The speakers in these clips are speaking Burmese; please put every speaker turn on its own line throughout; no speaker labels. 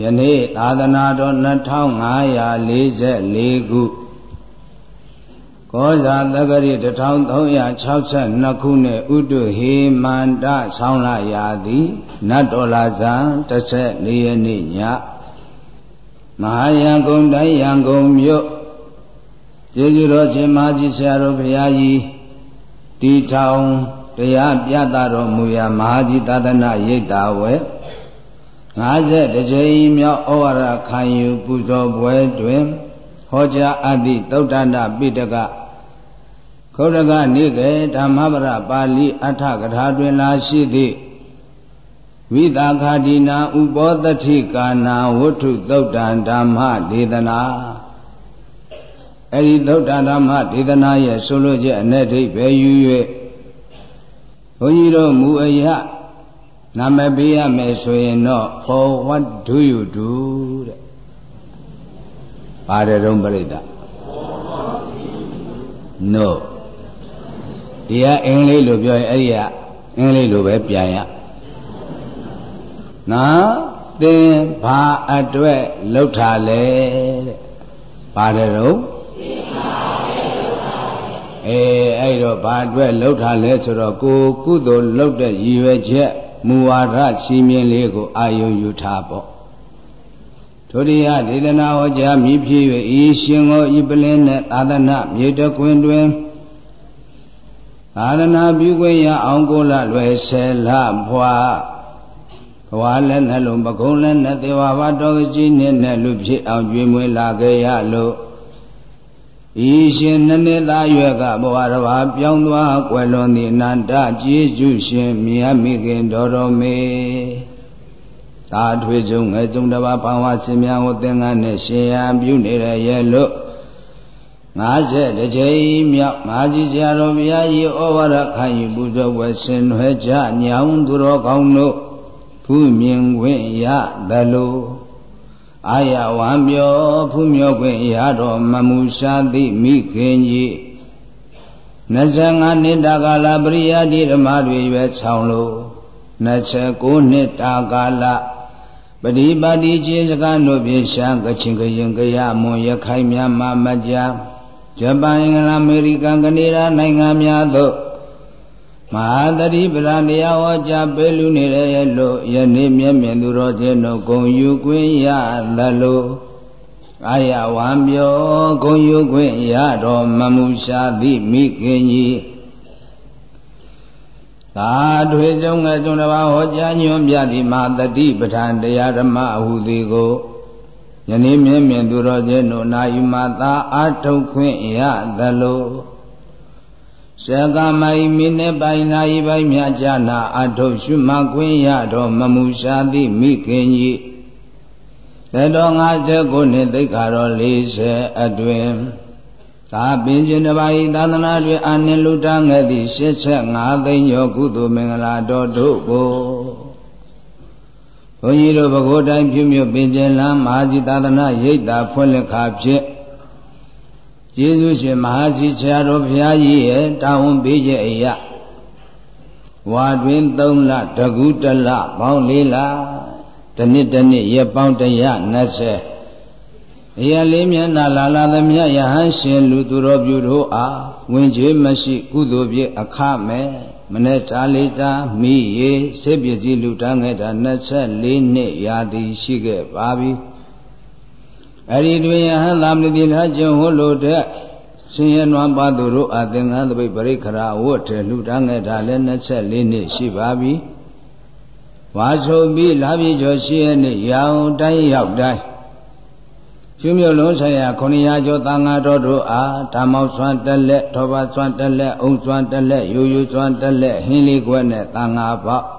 ယနေ့သာသနာတော်2544ခုကောဇာတက္ကရီ1362ခုနှစ်ဥတုဟေမန္တဆောင်းလာရာသည်နတ်တော်လာဇံ14ရက်နေ့ညမဟာယံကုံတိုင်းရန်ကုန်မြို့ကျေးဇူးတော်ရှင်မကြီးဆရာတော်ဘုရားကြီးတီထောင်တရားပြသတော်မူရာမဟာကြီးသာသနာရိပ်တာဝဲ 50ကြိမ်မြောက်ဩဝါဒခံယူပူဇော်ပွဲတွင်ဟောကြားအပ်သည့်သုတ္တန္တပိတကခုရကနိကေဓမ္မပရပါဠိအထကထာတွင်လာရှိသည့်ဝိသာခာတိနာဥပောတတိကာနာဝတ္ထုသုတ်တံဓမ္မဒေသနာအဲဒီသုတ်တံဓမ္မဒေသနာရဲ့ဆိုလိုချက်အ내ဒိဋ္ဌိပဲယူ၍ဘုန်းကြီးတို့မူအယ နာမပေးရမယ်ဆိုရင်တော့ for what do you do တဲ့ပါတယ်တော့ပြိတ္တာ no ဒီကအင်္ဂလိပ်လိုပြောရင်အဲ့ဒီကအင်္ဂလိပ်လိုပဲပြန်ရနော်သင်ဘာအတွက်လှုပ်ထားလဲတဲ့ပါတယ်တော့အေးအဲ့တော့ဘာအတွက်လှုပ်ထားလဲဆိုတော့ကိုကုသိုလ်လှုပ်တဲ့ရည်ရွယ်ချက် မူဝါဒစီမင်းလေးကိုအာယုံယူထားပေါ့ထိုတိယဒေသနာဟောကြားမြည်ဖြစ်၍ဤရှင်ကိုဤပလင်းနဲ့သာသနာမြေတကွင်တွင်သာသနာပြုခွင့်ရအောင်ကိုလလွယ်ဆယ်လဖွာဘဝလည်းနှလုံးပကုံးလည်းနဲ့သေဝဘာတော်ကြီးနဲ့လူဖြစ်အောင်ကြွေးမွေးလာခဲ့ရလို့ ဤရှင်နှစ်နှစ်သားရွယ်ကဘဝတစ်ပါးပြောင်းသွားကွယ်လွန်သည့်အနန္တကျေးဇူးရှင်မြတ်မိခင်တော်တော်မေသာထွေကျုံငယ်ကျုံတစ်ပါးဘာဝစင်များကိုသင်္ကန်းနဲ့ရှင်ရန်ပြုနေရရဲ့လို့50တကြိမ်မြောက်မာကြီးဆရာတော်ဘုရားကြီးဩဝါဒခံယူပူဇော်ဝဆင်နွယ်ကြညောင်းသူတော်ကောင်းတို့ဖူးမြင်ခွင့်ရသလို အာရဝံပြောဖူးမြော်ခွင့်ရတော်မမူရှာသည်မိခင်ကြီး25နှစ်တာကာလပရိယာတိဓမ္မတွေရွယ်ဆောင်လို့29နှစ်တာကာလပရိပါတိခြေစကားတို့ပြေရှာကချင်းကရင်ကရမွန်ရခိုင်မြန်မာမကြဂျပန်အင်္ဂလန်အမေရိကန်ကနေဒါနိုင်ငံများသို့ မဟာတတိပရတရားဟောကြားပေးလူနေတဲ့ရဲ့လို့ယနေ့မျက်မြင်သူတော်ချင်းတို့ဂုံယူခွင့်ရသလိုအာရဝံပြောဂုံယူခွင့်ရတော်မမူရှာသည်မိခင်ကြီးသာထွေကျုံငယ်ကျုံတစ်ပါးဟောကြားညွှန်ပြသည်မဟာတတိပဋ္ဌာန်တရားဓမ္မအဟုသည်ကိုယနေ့မြင်မြင်သူတော်ချင်းတို့နာယူမသာအာထုတ်ခွင့်ရသလို စကမိုင်မိနစ်ပိုင်းနာရီပိုင်းမြကြနာအာထုတ်ရှုမှခွင့်ရတော်မမူရှာသည်မိခင်ကြီးသတော်59နှစ်သိက္ခာတော်40အတွင်သာပင်ရှင်တစ်ပါးဤသာသနာတွင်အာနိလူတငယ်သည့်85သိန်းကျော်ကုသိုလ်မင်္ဂလာတော်တို့ကိုဘုန်းကြီးတို့ဘကိုးတိုင်းပြုမြို့ပင်ကျင်လမ်းမဟာစီသာသနာရိပ်သာဖွင့်လက်ခါဖြင့် ကျေးဇူးရှင်မဟာစီဆရာတော်ဘုရားကြီးရဲ့တာဝန်ပေးချက်အရာဝါတွင်3လတကူတလပေါင်း4လတနှစ်တနှစ်ရက်ပေါင်း120အရာလေးမျက်နှာလာလာသမျှယဟန်ရှင်လူသူတော်ပြုတို့အားဝင်ကြွေးမရှိကုသိုလ်ပြအခမဲ့မနေ့စာလေးစာမိရေစိတ်ပစ္စည်းလူတန်းခဲ့တာ24နှစ်ရာသီရှိခဲ့ပါပြီ အဲ့ဒီတွင်ယဟန်သာမဏေတိထားကျုံဟိုလိုတဲ့ရှင်ရနွားပါသူတို့အသင်္ကန်းတပိတ်ပရိခရာဝတ်တယ်လူတန်းခဲ့တာလည်း24နှစ်ရှိပါပြီဝါဆိုပြီးလာပြီကျော်ရှိရနှစ်ရောင်တိုင်းရောက်တိုင်းကျွမြို့လုံးဆိုင်ရာ900ကျော်သံဃာတော်တို့အားဓမ္မောဆွမ်းတက်လက်ထောပါဆွမ်းတက်လက်အုံဆွမ်းတက်လက်ရိုးရိုးဆွမ်းတက်လက်ဟင်းလေးခွက်နဲ့သံဃာပေါကာ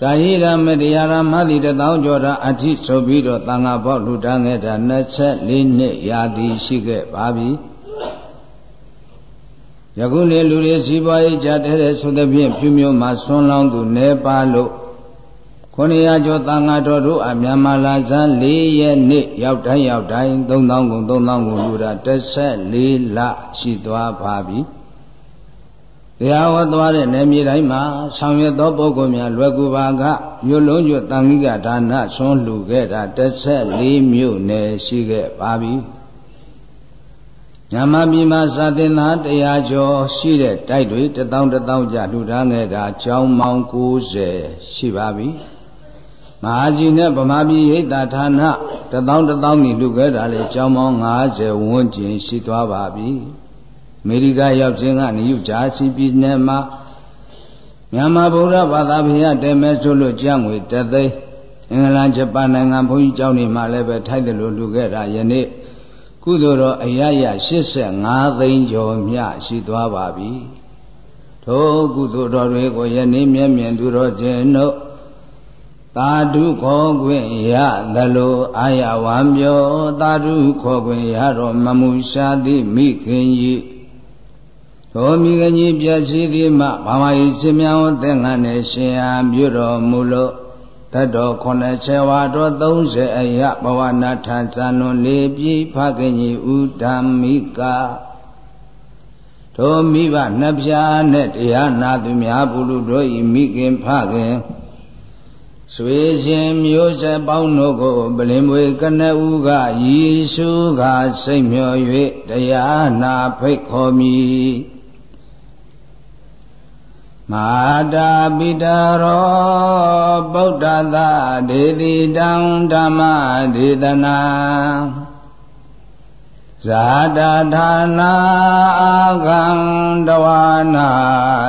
ယိရမတရားရမတိတသောကျော်တာအထိဆိုပြီးတော့သံဃာပေါလူတန်းခဲ့တာ24နှစ်ရာသီရှိခဲ့ပါပြီယခုနေလူတွေစီးပွားရေးကြတဲ့ဆိုသဖြင့်ဖြူမျိုးမှာဆွန်းလောင်းသူနေပါလို့ခொနည်းကျော်သံဃာတော်တို့အမြန်မာလာဇန်၄ရက်နေ့ရောက်တိုင်းရောက်တိုင်း3000ကုန်3000ကုန်လူတာ14လရှိသွားပါပြီ တရားဝတ်သွားတဲ့နယ်မြေတိုင်းမှာဆောင်ရွက်သောပုဂ္ဂိုလ်များလွယ်ကူပါကမြို့လုံးကျွတန်ခိကဒါနဆွန်းလှူခဲ့တာ14မြို့နယ်ရှိခဲ့ပါပြီ။ညမပြည်မှာစာတင်သားတရားကျော်ရှိတဲ့တိုက်တွေတထောင်တထောင်ကြလှူဒါန်းခဲ့တာကျောင်းမောင်90ရှိပါပြီ။မဟာကြီးနဲ့ဗမာပြည်ဟိတဌာနတထောင်တထောင်ကြီးလှူခဲ့တာလေကျောင်းမောင်90ဝန်းကျင်ရှိသွားပါပြီ။အ မေရိကရောက်ခြင်းကနယူဂျာစီပြည်နယ်မှာမြန်မာဗုဒ္ဓဘာသာဘုရားတဲမဲဆိုလို့ကြံ့ငွေတသိန်းအင်္ဂလန်ဂျပန်နိုင်ငံဘုန်းကြီးကျောင်းတွေမှာလည်းပဲထိုက်တယ်လို့လူခဲ့တာယနေ့ကုသိုလ်တော်အရရ85သိန်းကျော်မြရှိသွားပါပြီထိုကုသိုလ်တော်တွေကိုယနေ့မြဲမြံသူတော်ခြင်းတို့သာဓုခေါ်ခွင့်ရသလိုအာရဝံပြောသာဓုခေါ်ခွင့်ရတော်မမူရှာသည်မိခင်ကြီး သောမိကကြီးပြည့်စည်သည်မှဘာဝဤရှင်မြောင်းသင်္ကန်းနဲ့ရှင်အားပြုတော်မူလို့တတ်တော်80ဝါတော်30အယဘဝနာထဇာနွန်လေးပြည်ဖခင်ကြီးဥဒ္ဓမိကထိုမိဘနှစ်ဖြာနဲ့တရားနာသူများဘုလူတို့ဤမိခင်ဖခင်ဆွေရှင်မျိုးဆက်ပေါင်းတို့ကိုပလင်မွေကနဦးကယေရှုကစိတ်မျှော်၍တရားနာဖိတ်ခေါ်မည် မာတာပိတရောဗုဒ္ဓသာဒေတိတံဓမ္မဒေသနာဇာတာဌာနာအာကံတဝနာ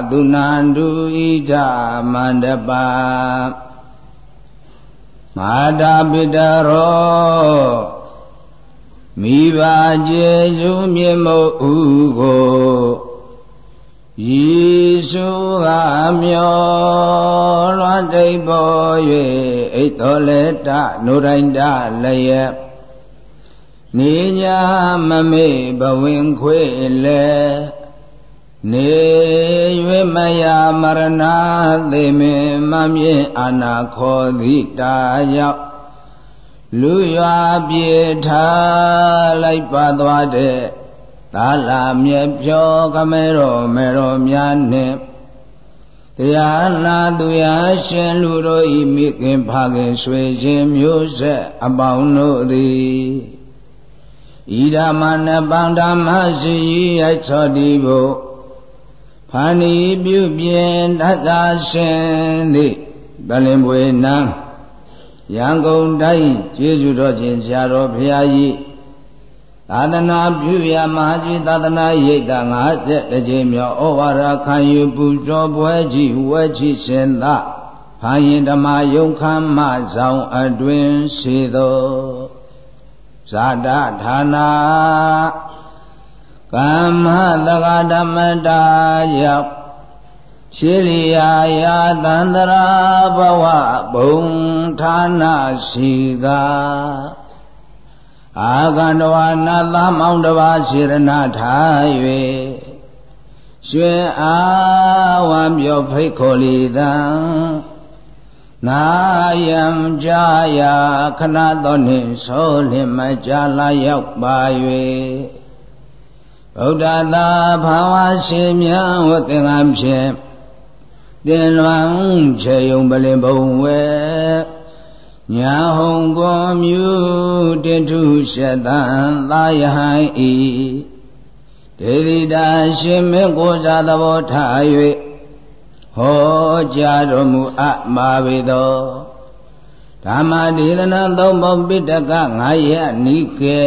သူနန္တုဣဒမန္တပါမာတာပိတရောမိဘကျေစုမြေမုဥကို ယေရှုဟာမျောလွန်တိတ်ပေါ်၍ဣတော်လက်တနုတိုင်းတလည်းနေညာမမေ့ဘဝင်ခွေလေနေ၍မယမရဏသေမင်မမြင်အာနာခောသီတာရောက်လူရွာပြေထားလိုက်ပါသွားတဲ့ သာလာမြဲဖြောကမဲတော်မဲတော်များနဲ့တရားနာသူရရှင်လူတို့ဤမိခင်ဖခင်ဆွေခြင်းမျိုးဆက်အပေါင်းတို့သည်ဤဓမ္မနပန္ဓမ္မရှိရိုက်ချောတိဘုဖာဏီပြုပြင်တတ်သာရှင်သည်ဗလင်ပွေနံရန်ကုန်တိုင်းကျေးဇူးတော်ရှင်ဆရာတော်ဘုရားကြီး သာသနာပြုရာမဟာကြီးသာသနာရိပ်သာ50ကြိမ်မြောက်ဩဝါဒခံယူပူဇော်ပွဲကြီးဝဲချီရှင်သာဖာရင်ဓမ္မယုံခမ်းမဆောင်အတွင်ရှိသောဇာတဌာနာကမ္မတက္ကဓမ္မတာရောက်ရှိရိယာယာသန္တရာဘဝဘုံဌာနရှိကား အာကန္တဝနာသမောင်တပါစေရနာထား၍ရွှေအာဝံပြောဖိတ်ခေါ်လီတံနာယံကြာယာခဏတော်နှင့်ဆိုလင်မကြာလာရောက်ပါ၍ဗုဒ္ဓသာဘာဝရှင်မြတ်ဝသင်္ကန်းဖြင့်တင်လွန်ခြေယုံပလင်ဘုံဝဲ ညာဟုံကောမြူတင်ထုရှတံသာယဟံဤဒေဝိတာရှင်မင်းကိုစားသဘောထား၍ဟောကြားတော်မူအပ်ပါပေသောဓမ္မဒေသနာသုံးပုံပိတက9ရက်နိကေ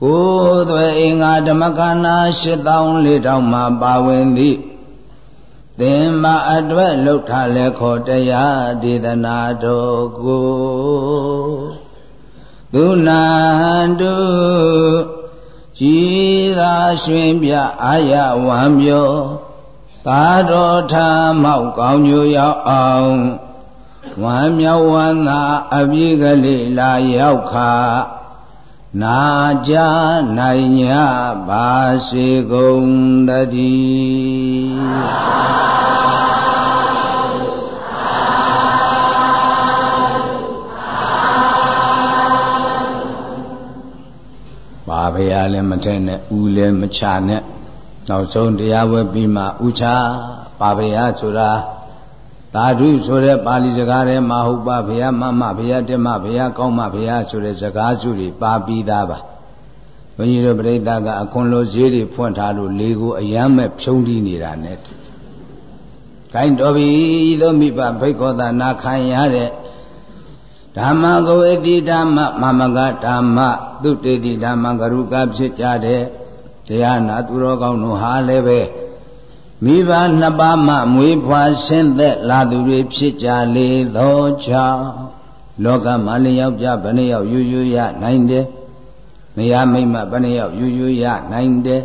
ကိုယ်သွေအင်္ဂါဓမ္မကနာ8400မှာပါဝင်သည့် သင်္မာအတွက်လှုပ်ထားလဲခေါ်တရားဒေသနာတော်ကိုသူနာတုကြည်သာရွှင်ပြအာရဝံမြောသာတော်ထာမောက်ကောင်းညိုရောက်အောင်ဝမ်းမြောက်ဝမ်းသာအပြည့်ကလေးလာရောက်ခါ နာကြနိုင်냐ပါစေကုန်တည်းပါဘုရားလည်းမထဲနဲ့ဦးလည်းမချနဲ့နောက်ဆုံးတရားဝဲပြီးမှဥချပါဗျာဆိုတာ သာဓုဆိုတဲ့ပါဠိစကားထဲမှာဟုတ်ပါဗျာမမဗျာတက်မဗျာကောင်းမဗျာဆိုတဲ့စကားစုတွေပါပြီးသားပါဘုန်းကြီးတို့ပြိဿကအခွန်လိုဈေးတွေဖွင့်ထားလို့လေကိုအယမ်းမဲ့ဖြုံးတီးနေတာနဲ့ကိုင်းတော်ပြီသောမိဘဘိက္ခောသနာခံရတဲ့ဓမ္မကိုအတိဓမ္မမမကဓမ္မသုတေတိဓမ္မကရုကဖြစ်ကြတဲ့တရားနာသူတော်ကောင်းတို့ဟာလည်းပဲ မိဘနှစ်ပါးမှမွေးဖွားဆင်းသက်လာသူတွေဖြစ်ကြလေသောကြောင့်လောကမှာလျောက်ကြဘယ်နှယောက်ယူယူရနိုင်တယ်မယားမိမဘယ်နှယောက်ယူယူရနိုင်တယ်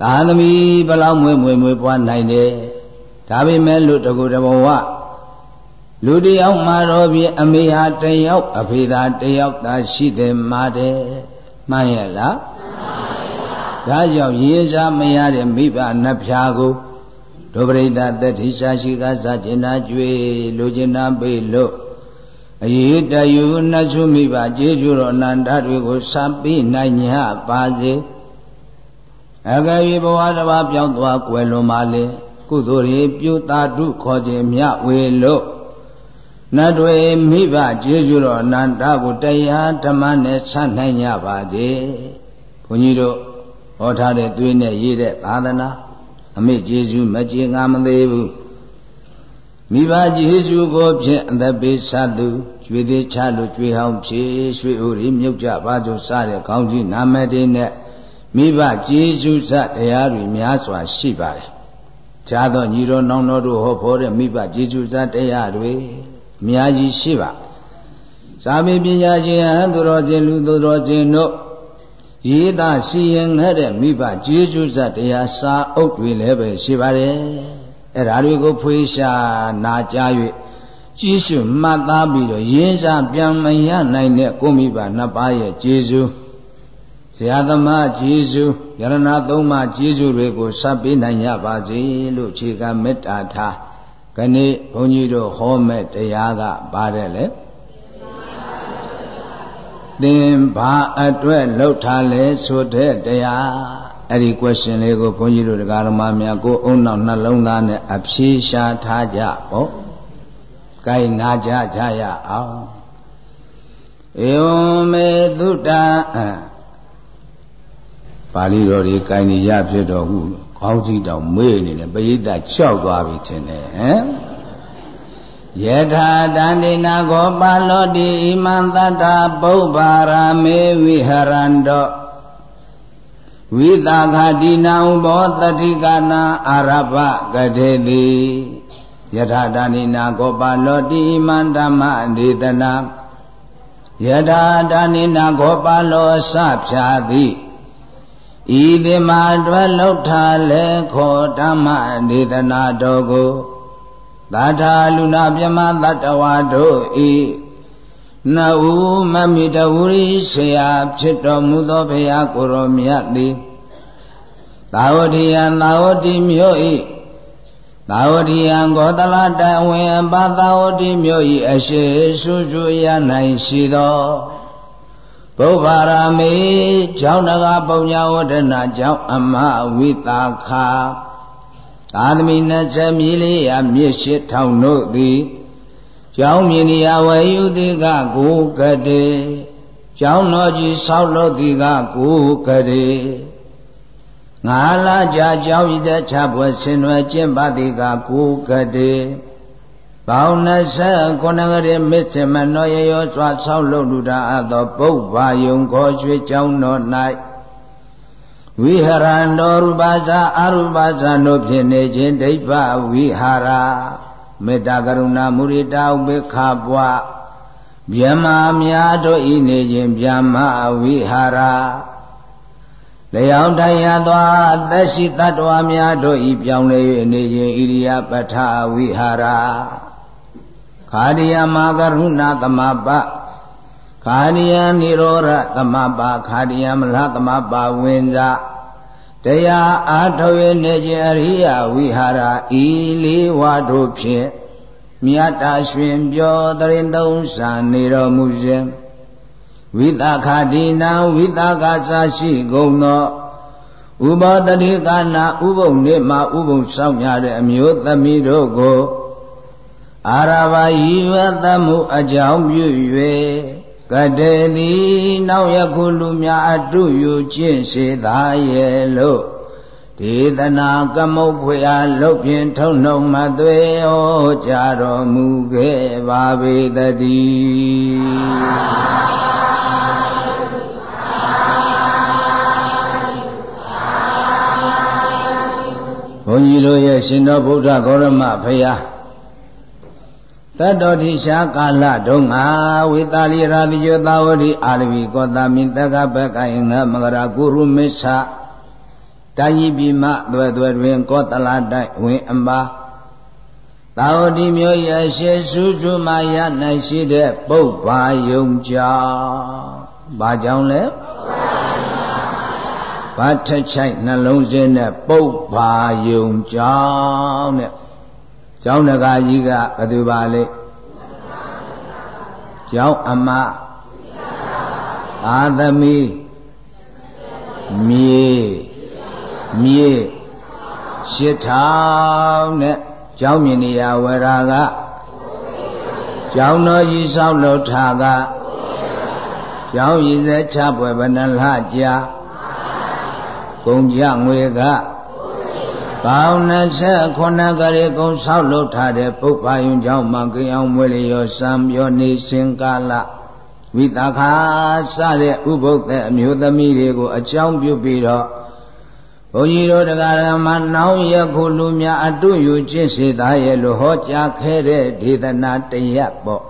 သာသမီဘလောက်မွေးမွေးမွေးပွားနိုင်တယ်ဒါပေမဲ့လူတကူတဘဝလူတယောက်မှာတော့ပြအမေဟာတယောက်အဖေသာတယောက်သာရှိတယ်မှာတယ်မှန်ရဲ့လား ဒါကြောင့်ရေးစားမရတဲ့မိဘနှဖျားကိုဒုပရိသသက်တိရှာရှိကစားကျင်နာကြွေလူကျင်နာပေလို့အရေးတယူနှချုမိဘကျေးဇူးတော်အနန္တတွေကိုစပ်ပြီးနိုင်ညပါစေအကယ်၍ဘဝတစ်ပါးပြောင်းသွားကွယ်လွန်ပါလေကုသိုလ်ရေပြုတာတုခေါ်ခြင်းမြဝေလို့နတ်တွေမိဘကျေးဇူးတော်အနန္တကိုတရားဓမ္မနဲ့ဆက်နိုင်ကြပါစေဘုန်းကြီးတို့ ဟောထားတဲ့သွေးနဲ့ရေးတဲ့သာသနာအမိကျေးဇူးမကြေငါမသေးဘူးမိဘကျေးဇူးကိုဖြင့်အသက်ပေးဆသူကျွေသေးချလို့ကျွေဟောင်းဖြေရွှေဥရီမြုပ်ကြပါကြစတဲ့ခေါင်းကြီးနာမည်တွေနဲ့မိဘကျေးဇူးစတရားတွေများစွာရှိပါတယ်။ဈာတော်ညီတော်နောင်တော်တို့ဟောဖို့တဲ့မိဘကျေးဇူးစတရားတွေအများကြီးရှိပါ။စာပေပညာရှင်ဟန်သူတော်ချင်းလူသူတော်ချင်းတို့ ရေးသားစီရင်ခဲ့တဲ့မိဘကျေးဇူးဇတ်တရားစာအုပ်တွေလည်းပဲရှိပါတယ်အဲ့ဒါတွေကိုဖွေးရှာနာကြား၍ကြီးစုမှတ်သားပြီးတော့ရင်းစားပြန်မရနိုင်တဲ့ကိုမိဘနှစ်ပါးရဲ့ကျေးဇူးဇာသမားကျေးဇူးယရဏသုံးပါးကျေးဇူးတွေကိုဆက်ပေးနိုင်ကြပါစေလို့ခြေကမေတ္တာထားခဏိဘုန်းကြီးတို့ဟောမဲ့တရားကပါတယ်လေ သင်ဘာအတွက်လှုပ်ထားလဲဆိုတဲ့တရားအဲ့ဒီ question လေးကိုဘုန်းကြီးတို့တရားဓမ္မများကိုအုံနောက်နှလုံးသားနဲ့အဖြေရှာထားကြပေါ့။ကိုင်နာကြကြရအောင်။ဧဝံမေသုတံပါဠိတော်ဒီကိုင်နေရဖြစ်တော်ဟုခေါင်းစည်းတောင်မေ့နေတယ်ပရိသတ်လျှောက်သွားပြီထင်တယ်ဟမ်။ ယထာတန္တိနာကောပါလောတိဣမံတတ္တာပုဗ္ဗာရာမေဝိဟရန္တောဝိတာခာတိနာဥဘောတတိကနာအာရပကထေတိယထာတန္တိနာကောပါလောတိဣမံဓမ္မဒေသနာယထာတန္တိနာကောပါလောစဖြာတိဤတိမအတွက်လောက်ထားလဲခောဓမ္မဒေသနာတော်ကို သာထာလူနာမြမတတဝါတို့ဤနဝမမိတဝရိဆရာဖြစ်တော်မူသောဘုရားကိုရောမြတ်သည်သာဝတိယသာဝတိမြို့ဤသာဝတိယံဂောတလတဝင်ပါသာဝတိမြို့ဤအရှိစုစုရနိုင်ရှိသောဘုဗ္ဗရာမေကျောင်းတကာပုံညာဝဒနာကျောင်းအမဝိတာခာ သာသမီနှစ်ချက်မြည်လေးရမြစ်ရှိထောင်တို့သည်ကျောင်းမြင်ရဝေယုတိကကိုကတိကျောင်းတော်ကြီးဆောက်လို့ဒီကကိုကတိငါလာကြကျောင်းဤတဲ့ချပွဲဆင်နွယ်ကျင့်ပါတိကကိုကတိဘောင်29ခုနှစ်ကလေးမစ်စမနောရရောစွာဆောက်လို့လူတာအပ်သောပုဗ္ဗာယုံခေါ်ရွှေကျောင်းတော်၌ ဝိဟရန္တောရူပဇာအရူပဇာတို့ဖြစ်နေခြင်းဒိဗ္ဗဝိဟာရမေတ္တာကရုဏာမုရိတာဥပေက္ခပွားဗျမများတို့ဤနေခြင်းဗျမဝိဟာရလျောင်းတိုင်ရသွားသက်ရှိတ attva များတို့ဤပြောင်းလဲ၍နေခြင်းဣရိယပဋ္ဌဝိဟာရခာရိယမကရုဏာသမပ ခာရိယនិရောဓသမပါခာရိယမလသမပါဝင်စားတရားအားထုတ်ရနေခြင်းအရိယဝိဟာရဤလေးဝါတို့ဖြင့်မြတ်တာရွှင်ပြောတရင်သုံးဆာနေတော်မူခြင်းဝိသခာတိနံဝိသကစာရှိကုန်သောဥဘောတတိကနာဥပုံနေမှာဥပုံဆောင်ရတဲ့အမျိုးသမီးတို့ကိုအာရဘာယီဝသမှုအကြောင်းပြု၍ ကတေတိနောက်ယခုလူများအတုယူကျင့်စေသာရဲ့လို့ဒေသနာကမုတ်ဖွေအားလုတ်ဖြင့်ထုံနှုံမသွေဟောကြားတော်မူခဲ့ပါပေတည်းဘုန်းကြီးတို့ရဲ့ရှင်တော်ဗုဒ္ဓဂေါရမဖရာ တတ္တောတိရှာကာလတုံးငါဝေတာလီရာတိယောသာဝတိအာလဝီကောတာမိတကပကယငမဂရာကုရုမစ္ဆတာယီပိမသွဲသွဲတွင် ကောတလတိုက်ဝင်အမ္ပါသာဝတိမျိုးရဲ့ရှေစုစုမှရနိုင်ရှိတဲ့ပုပ္ပါယုံကြောင့်ဘာကြောင့်လဲဘာထက်ချိုက်နှလုံးစင်းနဲ့ပုပ္ပါယုံကြောင့်တဲ့ ကျောင်းတကာကြီးကဘယ်သူပါလဲကျောင်းအမအာသမီမြေမြေရှစ်ထောင်နဲ့ကျောင်းမြင်နေရဝရာကကျောင်းတော်ကြီးဆောက်လုပ်ထားကကျောင်းရည်စဲချပွဲဘဏ္ဍလကြာကုန်ကြငွေက ပေါင်း29ကရေကုံဆောက်လုပ်ထားတဲ့ပုပ္ပယုံကြောင့်မကင်အောင်မွေလျောစံပြောနေစဉ်ကာလဝိသခာစတဲ့ဥပုသ္တအမျိုးသမီးတွေကိုအကြောင်းပြုပြီးတော့ဘုန်းကြီးတို့တရားဓမ္မနောင်ရခုလူများအတုယူကျင့်စေသားရဲ့လို့ဟောကြားခဲ့တဲ့ဒေသနာတရပေါ့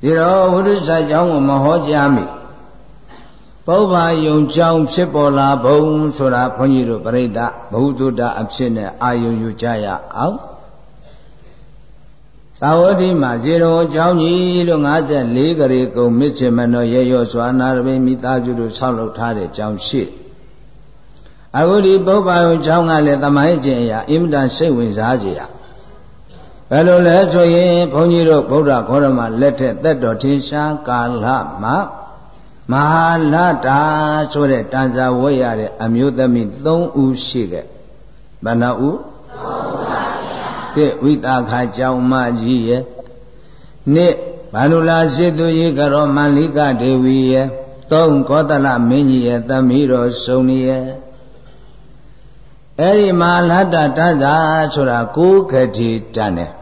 ဒီတော့ဝိရုဇာကြောင့်မဟောကြားမိ ပုဗ္ဗာယုံကြောင့်ဖြစ်ပေါ်လာဘုံဆိုတာဘုန်းကြီးတို့ပြိဋ္ဌဘုဒ္ဓအဖြစ်နဲ့အာယုံယူကြရအောင်သာဝတိမှာဇေရောအကြောင်းကြီးလို့54ကလေးကုံမြစ်ချင်မနောရေရောစွာနာရပိမိသားစုတို့ဆောက်လုပ်ထားတဲ့အကြောင်းရှိအခုဒီပုဗ္ဗာယုံအကြောင်းကလည်းသမိုင်းကျင်အရာအင်မတန်စိတ်ဝင်စားကြရဘယ်လိုလဲဆိုရင်ဘုန်းကြီးတို့ဗုဒ္ဓဂေါရမလက်ထက်သက်တော်ထင်ရှားကာလမှာ မဟာလတာဆိုတဲ့တန်ဇာဝဲရတဲ့အမျိုးသမီး3ဦးရှိခဲ့ဘယ်နှဦး3ဦးပါဗျာတဲ့ဝိတာခာကြောင့်မကြီးရဲ့နှစ်ဘာနုလာစေသူကြီးကရောမန္လိကဒေဝီရဲ့သုံးကောသလမင်းကြီးရဲ့သမီးတော်စုံရဲ့အဲ့ဒီမဟာလတတန်ဇာဆိုတာကိုးခတိတန်တယ်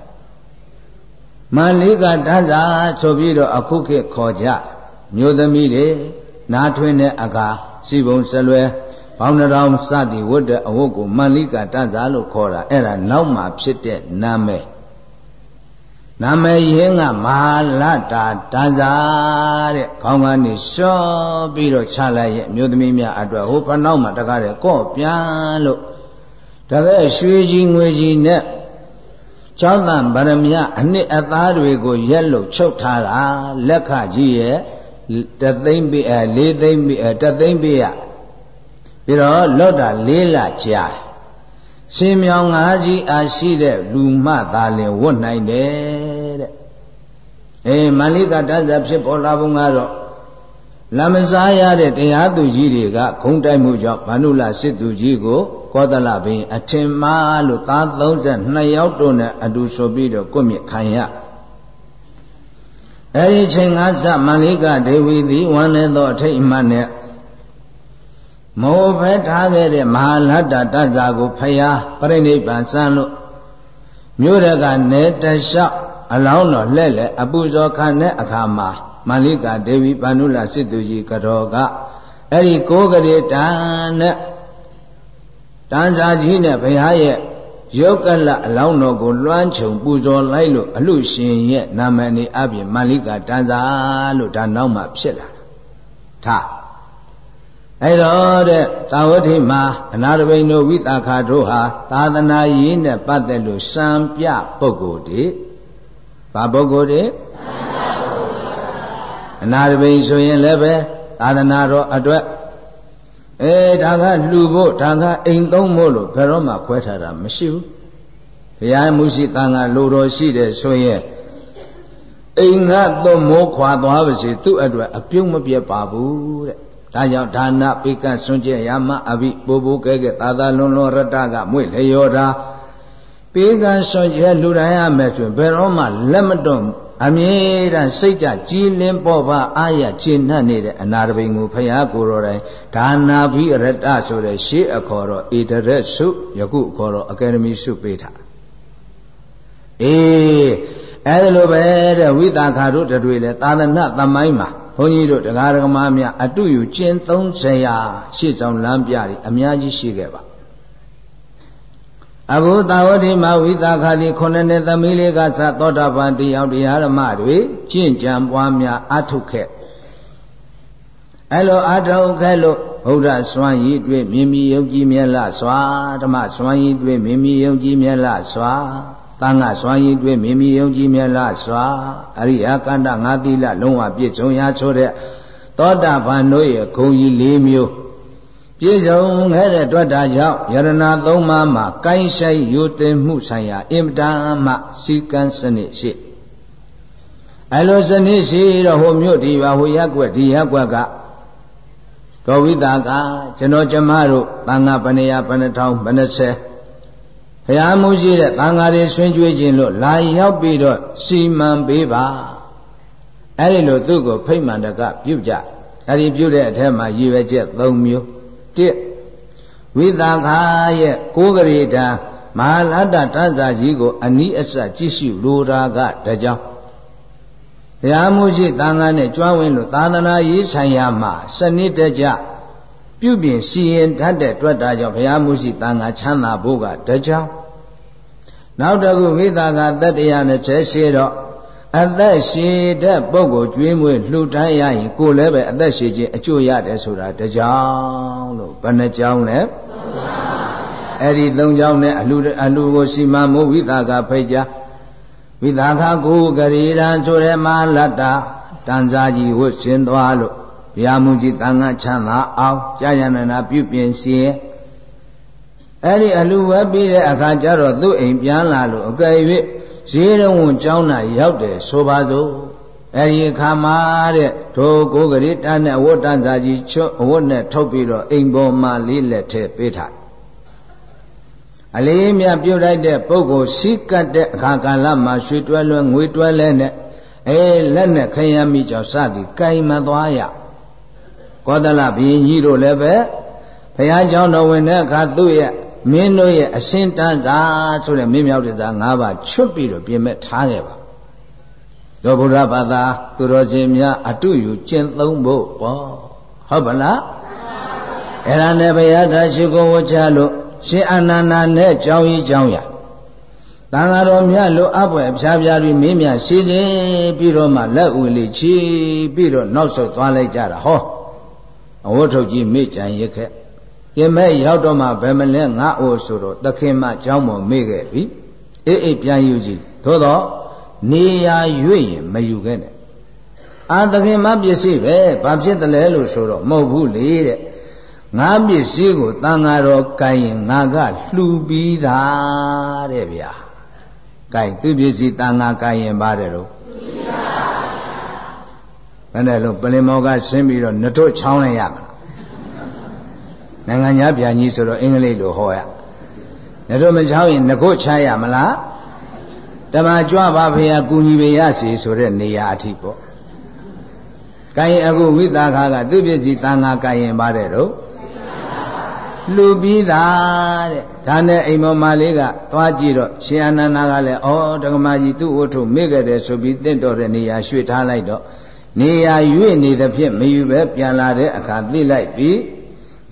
မန္လိကတန်ဇာဆိုပြီးတော့အခုခေတ်ခေါ်ကြ မျိုးသမီးတွေနားထွင်းတဲ့အခါစီပုံစလွဲဘောင်းနှရောင်စသည်ဝတ်တဲ့အဝတ်ကိုမန္လိကတန်စာလို့ခေါ်တာအဲ့ဒါနောက်မှဖြစ်တဲ့နာမည်နာမည်ရင်းကမဟာလတာတန်စာတဲ့ခေါင်းကနေရှော့ပြီးတော့ချလိုက်ရဲ့မျိုးသမီးများအတွက်ဟိုဖနောက်မှာတကားတဲ့ကော့ပြန်လို့တကယ်ရွှေကြီးငွေကြီးနဲ့ကျောင်းသားဗရမယအနှစ်အသားတွေကိုရက်လို့ချုပ်ထားတာလက်ခကြီးရဲ့ တသိမ့်ပြအဲ၄သိမ့်ပြအဲတသိမ့်ပြရပြီးတော့လော့တာ၄လကြာရှင်မြောင်ငါးကြီးအားရှိတဲ့လူမှသာလင်ဝတ်နိုင်တယ်တဲ့အေးမန္လိကတသဖြစ်ပေါ်လာပုံကတော့လမစားရတဲ့တရားသူကြီးတွေကဂုံတိုက်မှုကြောင့်ဗန္ဓုလစစ်သူကြီးကိုကောသလဘင်းအထင်မှားလို့သား32ယောက်တို့နဲ့အတူဆိုပြီးတော့ကွမြခံရ အဲဒီချိန်ကသမန္လိကဒေဝီသည်ဝမ်းလည်းသောအထိတ်အမှတ်နဲ့မောဖဲထားခဲ့တဲ့မဟာလတ္တတ္တကိုဖျားပြိဋိဘံစံလို့မြို့ရကနေတလျှောက်အလောင်းတော်လှဲ့လေအပူဇော်ခံတဲ့အခါမှာမန္လိကဒေဝီပန္နုလစစ်သူကြီးကတော်ကအဲ့ဒီကိုးကလေးတန်နဲ့တန်စာကြီးနဲ့ဘုရားရဲ့ ယောကလအလောင်းတော်ကိုလွှမ်းခြုံပူဇော်လိုက်လို့အလူရှင်ရဲ့နာမည်နေအပြင်မန္လိကတန်စာလို့ဒါနောက်မှဖြစ်လာတာထအဲ့တော့တဲ့သာဝတိမှာအနာတပိန်တို့ဝိသခာတို့ဟာသာသနာရေးနဲ့ပတ်သက်လို့စံပြပုဂ္ဂိုလ်တွေဘာပုဂ္ဂိုလ်တွေအနာတပိန်ဆိုရင်လည်းပဲသာသနာတော်အတွက် အဲဒါကလှူဖို့ဒါကအိမ်သုံးဖို့လို့ဘယ်တော့မှခွဲထားတာမရှိဘူးဘုရားမူရှိတန်ခါလိုတော်ရှိတယ်ဆိုရင်အိမ်ကသွမိုးခွာသွားပါစေသူ့အတွက်အပြုံးမပြတ်ပါဘူးတဲ့ဒါကြောင့်ဒါနပိကဆွန့်ကျက်ရမအဘိပူပူကဲကဲသာသာလွန်လွန်ရတ္တကမွေ့လျောတာပိကဆွန့်ကျက်လူတိုင်းရမယ်ဆိုရင်ဘယ်တော့မှလက်မတွန့် အမြဲတမ်းစိတ်ကြကြည်လင်းပေါ်ပါအာရခြေနှက်နေတဲ့အနာတပိန်ကိုဖရာကိုယ်တော်တိုင်ဒါနာဘိရတ္တဆိုတဲ့ရှေးအခေါ်တော့ဣတရက်စုယခုအခေါ်တော့အကယ်ဒမီစုပေးထားအေးအဲ့ဒါလိုပဲတဲ့ဝိသခါတို့တွေလည်းသာသနာသမိုင်းမှာဘုန်းကြီးတို့တရားဓမ္မများအတုယူကျင့်30ရာရှေ့ဆောင်လမ်းပြတွေအများကြီးရှိခဲ့ပါ အခုသာဝတိမဝိသခာတိခုနှစ်နှစ်သမီးလေးကသသောတာပန်တရားတရားဓမ္မတွေကျင့်ကြံပွားများအထုခဲ့အဲ့လိုအထုခဲ့လို့ဘုရားစွမ်းရည်တွေ့မြင်မြယုံကြည်မြတ်လစွာဓမ္မစွမ်းရည်တွေ့မြင်မြယုံကြည်မြတ်လစွာသံဃာစွမ်းရည်တွေ့မြင်မြယုံကြည်မြတ်လစွာအရိယကန္တငါးသီလလုံးဝပြည့်စုံရာဆိုတဲ့သောတာပန်တို့ရဲ့ဂုံကြီး၄မျိုး ပြည့်စုံခဲ့တဲ့တွက်တာကြောင့်ယရဏသုံးပါးမှာကိုင်းဆိုင်ယူတင်မှုဆိုင်ရာအင်မတန်မှစီကံစနစ်ရှိအဲလိုစနစ်ရှိတော့ဟိုမြို့ဒီပါဟိုရက်ွက်ဒီရက်ွက်ကတော်ဝိတာကကျွန်တော်ကျမတို့တန်ဃာပဏိယပဏထောင်ပဏဆယ်ဘုရားမှုရှိတဲ့တန်ဃာတွေဆွင်ကြွေးခြင်းလို့လာရောက်ပြီးတော့စီမံပေးပါအဲ့ဒီလိုသူ့ကိုဖိတ်မှန်တကပြုတ်ကြအဲ့ဒီပြုတ်တဲ့အထက်မှာရည်ရွယ်ချက်၃မျိုး တစ်ဝိသခာရဲ့ကိုးကရေတာမဟာလတ္တတသကြီးကိုအနိအစကြည့်ရှုလိုတာကတကြောင်ဘုရားမှုရှိတန်ခါနဲ့ကြွားဝင်လို့သာသနာရေးဆိုင်ရာမှာစနစ်တကျပြုပြင်စီရင်တတ်တဲ့တွက်တာကြောင့်ဘုရားမှုရှိတန်ခါချမ်းသာဖို့ကတကြောင်နောက်တခုဝိသကာတတ္တရာ28တော့ အသက်ရှည်တဲ့ပုဂ္ဂိုလ်ကျွေးမွေးလှူဒန်းရရင်ကိုယ်လည်းပဲအသက်ရှည်ခြင်းအကျိုးရတယ်ဆိုတာတကြောင်လို့ဘယ်နှကြောင်လဲအဲ့ဒီသုံးကြောင်နဲ့အလှအလှကိုစီမံမှုဝိသကာဖိတ်ကြဝိသကာကိုကရေရန်ဆိုရဲမလတ္တတန်စာကြီးဝတ်ဆင်းသွားလို့ဘုရားမူကြီးတန်ခါချမ်းသာအောင်ကြာရဏနာပြုပြင်စီအဲ့ဒီအလှဝဲပြီးတဲ့အခါကျတော့သူ့အိမ်ပြန်လာလို့အကယ်၍ ဈေးတော်ဝန်ကျောင်းနာရောက်တယ်ဆိုပါစို့အဲ့ဒီအခါမှာတဲ့ဒိုကိုကလေးတန်းနဲ့အဝတ်တန်းစာကြီးချွတ်အဝတ်နဲ့ထုတ်ပြီးတော့အိမ်ပေါ်မှာလေးလက်ထဲပေးထားအလေးမြပြုတ်လိုက်တဲ့ပုဂ္ဂိုလ်ရှိကတ်တဲ့အခါကာလမှာရွှေတွဲလွဲငွေတွဲလဲနဲ့အဲလက်နဲ့ခရမ်းမိကြောင့်စသည်ကင်မသွားရကောသလဘီကြီးတို့လည်းပဲဘုရားကျောင်းတော်ဝင်တဲ့အခါသူ့ရဲ့ မင်းတို့ရဲ့အရှင်တန်းသာဆိုတဲ့မင်းမြောက်တဲ့သာ၅ပါးချွတ်ပြီးတော့ပြင်မဲ့ထားခဲ့ပါသောဗုဒ္ဓဘာသာသူတော်ရှင်များအတုယူကျင့်သုံးဖို့ပေါ့ဟုတ်ပါလားအဲ့ဒါနဲ့ဘုရားတာရှိကိုဝချလို့ရှင်အာနန္ဒာနဲ့ကြောင်းကြီးကြောင်းရတန်ဃာတော်မြတ်လိုအပ်ပွဲဖြားဖြားပြီးမင်းမြရှိခြင်းပြီးတော့မှလက်ဦးလေးချီပြီးတော့နောက်ဆုတ်သွားလိုက်ကြတာဟောအဝတ်ထုတ်ကြီးမိကြံရခဲ့ ကင်မဲ့ရောက်တော့မှဘယ်မလဲငါအိုဆိုတော့သခင်မเจ้าမော်မေ့ခဲ့ပြီအေးအေးပြန်ယူကြည့်သို့တော့နေရာရွေ့ရင်မယူခဲ့နဲ့အာသခင်မပစ္စည်းပဲဘာဖြစ်တယ်လဲလို့ဆိုတော့မဟုတ်ဘူးလေတဲ့ငါပစ္စည်းကိုတန်ဃာတော်ကိုင်ရင်ငါကလှူပြီးသားတဲ့ဗျာကိုင်သူပစ္စည်းတန်ဃာကိုင်ရင်ပါတယ်လို့ဘယ်နဲ့လို့ပလင်မောကဆင်းပြီးတော့နှထုတ်ချောင်းလိုက်ရမလား နိုင်ငံညာပြန်ကြီးဆိုတော့အင်္ဂလိပ်လိုဟောရ။ဒါတော့မချောင်းရင်ငကုတ်ချရမလား။တမကြွပါဖေယကူညီပေရစီဆိုတဲ့နေရာအထိပေါ့။ကိုင်အခုဝိသခာကသူ့ပြည့်စီတန်ခါကိုင်ရင်ပါတယ်တော့လူပြီးသားတဲ့ဒါနဲ့အိမ်မော်မလေးကသွားကြည့်တော့ရှင်အနန္ဒာကလည်းဩဒကမာကြီးသူ့ဝတ္ထုမေ့ခဲ့တယ်ဆိုပြီးတင့်တော်တဲ့နေရာရွှေ့ထားလိုက်တော့နေရာရွေ့နေသဖြင့်မယူပဲပြန်လာတဲ့အခါသိလိုက်ပြီး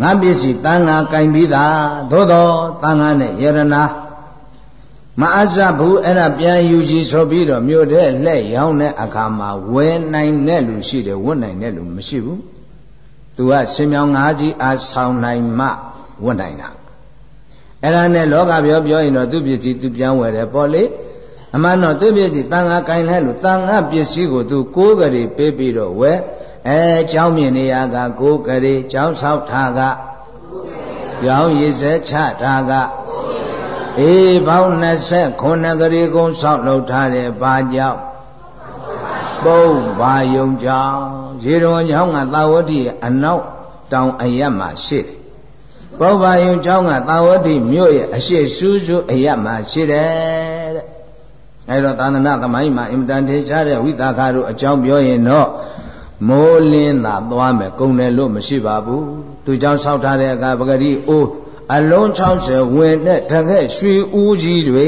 ငါပစ္စည်းတန်ငါကင်ပြီးသားသို့တော့တန်ငါနဲ့ယရနာမအပ်စဘူးအဲ့ဒါပြန်ယူကြည့်ဆိုပြီးတော့မြို့တဲ့လက်ရောင်းတဲ့အခါမှာဝယ်နိုင်တဲ့လူရှိတယ်ဝတ်နိုင်တဲ့လူမရှိဘူးသူကရှင်မြောင်ငါးကြီးအားဆောင်နိုင်မှဝတ်နိုင်တာအဲ့ဒါနဲ့လောကပြောပြောရင်တော့သူပစ္စည်းသူပြန်ဝယ်တယ်ပေါ့လေအမှန်တော့သူပစ္စည်းတန်ငါကင်လဲလို့တန်ငါပစ္စည်းကိုသူကိုးကြရီပေးပြီးတော့ဝယ် အဲเจ้าမြင်နေရကကိုကလေးเจ้าဆောက်ထားကကြောင်းရည်စဲချထားကအေးပေါင်း29ကလေးကုန်းဆောက်လုပ်ထားတယ်ဘာကြောင့်ပုံဘာယုံကြောင့်ရေတော်ကြောင့်ကသာဝတိအနောက် တောင်အယက်မှာရှိတယ်ပုဗ္ဗာယုံကျောင်းကသာဝတိမြို့ရဲ့အရှိစူးစူးအယက်မှာရှိတယ်တဲ့အဲတော့သာသနာသမိုင်းမှာအင်တန်ထေချတဲ့ဝိသခါတို့အကြောင်းပြောရင်တော့ မိုးလင်းသာသွားမယ်ကုန်တယ်လို့မရှိပါဘူးသူเจ้าဆောက်ထားတဲ့အခါပဂတိအိုးအလုံး60ဝင်တဲ့တကက်ရွှေဦးကြီးတွေ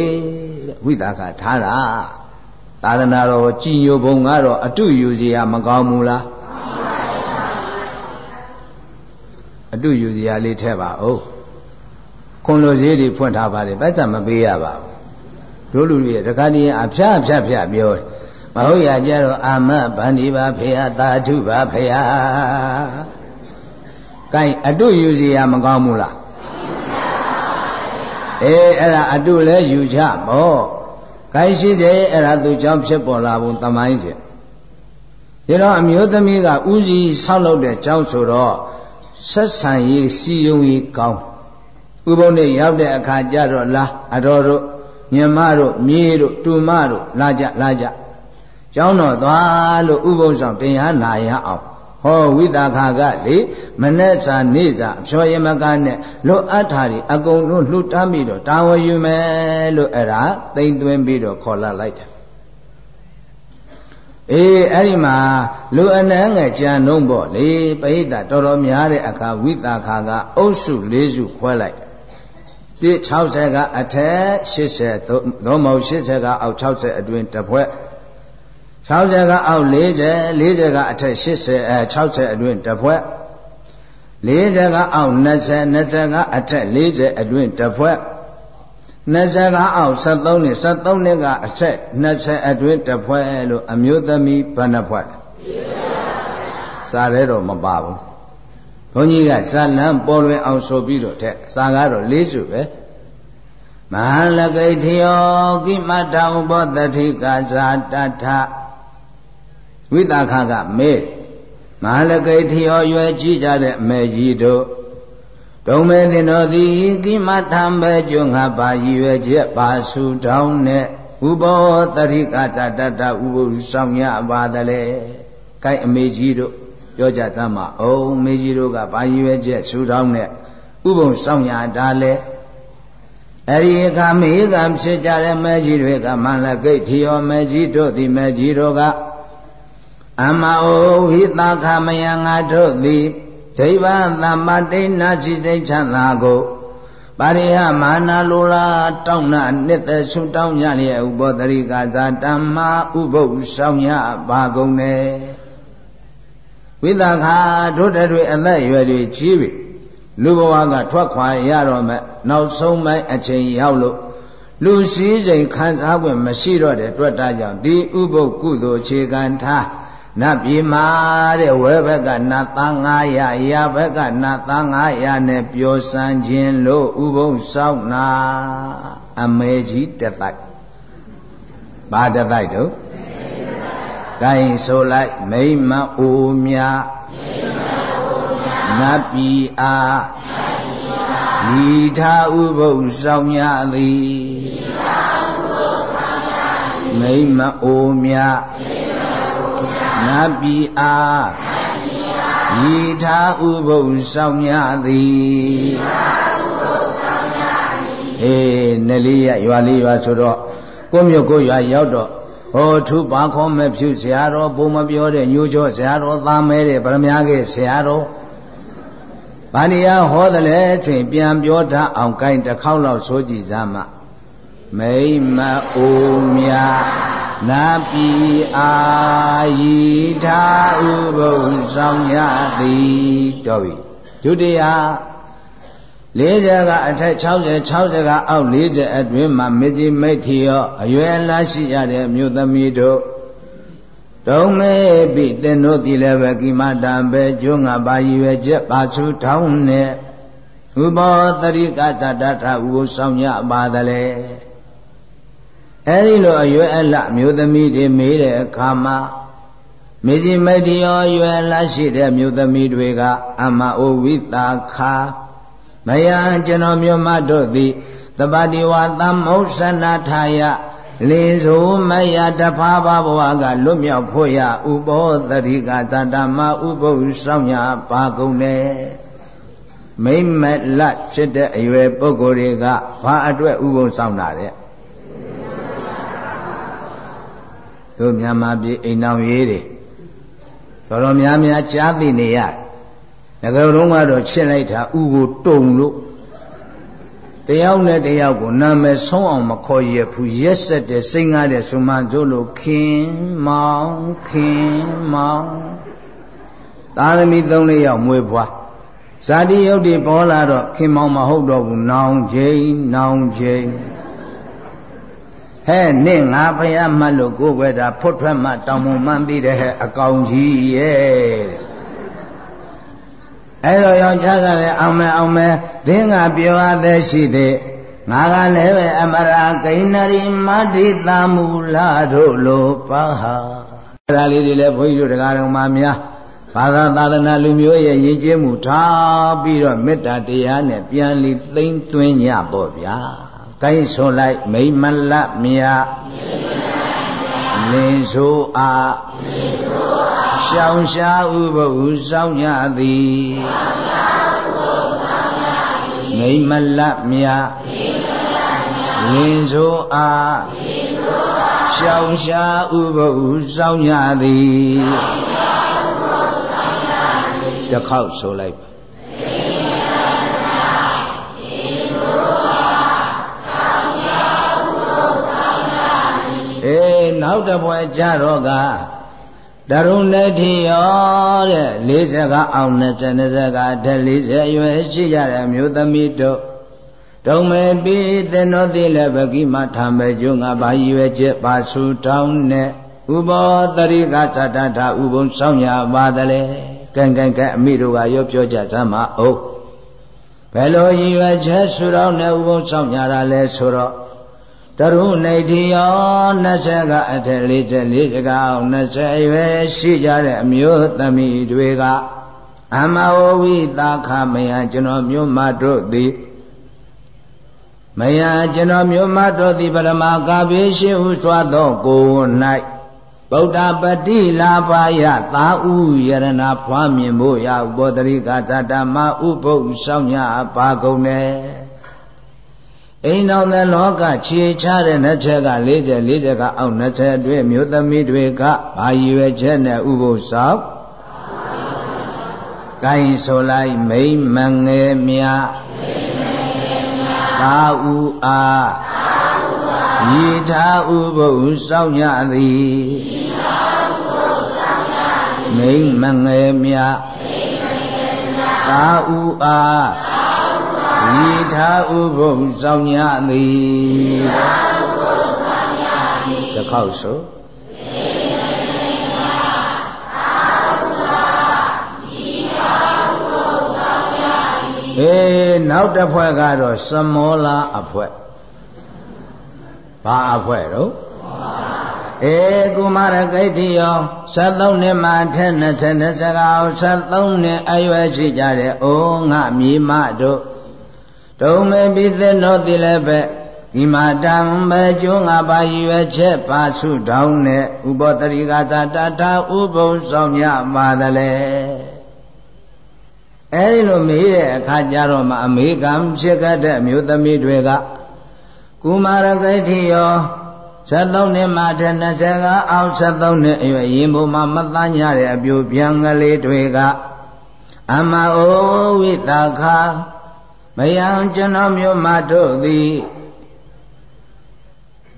ဝိသခါထားတာသာသနာတော်ကြည်ညိုဘုံကတော့အတုယူစီရမကောင်းဘူးလားအတုယူစီရလေးထည့်ပါဦးခွန်လိုစည်းတွေဖွင့်ထားပါတယ်ပတ်သက်မပေးရပါဘူးတို့လူတွေတခါတည်းအဖျားဖျားဖျားပြောတယ် မဟုတ်ရကြတော့အာမဗန္ဒီပါဖေယသာဓုပါဖေယကိုင်အတုယူစီရမကောင်းဘူးလားအေးအဲ့ဒါအတုလဲယူချပေါ့ကိုင်ရှိစေအဲ့ဒါသူကြောင့်ဖြစ်ပေါ်လာပုံတမိုင်းစေဒီတော့အမျိုးသမီးကဥကြီးဆောက်လုပ်တဲ့ကြောင့်ဆိုတော့ဆက်ဆံရေးစီယုံရေးကောင်းဥပုံနဲ့ရောက်တဲ့အခါကျတော့လာအတော်တို့မြမတို့မြေတို့တူမတို့လာကြလာကြ ကျောင်းတော်သွားလို့ဥပုံဆောင်တရားနာရအောင်ဟောဝိတာခါကလေမနဲ့စာနေ့စာအဖြောရမကနဲ့လွတ်အပ်တာတွေအကုန်လုံးလှူတမ်းပြီးတော့တာဝန်ယူမယ်လို့အဲ့ဒါသိမ့်သွင်းပြီးတော့ခေါ်လာလိုက်တယ်အေးအဲ့ဒီမှာလူအနှံငယ်ကြံနှုံးပေါ့လေပရိသတ်တော်တော်များတဲ့အခါဝိတာခါကအုပ်စု၄စုခွဲလိုက်တိ60ကအထက်80သို့မဟုတ်80ကအောက်60အတွင်းတစ်ဖွဲ့ 60ကအောက်40 40ကအထက်80အဲ60အတွင်းတစ်ဖွဲ့40ကအောက်20 20ကအထက်40အတွင်းတစ်ဖွဲ့20ကအောက်73နှစ်73နှစ်ကအထက်20အတွင်းတစ်ဖွဲ့လို့အမျိုးသမီးဘယ်နှဖွဲ့လဲစာရဲတော့မပါဘူးဘုန်းကြီးကဇာလံပေါ်လွင်အောင်ဆိုပြီးတော့တဲ့စာကတော့၄စုပဲမဟာလကိထယောကိမတဥပောတတိကာဇာတထ ဝိတာခကမေမဟာလကိထယောရွယ်ကြည့်ကြတဲ့အမေကြီးတို့ဒုံမေတင်တော်သည်ကိမထံပဲကျွငါပါရည်ရွယ်ချက်ပါစုတောင်းနဲ့ဥဘောတရိကတတတဥပုဆောင်ရပါသလဲ။ကိုက်အမေကြီးတို့ပြောကြသမှာအုံမေကြီးတို့ကပါရည်ရွယ်ချက်ဆူတောင်းနဲ့ဥပုံဆောင်ရတာလဲအဲ့ဒီအခါမေကဖြစ်ကြတဲ့မဲကြီးတွေကမန္လကိတ်ထီယောမဲကြီးတို့သည်မဲကြီးတို့က အမအိုဟိသခမယံငါတို့သည်ဒိဗ္ဗသမ္ပတိနာချိစိတ်ချမ်းသာကိုပါရိဟမာနာလိုလားတောင်းနာနှစ်သက်ဆုတောင်းကြလျက်ဥပောတရိကသာတမ္မာဥပုပ်ဆောင်ရပါကုန်တယ်ဝိသခာတို့တွေအသက်ရွယ်တွေကြီးပြီလူဘဝကထွက်ခွာရတော့မဲ့နောက်ဆုံးပိုင်းအချိန်ရောက်လို့လူစည်းစိမ်ခံစား권မရှိတော့တဲ့အတွက်တာကြောင့်ဒီဥပုပ်ကုသိုလ်ခြေခံထား နတ်ပြည်မှာတဲ့ဝဲဘက်ကနတ်သား900ရာဘက်ကနတ်သား900နဲ့ပျော်စမ်းခြင်းလို့ဥပုံဆောက်နာအမေကြီးတသက်ဘာတသက်တို့ဂိုင်းဆိုလိုက်မိမအိုမြနတ်ပြည်အားဤထာဥပုပ်ဆောင်ရသည်မိမအိုမြ နတ်ပြည်အားဤထာဥပုပ်ဆောင်ရသည်အေးနယ်လေးရရွာလေးရွာဆိုတော့ကိုမြို့ကိုရွာရောက်တော့ဟောထုပါခေါ်မဲ့ဖြူဆရာတော်ဘုံမပြောတဲ့ညိုးကျော်ဆရာတော်သားမဲတဲ့ဗရမ ्या ကဆရာတော်ဗာဏိယဟောတယ်လေတွင်ပြန်ပြောတတ်အောင်ကိုင်းတစ်ခေါက်လောက်ဆိုကြည်စားမှမိမအိုမြ နာပြီအာယီထာဥပုဆောင်ရသည်တော်ပြီဒုတိယ40ကအထက်60 60ကအောက်40အတွင်းမှာမေတိမိတ်ထီရောအရွယ်လားရှိရတဲ့မြို့သမီးတို့ဒုံမေပိသင်တို့ဒီလည်းပဲကိမတံပဲကျွငါပါရည်ပဲချက်ပါစုထောင်းနဲ့ဥပောတရိကတတထဥပုဆောင်ရပါသလဲ အဲဒီလိုအရွယ်အလမျိုးသမီးတွေမေးတဲ့အခါမှာမေကြီးမတ္တိယောအရွယ်လရှိတဲ့မျိုးသမီးတွေကအမအိုဝိတာခာမယံကျွန်တော်မြို့မတို့သည်တပတိဝသမ္မောစနာထာယလင်းဆိုမယတဖာဘဘဝကလွတ်မြောက်ဖို့ရဥပောတတိကသတ္တမဥပုပ်ဆောင်ညာပါကုန်တယ်မိမ့်မလတ်ဖြစ်တဲ့အရွယ်ပုဂ္ဂိုလ်တွေကဘာအတွက်ဥပုံဆောင်တာတဲ့ တို့မြန်မာပြည်အိမ်တော်ရေးတွေတော်တော်များများကြားသိနေရငကရုံးကတော့ချစ်လိုက်တာဥကိုတုံလို့တယောက်နဲ့တယောက်ကိုနာမည်ဆုံးအောင်မခေါ်ရဘူးရက်ဆက်တဲ့စိတ်ငားတဲ့ဆုမန်ကျို့လို့ခင်မောင်ခင်မောင်သာသမီသုံးလေးယောက်မွေးဖွားဇာတိယုတ်တွေပေါ်လာတော့ခင်မောင်မဟုတ်တော့ဘူးနောင်ချိန်နောင်ချိန် ဟဲ့နင့်ငါဖယားမှတ်လို့ကိုယ်ွယ်တာဖွတ်ထွက်မှတောင်မမှန်းပြီးတဲ့ဟဲ့အကောင်ကြီးရဲ့အဲ့တော့ယောက်ျားကလည်းအောင်မဲအောင်မဲဒင်းကပြောအပ်သေးရှိသေးငါကလည်းပဲအမရာကိဏရီမတ္တိတမူလာတို့လိုပါဟာအဲ့ဒါလေးတွေလည်းဘုန်းကြီးတို့တရားတော်မှာများဘာသာသာသနာလူမျိုးရဲ့ရည်ကျဲမှုထားပြီးတော့မေတ္တာတရားနဲ့ပြန်လီသိမ့်သွင်းကြပေါ့ဗျာ။ ကိုင်းဆိုလိုက်မိမလမြာလင်းဆိုအားရှောင်ရှားဥပုဥဆောင်ရသည်မိမလမြာလင်းဆိုအားရှောင်ရှားဥပုဥဆောင်ရသည်တစ်ခေါက်ဆိုလိုက် နောက်တစ်ပွဲကြတော့ကတရုံနေတိရောတဲ့40ကအောင်20 20ကအထက်40ရွယ်ရှိကြတဲ့မျိုးသမီးတို့ဒုံမေပိသင်တို့သည်လည်းဗကိမထာမေကျုံငါဘာရွယ်ချက်ပါဆူတောင်းနဲ့ဥဘောတရိကသတ္တထဥပုံဆောင်ရပါသလဲကဲကဲကဲအမိတို့ကရောပြောကြစမ်းမအောင်ဘယ်လိုရည်ရွယ်ချက်ဆူတော်နဲ့ဥပုံဆောင်ကြတာလဲဆိုတော့ တရုနေတိယော20ကအထက်44တကောင်20ရွယ်ရှိကြတဲ့အမျိုးသမီးတွေကအမဝဝိသာခမယကျွန်တော်မျိုးမတို့သည်မယကျွန်တော်မျိုးမတို့သည်ပရမကာဘေရှိဟုစွာသောကိုယ်၌ဗုဒ္ဓပတိလာပါယသာဥယရဏဖွားမြင်ဖို့ရဥပောတရိကသတ္တမဥပုပ်ဆောင်ညပါကုန်တယ် အိမ်တော်တဲ့လောကခြေချတဲ့နှစ်ချက်က40 40ကအောက်နှစ်ချက်အတွင်းမြို့သမီးတွေကဘာရည်ရွယ်ချက်နဲ့ဥပုသ်ဆောက်ကိုင်းဆိုလိုက်မိမ့်မငယ်မြသာဥအားဤထာဥပုသ်ဆောက်ရသည်မိမ့်မငယ်မြသာဥအား ဤထာဥပုပ်ဆောင်ညသည်တစ်ခေါက်ဆိုအေးနောက်တစ်ဖွဲ့ကတော့စမောလာအဖွဲ့ဘာအဖွဲ့တော့အေကုမာရဂိဋ္ဌိယော73နှစ်မှထက်နှစ်ထက်နှစ်စကား73နှစ်အရွယ်ရှိကြတဲ့အိုးငါမြေမတို့ ဒုံမေပိသနောတိလည်းပဲဤမာတံပဲကျိုးငါပါရွယ်ချက်ပါစုတောင်းနဲ့ဥပောတရိကသာတတာဥပုံဆောင်ညပါသလဲအဲဒီလိုမေးတဲ့အခါကျတော့မှအမေကံဖြစ်ခဲ့တဲ့အမျိုးသမီးတွေကကုမာရဂိဋ္ဌိယော73နှစ်မှထက်20ကအောက်73နှစ်အရွယ်ရင်ဘုံမှာမတန်းရတဲ့အပြိုပြန်ကလေးတွေကအမအိုဝိသခာ မယံကျွန်တော်မျိုးမတို့သည်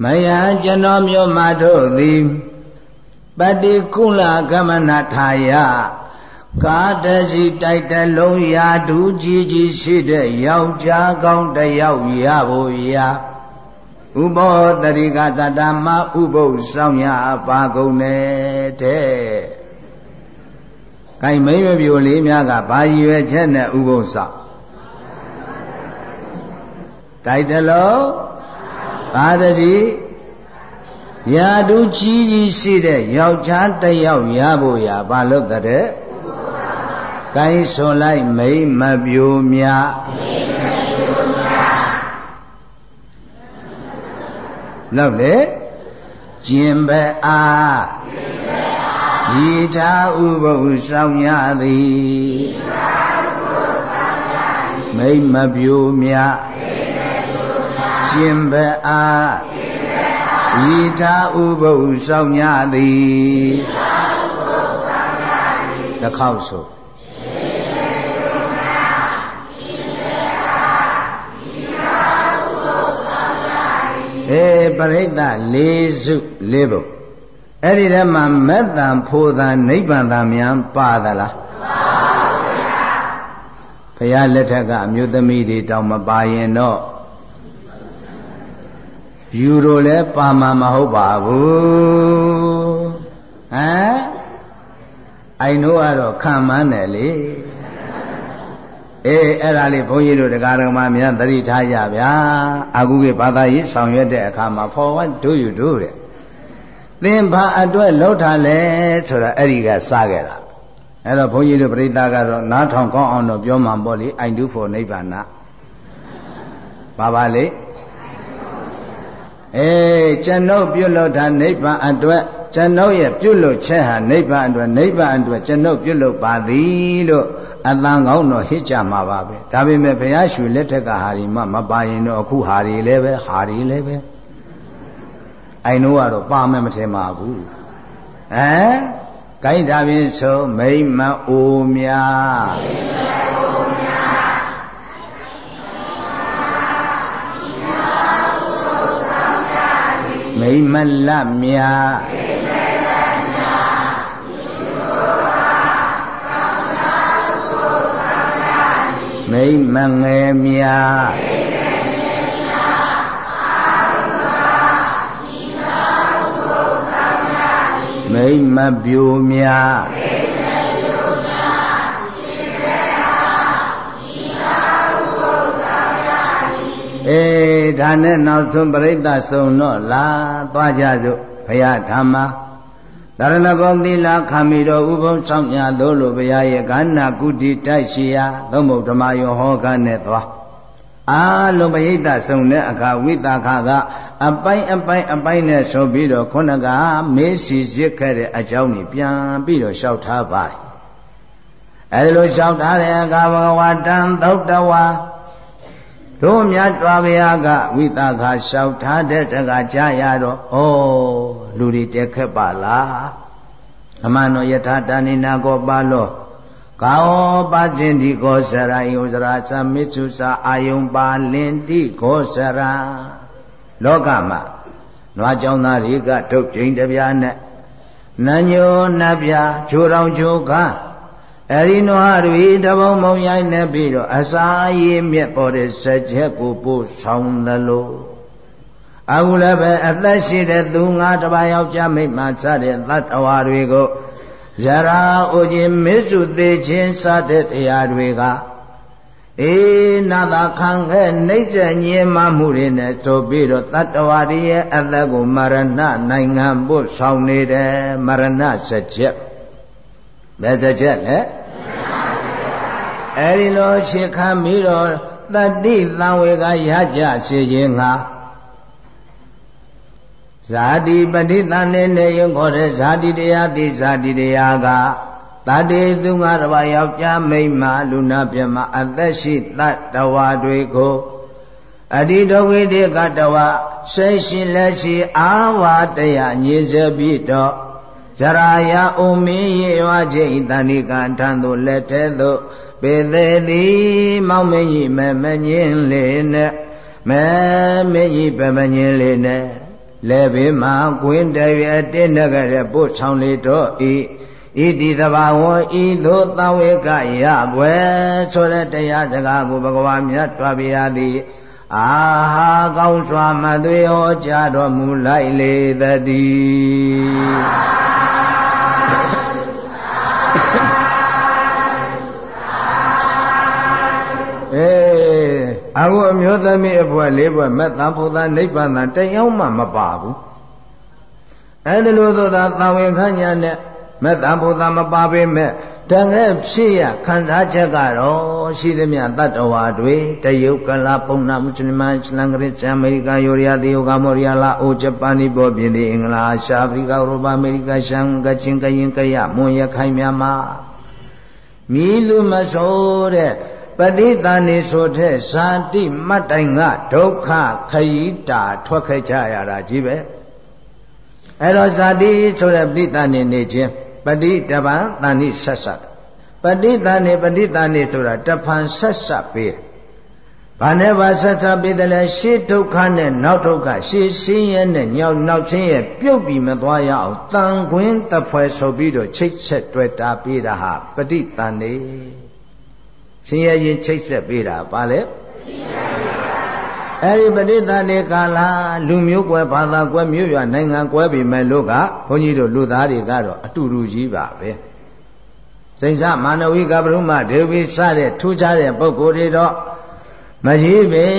မယံကျွန်တော်မျိုးမတို့သည်ပတိကုလကမနထာယကာတစီတိုက်တလုံးရာဒူးကြီးကြီးရှိတဲ့ယောက်ျားကောင်းတယောက်ရဖို့ရာဥပောတရိကသတ္တမဥပုပ်ဆောင်ရပါကုန်တဲ့။ခိုင်မိမပြိုလေးများကဘာရည်ရွယ်ချက်နဲ့ဥပုပ်ဆောင် တိုက်တလုံးပါတတိရာတူကြီးကြီးရှိတဲ့ယောက်ျားတစ်ယောက်ရဖို့ရဘာလို့တဲ့ကိုင်းဆွန်လိုက်မိမပြိုမြလောက်လေကျင်ပဲအားဤထာဥပုပ်ဆောင်ရသည်မိမပြိုမြကျင် ပဲအားဤထာဥပုပ်ဆောင်ရသည်တစ်ခေါက်ဆိုအေးပရိသတ်၄စု၄ဘုတ်အဲ့ဒီထဲမှာမက်တံဖိုးတံနိဗ္ဗာန်တံမြန်ပါသလားပါပါဘုရားဘုရားလက်ထက်ကအမျိုးသမီးတွေတောင်မပါရင်တော့ ယူတို့လည်းပါမှာမဟုတ်ပါဘူးဟမ်အိုင်တို့ကတော့ခံမှန်းတယ်လေအေးအဲ့ဒါလေးဘုန်းကြီးတို့တရားတော်မှာများသတိထားကြဗျာအခုကဘာသာရေးဆောင်ရွက်တဲ့အခါမှာ for what do you do တဲ့သင်ဘာအတွက်လှုပ်ထားလဲဆိုတာအဲ့ဒီကစခဲ့တာအဲ့တော့ဘုန်းကြီးတို့ပြိဿကတော့နားထောင်ကောင်းအောင်တော့ပြောမှပေါ့လေ I do for နိဗ္ဗာန်ဘာပါလေ အေးကျွန်ုပ်ပြုလို့တာနိဗ္ဗာန်အတွက်ကျွန်ုပ်ရဲ့ပြုလို့ချက်ဟာနိဗ္ဗာန်အတွက်နိဗ္ဗာန်အတွက်ကျွန်ုပ်ပြုလို့ပါသည်လို့အတန်ကောင်းတော့ဟစ်ကြမှာပါပဲဒါပေမဲ့ဘုရားရွှေလက်ထက်ကဟာဒီမှမပါရင်တော့အခုဟာဒီလည်းပဲဟာဒီလည်းပဲအိုင်တို့ကတော့ပါမယ်မထင်ပါဘူးဟမ်ကိုင်းဒါဖြင့်ဆိုမိမ့်မအိုမြာမိမ့်မအိုမြာ မိမလမြာမိမငယ်မြာမိမပြူမြာ အေးဒါနဲ့နောက်ဆုံးပြိဿဆုံးတော့လာသွားကြစို့ဘုရားဓမ္မတရဏဂုံသီလခံပြီးတော့ဥပုံဆောင်ညာသို့လိုဘုရားရဲ့ကဏကုတိတိုက်ရှိရာသုံးဘုဒ္ဓမယောဟောကနဲ့သွားအာလုံးပရိသဆုံတဲ့အခါဝိတာခကအပိုင်းအပိုင်းအပိုင်းနဲ့ဆိုပြီးတော့ခုနကမေးစီစစ်ခဲ့တဲ့အကြောင်းကြီးပြန်ပြီးတော့လျှောက်ထားပါတယ်အဲဒီလိုလျှောက်ထားတဲ့အခါဘဂဝတံသုတ်တဝါ တို့မြတ်တော်ဘုရားကဝိသခာလျှောက်ထားတဲ့စကားကြားရတော့ဩလူတွေတက်ခက်ပါလားအမှန်တော့ယထာတဏိနာကောပါလောကာဝပါခြင်းတိကောစရာယုစရာသမစ္ဆုစာအာယုံပါလင်တိကောစရာလောကမှာနွားကြောင်းသားတွေကထုတ်ချိန်တပြားနဲ့နညောနပြချိုးတော်ချိုးကား အဲဒီနွားတွေတပုံမုံရိုက်နေပြီးတော့အစာရည်မြက်ပေါ်တဲ့စက်ချက်ကိုပို့ဆောင်သလိုအခုလည်းပဲအသက်ရှိတဲ့သူငါတပါးယောက်ျားမိန်းမစတဲ့သတ္တဝါတွေကိုရရာအိုခြင်းမစ္စုသေးခြင်းစတဲ့တရားတွေကအေးနာသာခံခဲ့နှိမ့်ဆက်ညင်မှမှုတွေနဲ့ဆိုပြီးတော့တတ္တဝါတွေရဲ့အသက်ကိုမရဏနိုင်ငံဖို့ဆောင်နေတယ်မရဏစက်ချက်ဘယ်စက်ချက်လဲ အဲဒီလိုရှေခံပြီးတော့တတိသံဝေကရကြစေခြင်းငါဇာတိပဋိသန္ဓေနဲ့ယုံခေါ်တဲ့ဇာတိတရားတိဇာတိတရားကတတေသူငါတပါးယောက်ျားမိန်းမလူနာပြမအသက်ရှိတတ္တဝါတွေကိုအတိတဝိတေကတဝဆိတ်ရှိလက်ရှိအာဝါတရားညင်စေပြီးတော့ဇရာယဥမင်းရေဝခြင်းတဏိကထံသို့လက်ထဲသို့ ပေသေးသည်မောင်မင်းကြီးမမငင်းလေးနဲ့မမင်းကြီးပမငင်းလေးနဲ့လဲဘေးမှာကွင်းတရွယ်တင်းနဂရပို့ဆောင်လေတော့ဤဣတိတဘာဝဤသို့သဝေကရဘွယ်ဆိုတဲ့တရားစကားကိုဘဂဝါမြတ်တွားပြရသည်အာဟာကောင်းစွာမသွေဟောကြားတော်မူလိုက်လေတည်း အခုအမျိုးသမီးအဖွဲလေးဘွယ်မက်တန်ဖုသာနိဗ္ဗာန်တန်ရောက်မှမပါဘူးအဲ့ဒါလို့သောသာသံဝေခညာနဲ့မေတ္တာဘုရားမပါပေမဲ့
တကယ်ဖြစ်ရခံစားချက်ကတော့ရှိသမျှတတ္တဝါတွေတရုတ်ကလာပုံနာမွတ်စလင်မစလန်ကရစ်အမေရိကန်ယူရီးယားတရုတ်ကမော်ရီးယားလာအိုဂျပန်နီပေါ်ပြည်သည်အင်္ဂလာရှားအာဖရိကဥရောပအမေရိကရှမ်းကချင်းကရင်ကရမွန်ရခိုင်မြန်မာမြည်လူမဆိုးတဲ့ ပဋိသန္ဓေဆိုတဲ့ဇာတိမတ်တိုင်ကဒုက္ခခရီးတာထွက်ခဲ့ကြရတာကြီးပဲအဲ့တော့ဇာတိဆိုတဲ့ပဋိသန္ဓေနေခြင်းပဋိတပံသန္ဓိဆက်ဆက်ပဋိသန္ဓေပဋိသန္ဓေဆိုတာတဖန်ဆက်ဆက်ပေးတယ်ဘာနဲ့ဘာဆက်ဆက်ပေးတယ်လဲရှေးဒုက္ခနဲ့နောက်ဒုက္ခရှေးဆင်းရဲနဲ့ညောင်နောက်ဆင်းရဲပြုတ်ပြီးမသွားရအောင်တန်ခွင်းတဖွဲဆိုပြီးတော့ချိတ်ဆက်တွေ့တာပေးတာဟာပဋိသန္ဓေ ဆင်းရဲရင်ချိတ်ဆက်ပေးတာပါလေအဲ့ဒီပဋိသန္ဓေကာလလူမျိုးကွယ်ဘာသာကွယ်မြို့ရွာနိုင်ငံကွယ်ပြီမဲ့လို့ကဘုန်းကြီးတို့လူသားတွေကတော့အတူတူကြီးပါပဲစိန်စမာနဝိကပရုမဒေဝိစတဲ့ထူးခြားတဲ့ပုဂ္ဂိုလ်တွေတော့မကြီးပင်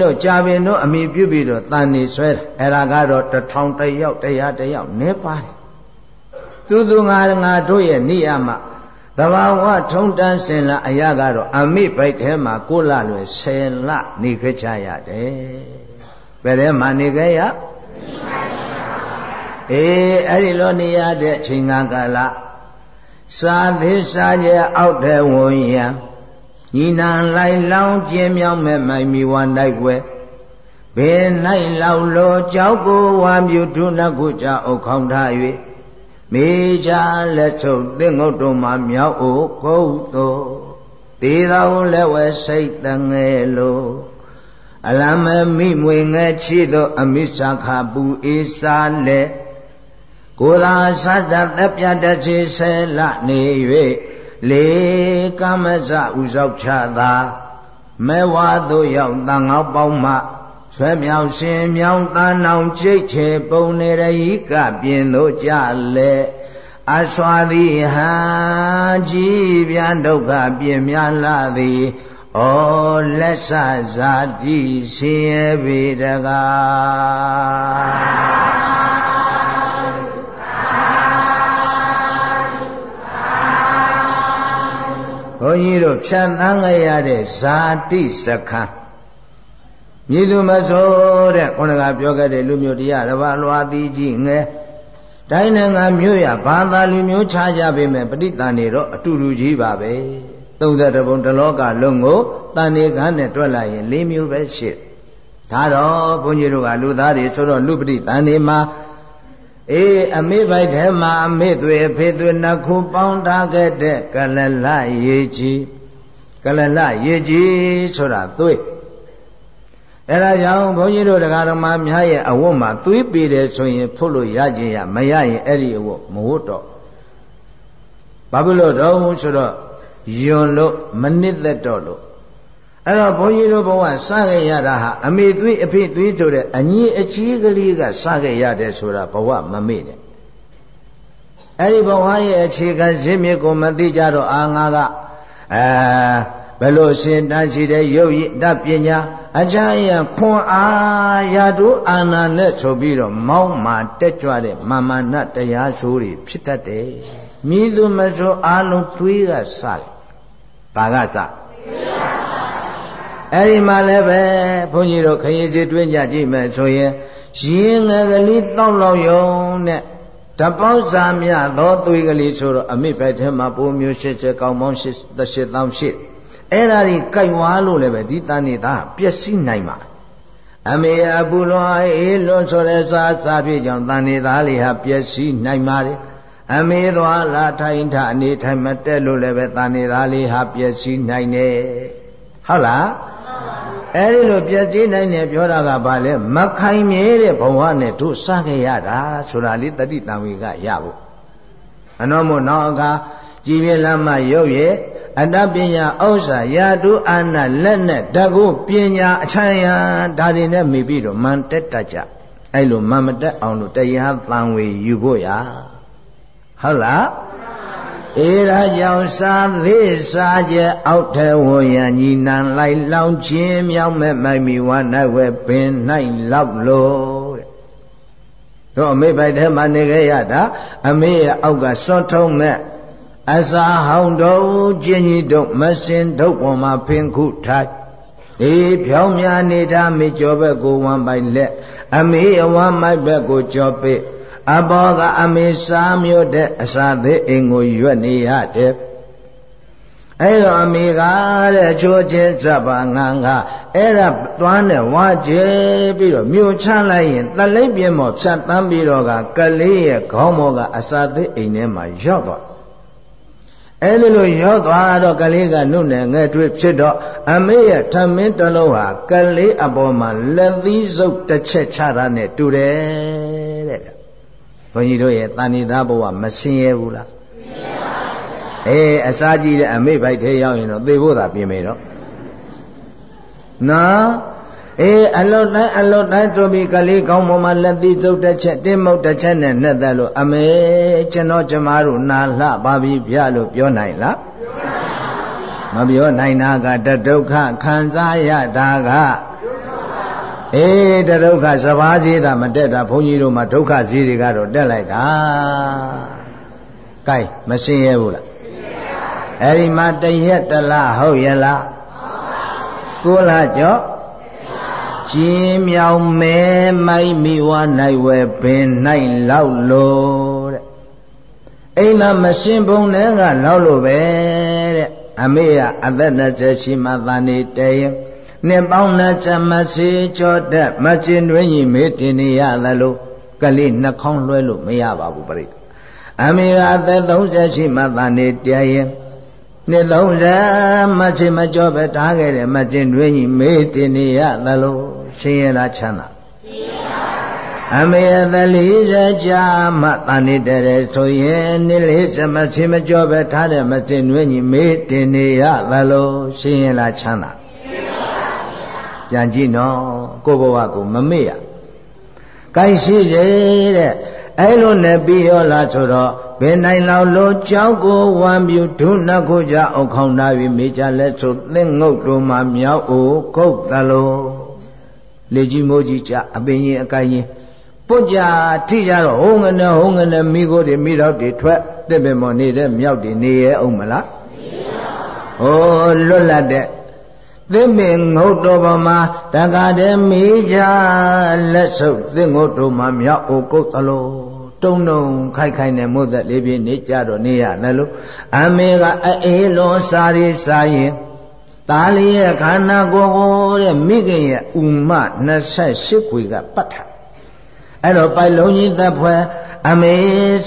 တို့ကြာပင်တို့အမိပြုပြီးတော့တန်နေဆွဲအဲ့ဒါကတော့တထောင်တယောက်တရားတယောက်နဲပါတယ်သူသူငါငါတို့ရဲ့နိယမ တဘာဝထုံတန်းစင်လာအရာကတော့အမိပိုက်ထဲမှာကိုလလွယ်ဆယ်လနေခဲ့ချရတယ်ဘယ်ထဲမှာနေခဲ့ရအေးအဲ့ဒီလိုနေရတဲ့အချိန်ကာလစာသေးစာကျအောက်ထဲဝင်ရညီနံလိုက်လောင်းကျင်းမြောင်းမဲ့မိုင်မီဝမ်းတိုက်ွယ်ဘယ်၌လောက်လောကြောက်ကိုဝါမြူထုနကုကြအုတ်ခေါင်းထား၍ မေချာလက်ချုပ်သင်္ဂုတ်တို့မှာမြောက်အိုကုတ်သောတေသောလက်ဝဲစိတ်တငယ်လိုအလမမိမွေငယ်ချီသောအမိစာခပူအေးစားလက်ကိုယ်သာစသသက်ပြတချေဆဲလနေ၍လေကမဇဥဇောက်ချသာမဲဝါတို့ရောက်တန်ငေါပေါင်းမှ ဆွဲမြောင်ရှင်မြောင်တန်အောင်ကြိတ်ချေပုံနေရဤကပြင်တို့ကြလေအစွာသည်ဟံကြည်ပြန်ဒုက္ခပြင်များလာသည်ဩလက်ဆဇာတိရှင်ရဲ့ပေတကားဘုန်းကြီးတို့ဖြတ်သန်းကြရတဲ့ဇာတိစခန်း မြည်သူမဆိုးတဲ့ခုနကပြောခဲ့တဲ့လူမျိုးတရားတစ်ပါးလွာသည်ကြီးငယ်တိုင်းနိုင်ငံမြို့ရဘာသာလူမျိုးခြားကြပေမဲ့ပဋိသန္ဓေတော့အတူတူကြီးပါပဲ32ဘုံတလောကလုံးကိုတန်နေကန်းနဲ့တွက်လိုက်ရင်၄မျိုးပဲရှိဒါတော့ဘုန်းကြီးတို့ကလူသားတွေဆိုတော့လူပဋိသန္ဓေမှာအေးအမေပိုက်ထဲမှာအမေသွေအဖေသွေနှစ်ခုပေါင်းထားခဲ့တဲ့ကလလရေကြီးကလလရေကြီးဆိုတာသွေး အဲဒါကြောင့်ဘုန်းကြီးတို့တရားတော်မှာများရဲ့အဝတ်မှာသွေးပေတယ်ဆိုရင်ဖုတ်လို့ရခြင်းရမရရင်အဲ့ဒီအဝတ်မဟုတ်တော့ဘာဖြစ်လို့တော့ဆိုတော့ယွန်လို့မနစ်သက်တော့လို့အဲ့တော့ဘုန်းကြီးတို့ဘဝစခဲ့ရတာဟာအမေသွေးအဖေသွေးဆိုတဲ့အညီအကြီးကလေးကစခဲ့ရတယ်ဆိုတာဘဝမမေ့နဲ့အဲ့ဒီဘဝရဲ့အခြေခံရင်းမြစ်ကိုမသိကြတော့အာငါကအဲ ဘယ်လိုရှင်တန်းရှိတဲ့ရုပ်ရည်တပညာအကြရခွန်အားရာတို့အာနာနဲ့ဆိုပြီးတော့မောင်းမာတက်ကြွတဲ့မာမနတရားဆိုးတွေဖြစ်တတ်တယ်မြည်သူမဆိုအာလုံးသွေးကစတယ်ဘာကစအဲ့ဒီမှာလည်းပဲဘုန်းကြီးတို့ခရီးစီတွင်းကြကြည့်မယ်ဆိုရင်ရင်ငယ်ကလေးတောက်လောက်ယုံနဲ့တပေါင်းစာမြသောသွေးကလေးဆိုတော့အမိဘက်ထဲမှာပိုးမျိုး80ကောင်းပေါင်း80တောင်းရှိ အဲ့ဒါကြီးကြိုက်ဝါလို့လည်းပဲဒီတန်နေတာပျက်စီးနိုင်ပါအမေအပူလွန်အေးလွန်ဆိုတဲ့စာစာပြည့်ကြောင့်တန်နေသားလေးဟာပျက်စီးနိုင်ပါတယ်အမေသွားလာထိုင်ထအနေထိုင်မတက်လို့လည်းပဲတန်နေသားလေးဟာပျက်စီးနိုင်တယ်ဟုတ်လားအဲ့ဒီလိုပြည့်စည်နိုင်တယ်ပြောတာကဘာလဲမခိုင်မြဲတဲ့ဘဝနဲ့တို့စခဲ့ရတာဆိုတာလေးတတိတံဝေကရဖို့အနောမို့နောက်အခါကြည်ပြလမ်းမရုပ်ရဲ့ အတ္တပညာဥစ္စာယာတုအာနာလက်နဲ့ဓကုပညာအချမ်းရံဒါတွေနဲ့မိပြီးတော့မန်တက်တတ်ကြအဲ့လိုမန်မတက်အောင်လို့တရားသံဝေယူဖို့ရဟုတ်လားဧရာကြောင့်စာသေးစာကျအောက်ထဲဝရညီနံလိုက်လောင်ခြင်းမြောက်မဲ့မိုက်မီဝါ၌ဝဲပင်၌လောက်လို့တဲ့တို့အမေပိုက်ထဲမှာနေခဲ့ရတာအမေရဲ့အောက်ကစွန့်ထုံးမဲ့ အစာဟောင်းတော်ကျင်းကြီးတို့မစင်ထုတ်ပေါ်မှာဖင်ခုထိုက်အေးဖြောင်းများနေတာမေကျော်ဘက်ကိုဝမ်းပိုက်လက်အမေအဝမ်းမိုက်ဘက်ကိုကြော်ပိအဘောကအမေစားမြို့တဲ့အစာသေးအိမ်ကိုရွက်နေရတဲ့အဲ့တော့အမေကတဲ့ချိုးချင်းစပ်ပါငန်းကအဲ့ဒါသွားနဲ့ဝါကျဲပြီးတော့မြို့ချလိုက်ရင်တလိပ်ပြင်းမော်ဖြတ်တန်းပြီးတော့ကကလေးရဲ့ခေါင်းမော်ကအစာသေးအိမ်ထဲမှာရောက်သွား အဲ့ဒီလိုရောက်သွားတော့ကလေးကနုနယ်ငဲ့တွေ့ဖြစ်တော့အမေရဲ့ထမင်းတလုံးဟာကလေးအပေါ်မှာလက်သီးစုပ်တစ်ချက်ချတာနဲ့တူတယ်တဲ့ဘုန်းကြီးတို့ရဲ့တဏိသားဘဝမစင်ရဘူးလားအေးအစာကြည့်တဲ့အမိဘိုက်ထဲရောက်ရင်တော့သေဖို့သာပြင်မယ်တော့နော် အေးအလွတ်တိုင်းအလွတ်တိုင်းတို့ပြီးကလေးကောင်းပေါ်မှာလက်သီးသုတ်တစ်ချက်တင်းမုတ်တစ်ချက်နဲ့နဲ့သက်လို့အမေကျွန်တော်ကျမတို့နာလှပါပြီဗျလို့ပြောနိုင်လားမပြောနိုင်တာကတဒုက္ခခံစားရတာကအေးတဒုက္ခစဘာကြီးတာမတက်တာဘုန်းကြီးတို့မှာဒုက္ခဈေးတွေကတော့တက်လိုက်တာကဲမရှင်းရဘူးလားအဲ့ဒီမှာတရက်တလားဟုတ်ရဲ့လားကိုလားကြော့ ကျင်းမြောင်မဲမိုက်မိဝနိုင်ဝဲပင်နိုင်လောက်လို့တဲ့အိမ်သာမရှင်းပုံနဲ့ကလောက်လို့ပဲတဲ့အမေကအသက်20ရှိမှသာနေတည်ရင်နှစ်ပေါင်းနဲ့ဇမစီကြောတဲ့မကျင်တွင်ကြီးမေးတင်နေရသလိုကလေးနှာခေါင်းလွှဲလို့မရပါဘူးပြိတ္တအမေကအသက်30ရှိမှသာနေတည်ရင်နှစ်လုံးရမချင်မကြောပဲတားခဲ့တယ်မကျင်တွင်ကြီးမေးတင်နေရသလို ရှင်းရလားချမ်းသာအမေအသလေးစကြာမှတန်နေတဲ့ဆိုရင်နှစ်လေးစမချင်မကြောပဲထားတယ်မကျင်တွင်ကြီးမေးတင်နေရသလိုရှင်းရလားချမ်းသာပြန်ကြည့်နော်ကိုဘဝကိုမမေ့ရကိုင်းရှိတယ်တဲ့အဲ့လိုနဲ့ပြီးရောလားဆိုတော့ဘယ်နိုင်လောက်လို့ကြောက်ကိုဝမ်းပြူဒုနှကိုကြအောင်ခေါင်းသားပြီးမိကြလက်ဆိုသင်ငုတ်တို့မှမြောက်အိုကုတ်တလို့ လေကြီးမိုးကြီးကြအပင်ကြီးအကိုင်းကြီးပုတ်ကြထိကြတော့ဟုံငနဲ့ဟုံငနဲ့မိကိုတွေမိတော့တွေထွက်တစ်ပင်မော်နေတဲ့မြောက်တွေနေရဲ့အောင်မလားဟိုလွတ်လပ်တဲ့သစ်ပင်ငုတ်တော်ပေါ်မှာတက္ကတဲ့မိကြလက်ဆုပ်သစ်ငုတ်တော်မှာမြောက်အိုကုတ်တလို့တုံတုံခိုက်ခိုက်နဲ့မို့သက်လေးပြင်းနေကြတော့နေရတယ်လို့အမေကအေးလွန်စားရီစားရင် သားလေးရဲ့ခန္ဓာကိုယ်ကိုတဲ့မိခင်ရဲ့ဥမ28ခွေကပတ်ထားအဲ့တော့ပိုက်လုံးကြီးသက်ဖွဲအမေ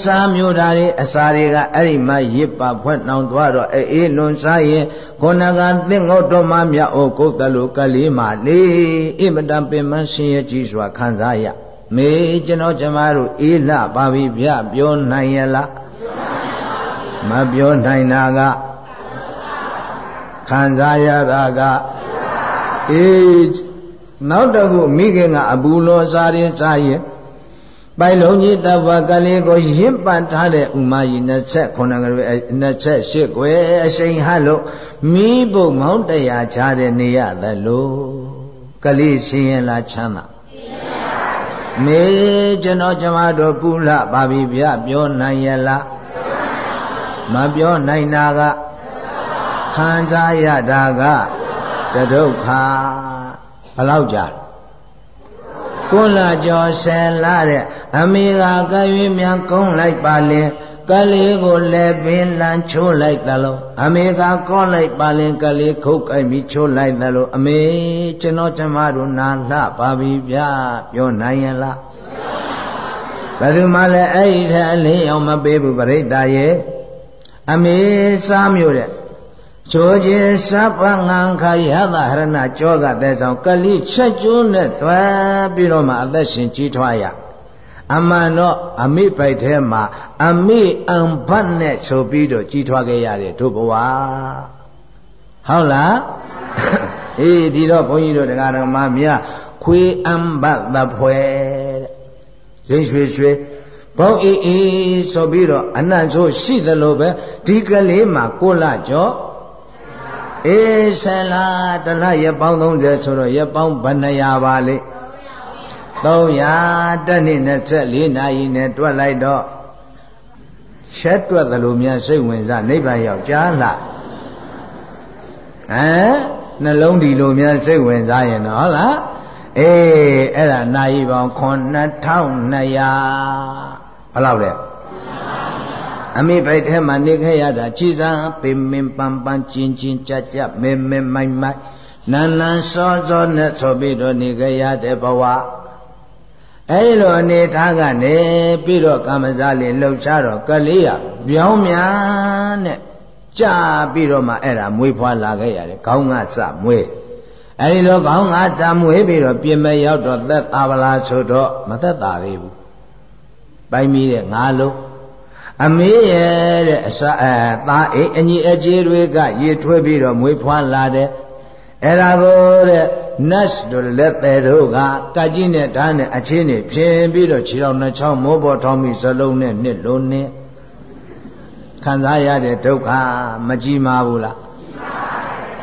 စားမျိုးဓာတွေအစာတွေကအဲ့ဒီမှာရစ်ပါဖွက်နှောင်သွားတော့အေးလွန်စားရင်ခုနကသင်္ငုတ်တော်မှမြတ်အိုကုသလိုကလေးမှလေအင်မတန်ပင်မဆင်းရဲကြီးစွာခံစားရမေကျွန်တော်ကျမတို့အေးလှပါပြီဗျပြောနိုင်ရလားမပြောနိုင်တာက ခံစားရတာကအေးနောက်တခုမိခင်ကအဘူးလောစားရင်စားရင်ပိုင်လုံးကြီးတဘကလေးကိုရင့်ပန်ထားတဲ့ဥမာကြီး29ကလေး28ကွယ်အရှိန်ဟလို့မိဖို့မောင်းတရားချတဲ့နေရသလိုကလေးရှင်းရင်လားချမ်းသာမေကျွန်တော်ကျမတို့ကုလပါပြီဗျပြောနိုင်ရလားမပြောနိုင်တာက ခံစားရတာကတဒုက္ခဘလောက်ကြာကုလကျော်ဆယ်လာတဲ့အမေကကရွေးမြန်ကုန်းလိုက်ပါလင်ကလေးကိုလည်းပင်လန်းချိုးလိုက်သလိုအမေကကောလိုက်ပါလင်ကလေးခုတ်ကိုက်ပြီးချိုးလိုက်သလိုအမေကျွန်တော်ကျမတို့နာလှပါပြီဗျာပြောနိုင်ရင်လားဘယ်သူမှလည်းအဲ့ဒီထက်အလင်းအောင်မပေးဘူးပြိတ္တာရဲ့အမေစားမျိုးတဲ့ ချိုးခြင်းစပ်ပငံခယသဟရဏကြောကတဲ့ဆောင်ကလိချက်ကျိုးနဲ့သွားပြီးတော့မှအသက်ရှင်ကြီးထွားရအမှန်တော့အမိပိုက်ထဲမှာအမိအံဘတ်နဲ့ဆိုပြီးတော့ကြီးထွားခဲ့ရတယ်တို့ဘဝဟုတ်လားအေးဒီတော့ဘုန်းကြီးတို့တရားတော်မှာမြတ်ခွေအံဘတ်သဖွယ်တဲ့ရိတ်ရွှေရွှေဘောင်းအေးအေးဆိုပြီးတော့အနံ့ချိုးရှိသလိုပဲဒီကလေးမှာကိုလကျော် အေးဆယ်လားတလားရပေါင်း30ဆိုတော့ရပေါင်းဘယ်နှရာပါလိ300တနေ့24နာရီနဲ့တွက်လိုက်တော့ရှက်တွက်သလိုများစိတ်ဝင်စားနိဗ္ဗာန်ရောက်ကြားလာဟမ်နှလုံးဒီလိုများစိတ်ဝင်စားရင်တော့ဟုတ်လားအေးအဲ့ဒါနာယီပေါင်း9200ဘယ်လောက်လဲ အမိဘိုက်ထဲမှာနေခဲ့ရတာကြည်စားပင်ပင်ပန်းပန်းကျင်ကျင်ကြကြမဲမဲမိုက်မိုက်နန်းနန်းစောစောနဲ့ဆိုပြီးတော့နေခဲ့ရတဲ့ဘဝအဲဒီလိုအနေထားကနေပြီးတော့ကာမဇာလေးလှုပ်ရှားတော့ကလေးရပြောင်းမြန်နဲ့ကြာပြီးတော့မှအဲ့ဒါမွေးဖွားလာခဲ့ရတယ်ခေါင်းကစမွေးအဲဒီလိုခေါင်းကစမွေးပြီးတော့ပြင်မရောက်တော့သက်သာပလားဆိုတော့မသက်သာသေးဘူးပိုင်ပြီးတဲ့ငါလုံး အမေးရဲ့တဲ့အစအဲသားအိအညီအကျေးတွေကရေထွေးပြီးတော့မွေးဖွားလာတဲ့အဲ့ဒါကိုတဲ့နတ်တို့လက်သေးတို့ကကကြီးနဲ့ဓာတ်နဲ့အချင်းနဲ့ဖြင်းပြီးတော့ခြေတော်နှချောင်းမိုးပေါ်ထောင်းပြီးဇလုံးနဲ့နှစ်လုံးနဲ့ခံစားရတဲ့ဒုက္ခမကြီးမားဘူးလား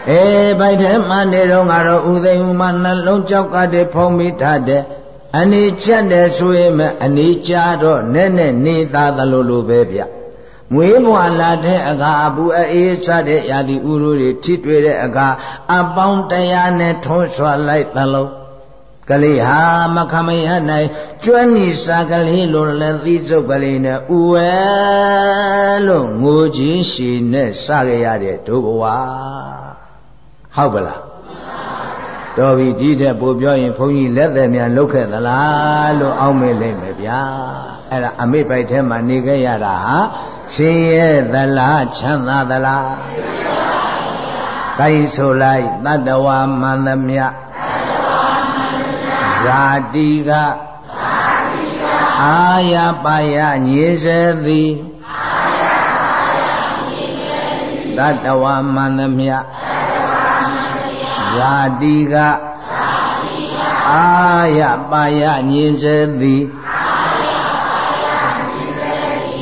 အေးဘိုက်ထဲမှာနေတော့ကတော့ဥသိဥမနှလုံးကြောက်ကတည်းဖုံးပြီးထားတဲ့ အနိချက်တယ်ဆိုရင်မအနိကြတော့နဲ့နဲ့နေသားသလိုလိုပဲဗျမွေးဘွာလာတဲ့အခါအပူအေးစတဲ့ရာသီဥရုတွေထိတွေ့တဲ့အခါအပေါင်းတရားနဲ့ထုံးဆွလိုက်သလုံးကလေးဟာမခမရနိုင်ကျွမ်းနီစာကလေးလိုလည်းသီးစုပ်ကလေးနဲ့ဥဝဲလို့ငိုချင်းရှည်နဲ့စခဲ့ရတဲ့ဒုဘဝဟုတ်ပလား တော်ပြီဒီတဲ့ပို့ပြောရင်ဘုန်းကြီးလက်သက်များလုတ်ခဲ့သလားလို့အောင်းမေးလိုက်မယ်ဗျာအဲ့ဒါအမိပိုက်ထဲမှာနေခဲ့ရတာဟာရှင်ရဲ့သလားချမ်းသာသလားကိုင်းဆိုလိုက်တတ္တဝါမန္တမြဇာတိကအာယပါယညေစေသည်တတ္တဝါမန္တမြ ဇာတိကအာယပါယညေစေသည်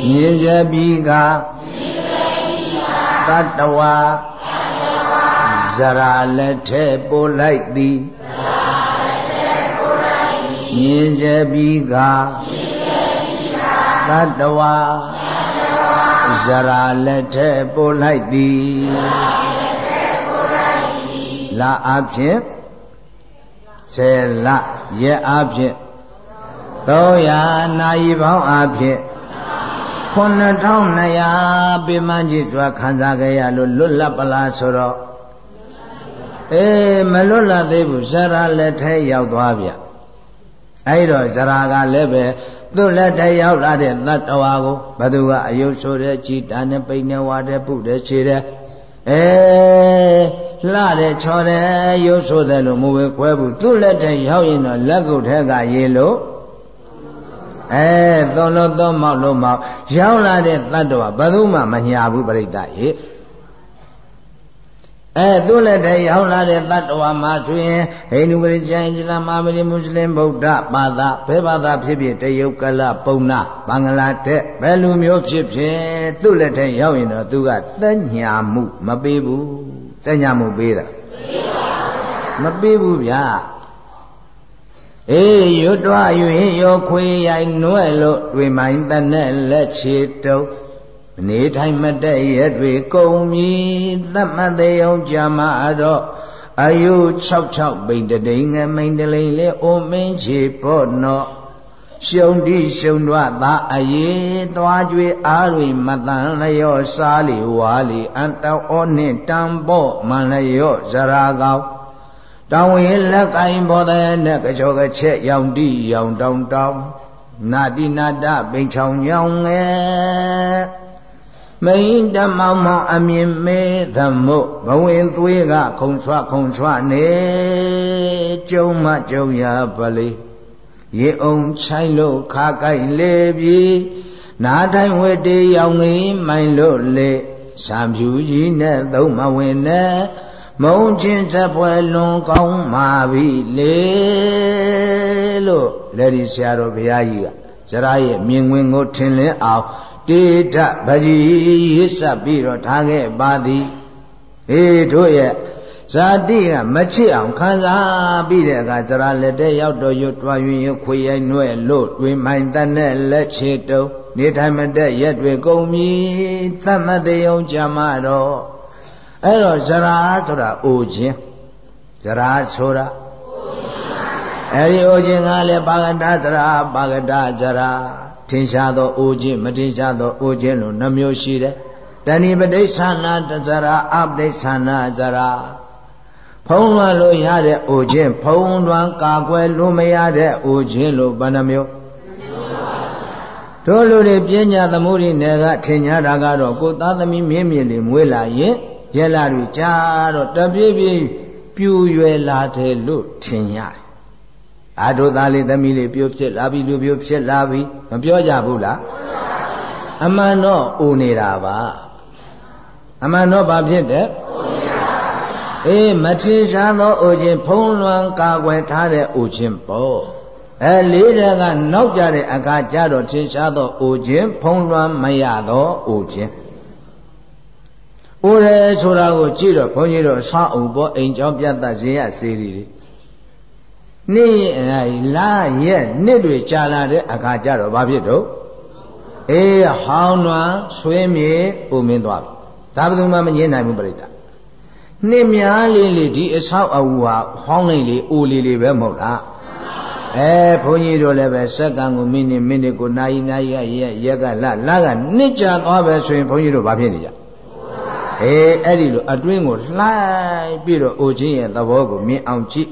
ညေစေပြီကတတ္တဝါဇရာလက်ထဲပို့လိုက်သည်ညေစေပြီကတတ္တဝါဇရာလက်ထဲပို့လိုက်သည် လအဖြစ်10လရက်အဖြစ်300နာရီပေါင်းအဖြစ်9200ပြမကြီးစွာခံစားကြရလို့လွတ်လပ်ပလားဆိုတော့အေးမလွတ်လပ်သေးဘူးဇရာလက်ထဲရောက်သွားဗျအဲ့တော့ဇရာကလည်းပဲသူ့လက်ထဲရောက်လာတဲ့တတ္တဝါကိုဘသူကအယုတ်ဆိုတဲ့ကြည်တာနဲ့ပိန်နဲ့ဝါတဲ့ပုတဲ့ခြေတဲ့ အဲလှတဲ့ချော်တဲ့ရုပ်ဆိုတဲ့လို့မဝေခွဲဘူးသူ့လက်ထဲရောက်ရင်တော့လက်ကုတ်ထဲကရေလို့အဲသုံးလို့သုံးမောက်လို့မောက်ရောက်လာတဲ့တတ္တဝဘယ်သူမှမညာဘူးပြိတ္တရေ အဲသူ့လက်ထဲရောက်လာတဲ့တတ္တဝါမှာဆိုရင်ဟိန္ဒူပရိစ္ဆေအစ္စလာမ်အာမရီမွတ်စလင်ဗုဒ္ဓဘာသာဘယ်ဘာသာဖြစ်ဖြစ်တရုတ်ကလပုံနာဘင်္ဂလားဒေ့ဘယ်လူမျိုးဖြစ်ဖြစ်သူ့လက်ထဲရောက်ရင်တော့သူကသက်ညာမှုမပေးဘူးသက်ညာမှုပေးတာမပေးဘူးဗျာအေးရွတ်တော်ရွင်ရောခွေရိုင်နွဲ့လို့တွေ့မိုင်းတနဲ့လက်ချေတုပ် နေထိုင်မတဲ့ရက်တွေကုန်မြည်သတ်မှတ်သေးအောင်ကြာမတော့အယု66ပိန်တတိငမိန်တလိန်လေအိုမင်းချေပေါ့နော်ရှုံတိရှုံတော့သာအရေးသွားကြွေအားတွေမတန်လျော့စားလီဝါလီအန်တောနှင့်တံပေါ့မန်လျော့ဇရာကောင်းတောင်းဝေလက်ကင်ဘောတဲ့နဲ့ကြောကချက်ရောင်တိရောင်တောင်းတောင်းနာတိနာတပိန်ချောင်ညောင်းငယ် မိန်တမောင်မောင်အမြင်မဲသမို့ဘဝင်သွေးကခုံဆွခုံဆွနေကျုံမကျုံရပါလေရေအောင်ချိုင်းလို့ခါကိုက်လေပြီနာတိုင်းဝတေရောင်ငိမိုင်လို့လေစံဖြူကြီးနဲ့သုံးမဝင်နဲ့မုံချင်းသပွဲလွန်ကောင်းမာပြီလေလို့လက်ဒီဆရာတော်ဘုရားကြီးကဇရာရဲ့မြင်ဝင်ကိုထင်လင်းအောင် တေထပကြီးရေးဆက်ပြီးတော့ထားခဲ့ပါသည်အေးတို့ရဲ့ဇာတိကမချစ်အောင်ခံစားပြီးတဲ့အခါဇရာလက်တဲ့ရောက်တော့ရွတ်တွားရင်ခွေရိုက်နှွဲ့လို့တွင်မိုင်တတ်နဲ့လက်ချေတုံးနေထိုင်မတက်ရက်တွေကုန်ပြီသတ်မသေးုံကြမှာတော့အဲ့တော့ဇရာဆိုတာအိုခြင်းဇရာဆိုတာအဲ့ဒီအိုခြင်းကလည်းပါကတဇရာပါကတဇရာ ထင်ရှားသောအိုခြင်းမထင်ရှားသောအိုခြင်းလို့နှမျိုးရှိတယ်တဏိပဋိသနာတဇရာအပဋိသနာဇရာဖုံးလွှမ်းလို့ရတဲ့အိုခြင်းဖုံးလွှမ်းကာကွယ်လို့မရတဲ့အိုခြင်းလို့ဘယ်နှမျိုးတို့လူတွေပညာသမှုတွေနယ်ကထင်ရှားတာကတော့ကိုသားသမီးမြင့်မြင့်လေးမွေးလာရင်ရဲလာတွေကြာတော့တပြေးပြေးပြူရွယ်လာတယ်လို့ထင်ရတယ်။ အာတို့သားလေးသမီးလေးပြိုဖြစ်လာပြီလူပြိုဖြစ်လာပြီမပြောကြဘူးလား။အမှန်တော့အိုနေတာပါ။အမှန်တော့ဘာဖြစ်တဲ့အေးမထင်ရှားသောအိုခြင်းဖုံးလွှမ်းကာကွယ်ထားတဲ့အိုခြင်းပေါ့အဲလေးတဲ့ကနောက်ကြတဲ့အခါကျတော့ထင်ရှားသောအိုခြင်းဖုံးလွှမ်းမရသောအိုခြင်းအိုတယ်ဆိုတာကိုကြည့်တော့ဘုန်းကြီးတို့ဆောင်းအောင်ပေါ်အိမ်ကျောင်းပြတ်သက်စေရစေရီတွေ နေ့လာရက်နှစ်တွေကြာလာတဲ့အခါကျတော့ဘာဖြစ်တော့အေးဟောင်းနွမ်းဆွေးမြေဥမင်းသွားပြီဒါဘယ်သူမှမငြင်းနိုင်ဘူးပြိတ္တာနှစ်များလေးလေးဒီအဆောက်အဦဟာဟောင်းလေးလေးအိုလေးလေးပဲမဟုတ်လားအဲဘုန်းကြီးတို့လည်းပဲစက္ကန့်ကိုမိနစ်မိနစ်ကိုနာရီနာရီရက်ရက်ကလလကနှစ်ကြာသွားပဲဆိုရင်ဘုန်းကြီးတို့ဘာဖြစ်နေကြအေးအဲ့ဒီလိုအတွင်းကိုလှိုက်ပြီးတော့အိုခြင်းရဲ့သဘောကိုမြင်အောင်ကြည့်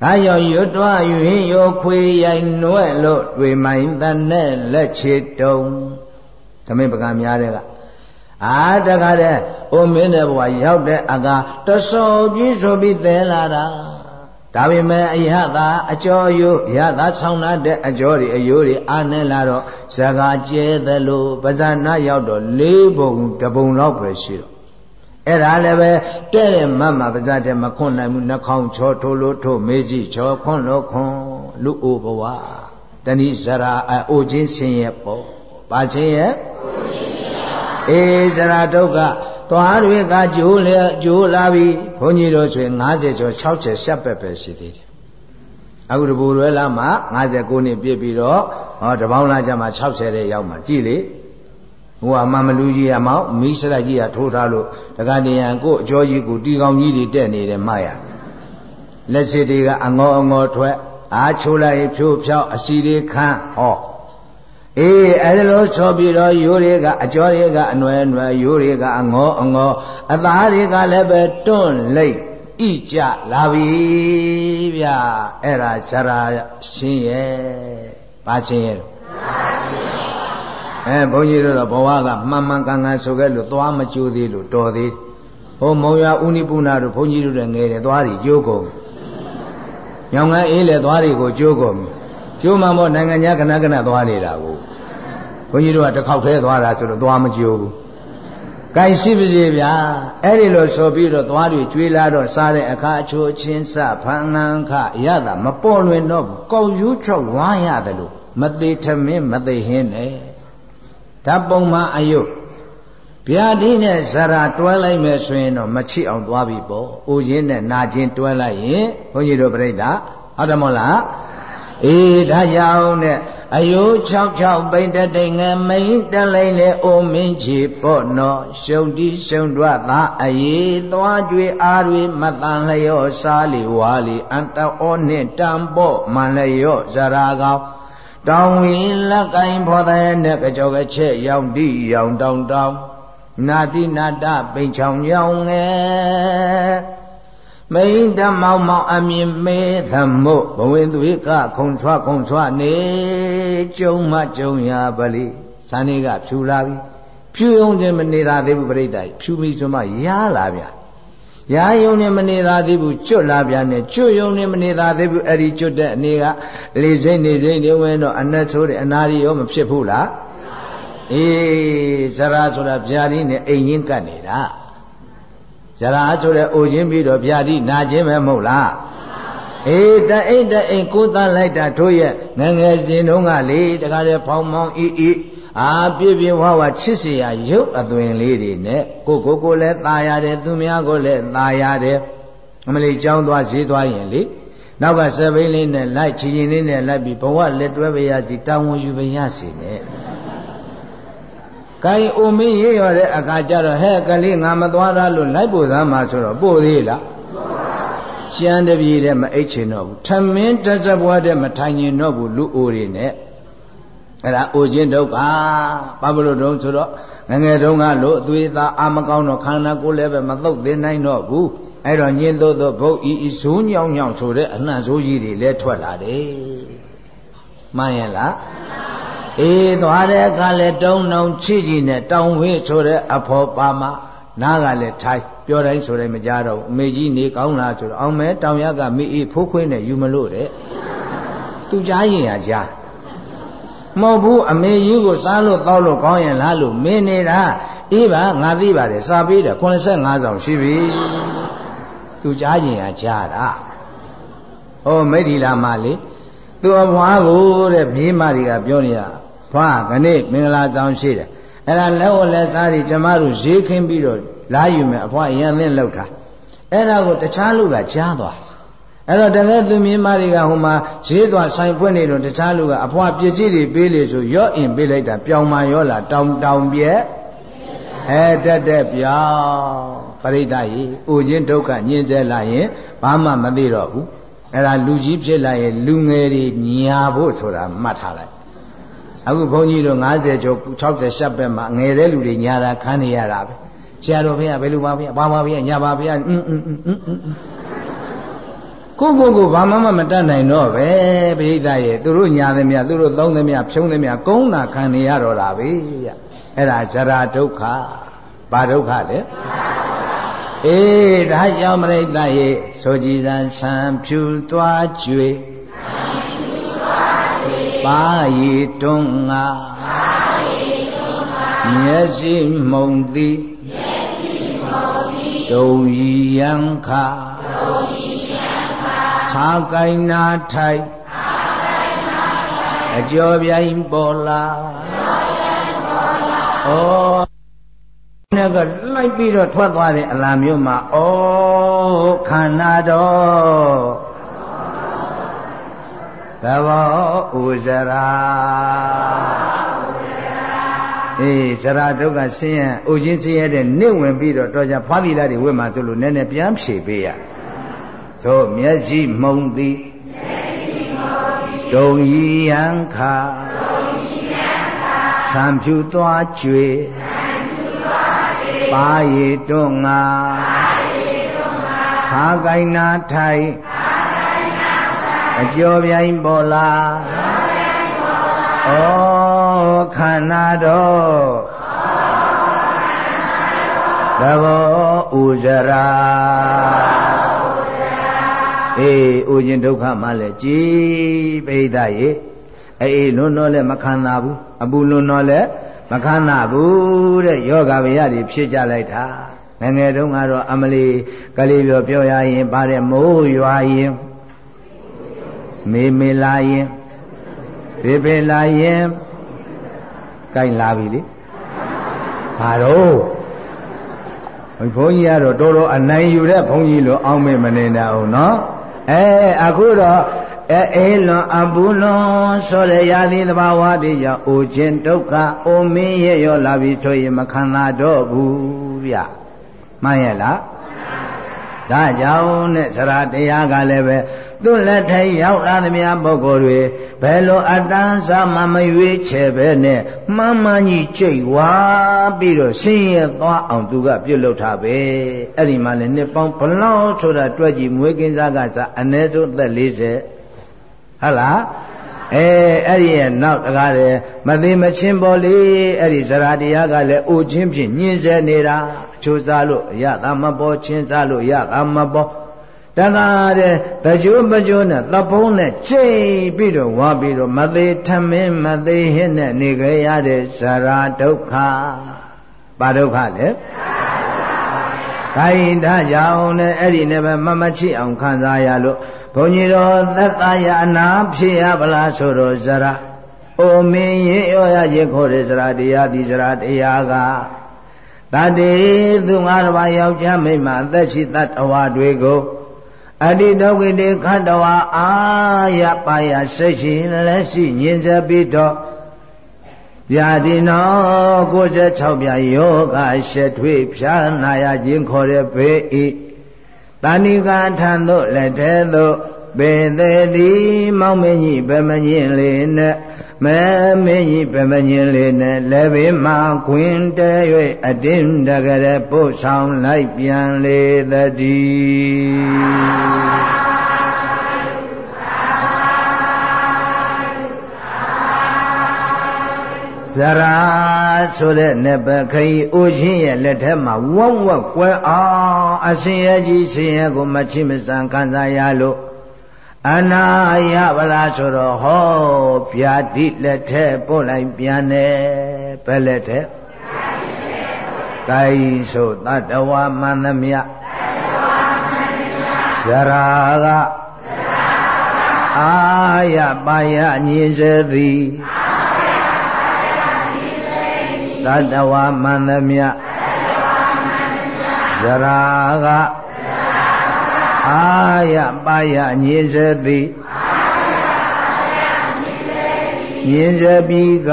ဒါကြောင့်ရွတ်တွားယူရင်ရောခွေရိုင်နွဲ့လို့တွေမိုင်းတန်နဲ့လက်ချေတုံသမင်းပကံများတဲ့ကအာတခါတဲ့အိုမင်းတဲ့ဘဝရောက်တဲ့အကာတဆောကြီးဆိုပြီးသဲလာတာဒါပေမဲ့အရသာအကျော်ယုရသာဆောင်လာတဲ့အကျော်တွေအယိုးတွေအာနေလာတော့ဇကာကျဲသလိုပဇာနာရောက်တော့လေးပုံတပုံလောက်ပဲရှိတော့ အဲ့ဒါလည်းပဲတဲ့တဲ့မမပါဇတ်တဲ့မခွန်းနိုင်ဘူးနှာခေါင်းချောထိုးလို့ထိုးမေးကြည့်ချောခွန်းလို့ခွန်းလူအိုဘဝတဏိဇရာအိုချင်းဆင်းရဲ့ပေါ့ပါချင်းရဲ့အေးဇရာဒုက္ခသွားတွေကကြိုးလေကြိုးလာပြီဘုန်းကြီးတို့ဆိုရင်50ကျော်60ရှက်ပက်ပဲရှိသေးတယ်အခုတပူရွယ်လာမှ59နှစ်ပြည့်ပြီးတော့ဟောတပေါင်းလာကြမှာ60တဲ့ရောက်မှာကြည်လေ ဟိုကမမလူကြီးရမောင်မိစလိုက်ကြီးကထိုးထားလို့တက္ကတယံကိုအကျော်ကြီးကိုတီကောင်ကြီးတွေတက်နေတယ်မှရလက်စစ်တွေကအငေါအငေါထွက်အားချိုးလိုက်ဖြိုးဖြောက်အစီတွေခန်းဟောအေးအဲ့လိုချောပြီးတော့ရိုးတွေကအကျော်တွေကအနွယ်နွယ်ရိုးတွေကအငေါအငေါအသားတွေကလည်းပဲတွန့်လိတ်ဣကြလာပြီဗျအဲ့ဒါဇရာရှင်းရဲ့ဘာချင်းရဲ့ အဲဘုန်းကြီးတို့တော့ဘဝကမှန်မှန်ကန်ကန်ဆိုခဲ့လို့သွားမကြိုးသေးလို့တော်သေးဟိုမုံရဥနိပုဏ္ဏတို့ဘုန်းကြီးတို့လည်းငယ်တယ်သွားတွေကြိုးကုန်ညောင်ငန်းအေးလေသွားတွေကိုကြိုးကုန်ကျိုးမှမို့နိုင်ငံခြားခဏခဏသွားနေတာကိုဘုန်းကြီးတို့ကတစ်ခေါက်တည်းသွားတာဆိုတော့သွားမကြိုးဘူး။ကိုင်ရှိပါစေဗျာ။အဲ့ဒီလိုဆိုပြီးတော့သွားတွေကျွေးလာတော့စားတဲ့အခါအချိုးချင်းစဖန်ငန်းခရတာမပေါ်လွင်တော့ဘူး။ကောက်ယူးချောက်ဝါရတယ်လို့မသေးထမင်းမသေးဟင်းနဲ့။ ဓာပုံမှန်အယုတ်ဗျာဒီနဲ့ဇရာတွဲလိုက်မယ်ဆိုရင်တော့မချစ်အောင်သွားပြီပေါ့။အိုရင်းနဲ့နာချင်းတွဲလိုက်ရင်ဘုန်းကြီးတို့ပြိဿဟုတ်တယ်မဟုတ်လား။အေးဒါကြောင့်နဲ့အယိုး66ပိန်တတိငမိန်တလိမ့်လေအိုမင်းချီပေါ့နော်ရှုံတိရှုံတွသာအေးသွားကြွေအားတွေမတန်လျော့စားလီဝါလီအန်တောနှင့်တံပေါ့မန်လျော့ဇရာကောင် တောင်ဝင်းလက်ကင်ဖော်တဲ့နဲ့ကြောကချက်ရောင်တိရောင်တောင်တောင်နာတိနာတပိန်ချောင်ညောင်ငယ်မိန်ဓမ္မောင်မောင်အမြင်မဲသမုတ်ဘဝင်သွေးကခုံချွားခုံချွားနေကြုံမကြုံရပါလိဇာနေကဖြူလာပြီဖြူယုံခြင်းမနေသာသေးဘူးပြိတ္တာဖြူပြီးဆိုမှရာလာဗျာ ရာယုံနဲ့မနေသာသေးဘူးကျွတ်လာဗျာနဲ့ကျွတ်ယုံနဲ့မနေသာသေးဘူးအဲ့ဒီကျွတ်တဲ့အနေကလေစိမ့်နေစိမ့်နေဝင်တော့အနက်ဆိုးတဲ့အနာရီရောမဖြစ်ဘူးလားအေးဇရာဆိုတာဗျာဒီနဲ့အိမ်ရင်းကတ်နေတာဇရာဆိုတဲ့အိုခြင်းပြီးတော့ဗျာတိနာခြင်းပဲမဟုတ်လားအေးတအိတ်တအိတ်ကိုသတ်လိုက်တာတို့ရဲ့ငငယ်စဉ်တုန်းကလေတခါတည်းဖောင်းမောင်းအီအီ အာပြည့်ပြည့်ဝဝချစ်เสียရုပ်အသွင်လေးတွေနဲ့ကိုကိုကိုလည်းตายရတယ်သူများကိုလည်းตายရတယ်အမလေးကြောင်းသွားဈေးသွားရင်လေ နောက်ကစပိန်လေးနဲ့လိုက်ချီချီလေးနဲ့လိုက်ပြီးဘဝလက်တွဲပရစီတာဝန်ယူပရစီနဲ့ကိုင်အိုမင်းရေးရတဲ့အခါကျတော့ဟဲ့ကလေးငါမသွားရလို့လိုက်ပို့သားမှာဆိုတော့ပို့သေးလားရှမ်းတပြေတဲ့မအိတ်ချင်တော့ဘူးထမင်းတဇဘွားတဲ့မထိုင်ရင်တော့ဘူးလူအိုတွေနဲ့ အဲ့ဒါအိုခြင်းဒုက္ခဘာမလို့တုံးဆိုတော့ငငယ်တုန်းကလို့အသွေးသားအာမကောင်းတော့ခန္ဓာကိုယ်လည်းပဲမသုတ်သင်နိုင်တော့ဘူးအဲ့တော့ညင်သို့သောဘုတ်ဤဤဇိုးညောင်းညောင်းဆိုတဲ့အနှံ့ဇိုးကြီးတွေလည်းထွက်လာတယ်မှန်ရဲ့လားအေးသွားတဲ့အခါလဲတုံနှုံချီကြည့်နဲ့တောင်ဝေးဆိုတဲ့အဖော်ပါမနားကလည်းထိုင်ပြောတိုင်းဆိုတိုင်းမကြတော့အမေကြီးနေကောင်းလားဆိုတော့အောင်မဲတောင်ရကမိအေးဖိုးခွင်းနဲ့ယူမလို့တဲ့သူကြားရင်ရကြား မဟုတ်ဘူးအမေကြီးကိုစားလို့တောက်လို့ကောင်းရင်လားလို့မင်းနေတာအေးပါငါသိပါတယ်စာပေးတယ်85ဆောင်ရှိပြီသူကြားရင်ရကြားတာဟောမိထီလာမလေးသူအဖွားကိုတဲ့မြေးမတွေကပြောနေရဖွားခဏိမင်္ဂလာဆောင်ရှိတယ်အဲ့ဒါလက်ဝလက်စားတွေကျမတို့ဈေးခင်းပြီးတော့လာယူမယ်အဖွားရန်သင်းလောက်တာအဲ့ဒါကိုတခြားလူကကြားသွား အဲ့တော့တကယ်သူမြေးမတွေကဟိုမှာဈေးသွားဆိုင်ဖွင့်နေတော့တခြားလူကအဖွားပစ္စည်းတွေပေးလေဆိုရော့အင်ပေးလိုက်တာပြောင်မာရောလာတောင်တောင်ပြဲအဲတက်တက်ပြောင်းပရိသတ်ကြီးအိုခြင်းဒုက္ခညှင်းဆဲလာရင်ဘာမှမသိတော့ဘူးအဲ့ဒါလူကြီးဖြစ်လာရင်လူငယ်တွေညာဖို့ဆိုတာမှတ်ထားလိုက်အခုဘုန်းကြီးတို့90ကျော်60ရှပ်ပဲမှာငယ်တဲ့လူတွေညာတာခန်းနေရတာပဲဆရာတော်ဘုရားဘယ်လိုပါဘုရားဘာပါဘုရားညာပါဘုရားအင်းအင်းအင်းအင်း ကိုကိုကိုဘာမှမတတ်နိုင်တော့ပဲပရိသတ်ရဲ့သူတို့ညာသမျှသူတို့သုံးသမျှဖြုံးသမျှကုန်းတာခံနေရတော့တာပဲဗျအဲ့ဒါဇရာဒုက္ခဘာဒုက္ခလဲအေးဒါကြောင့်မရိတရဲ့ဆိုကြည်စံဆံဖြူသွားကျွေပါရီတွန်းငါမျက်စိမှုံသည်ဒုံရီယံခါ ခါကိုင်းနာထိုက်အကျော်ပြိုင်ပေါ်လာဩနဲ့ကလိုက်ပြီးတော့ထွက်သွားတဲ့အလားမျိုးမှာဩခန္ဓာတော်သဘောဥဇရာအေးဇရာဒုက္ခဆင်းရဲဥချင်းဆင်းရဲတဲ့နေဝင်ပြီးတော့တော်ကြဖွားသီလာတွေဝိမှာဆိုလို့နည်းနည်းပြန်ဖြေပေးရ သို့မျက်စိမှုံသည်ဒုံရီယံခါသံဖြူသွားကြွေပါရီတွငါခါကိုင်းနာထိုင်အကျော်ပြိုင်ပေါ်လာဩခန္ဓာတော်သဘောဥဇရာ အေးဥခြင်းဒုက္ခမှလည်းကြည်ပိဋကရေအေးလွန်းတော့လည်းမခံသာဘူးအပူလွန်းတော့လည်းမခံသာဘူးတဲ့ယောဂဗျာတွေဖြစ်ကြလိုက်တာငငယ်တုန်းကတော့အမလီကလေးပြောပြောရရင်ဗါတဲ့မိုးရွာရင်မေမေလာရင်ဖေဖေလာရင်ကြိုက်လာပြီလေဘာတော့ဘုန်းကြီးကတော့တော်တော်အနိုင်ယူတဲ့ဘုန်းကြီးလို့အောင်းမေမနေတာအောင်နော် အဲအခုတော့အဲအေးလွန်အပူလွန်ဆိုရရသည်သဘာဝတည်းကြောင့်အိုခြင်းဒုက္ခအိုမင်းရဲ့ရောလာပြီဆိုရင်မခံသာတော့ဘူးဗျမှန်ရဲ့လားဒါကြောင့်နဲ့စရာတရားကလည်းပဲ သူ့လက်ထဲရောက်လာသမျှပုဂ္ဂိုလ်တွေဘယ်လိုအတန်းစားမှမရွေးချယ်ပဲနဲ့မှန်မှန်ကြီးကြိတ်ဝါပြီးတော့ဆင်းရဲသွားအောင်သူကပြုတ်လုထားပဲအဲ့ဒီမှာလည်းနှစ်ပေါင်းဘလောက်ဆိုတာတွက်ကြည့်မွေးကင်းစားကစားအ ਨੇ ဆုံးသက်40ဟုတ်လားအဲအဲ့ဒီရဲ့နောက်တကားတယ်မသိမချင်းပေါ်လေအဲ့ဒီဇရာတရားကလည်းအိုချင်းဖြင့်ညှင်းဆဲနေတာအချိုးစားလို့ရတာမပေါ်ချင်းစားလို့ရတာမပေါ် တကားတဲ့တကြိုးပကြိုးနဲ့သဖုံးနဲ့ကျိတ်ပြီးတော့ဝါပြီးတော့မသေးထမင်းမသေးဟင်းနဲ့နေကြရတဲ့ဇရာဒုက္ခဘာဒုက္ခလဲခိုင်းဒါကြောင့်လည်းအဲ့ဒီနဲ့ပဲမမချစ်အောင်ခံစားရလို့ဘုန်းကြီးတော်သက်သာရအနာဖြစ်ရပလားဆိုတော့ဇရာအိုမင်းရေရောရရေခေါ်တဲ့ဇရာတရားဒီဇရာတရားကတတေသူငါးပါးယောက်ျားမိန်းမအသက်ရှိတတ်တော်တွေကို အတိတောကိတေခန္ဓဝါအာယပါယစိတ်ရှိလက်ရှိညင်စပြီးတော့ဗျာဒီနော96ပြယောဂရှက်ထွေးဖြာနာရခြင်းခေါ်တဲ့ဘေးဤတာဏိကထံသို့လက်ထဲသို့ပေသေးသည်မောင်မင်းကြီးဗမညင်လေးနဲ့ မဲမင်းကြီးဗမညင်လေးနဲ့လက်ဘေးမှာခွင်တဲ၍အတင်းတကရပို့ဆောင်လိုက်ပြန်လေသတည်းဇရာဆိုတဲ့နဘခရီအိုချင်းရဲ့လက်ထက်မှာဝဝကွဲအောင်အရှင်ရဲ့ကြီးရှင်ရဲ့ကိုမချိမဆန်ခံစားရလို့ အနာယဗလားဆိုတော့ဟောဗျာတိလက်ထက်ပို့လိုက်ပြန်တယ်ဘယ်လက်ထက်ကိုင်းဆိုတတဝမန္တမြဇရာကအာယပါယညင်စေသည်သတ္တဝါမန္တမြဇရာက အာယပါယညင်စေသည်ညင်စေပြီက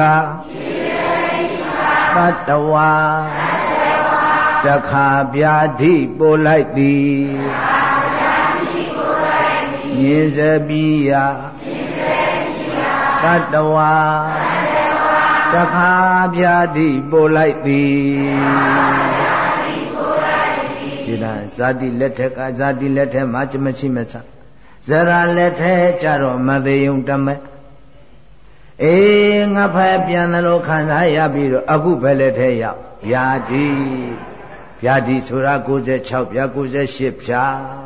သတ္တဝါတခါဗျာဓိပို့လိုက်သည်ညင်စေပြီယသတ္တဝါတခါဗျာတိပို့လိုက်သည် ဒီလားဇာတိလက်ထက်ကဇာတိလက်ထက်မှာချမရှိမဆဇရာလက်ထက်ကြတော့မသေးုံတမဲအေးငါဖက်ပြန်သလိုခံစားရပြီးတော့အခုပဲလက်ထက်ရောက်ဗျာတိဗျာတိဆိုတာ96ဗျာ98ဖြာ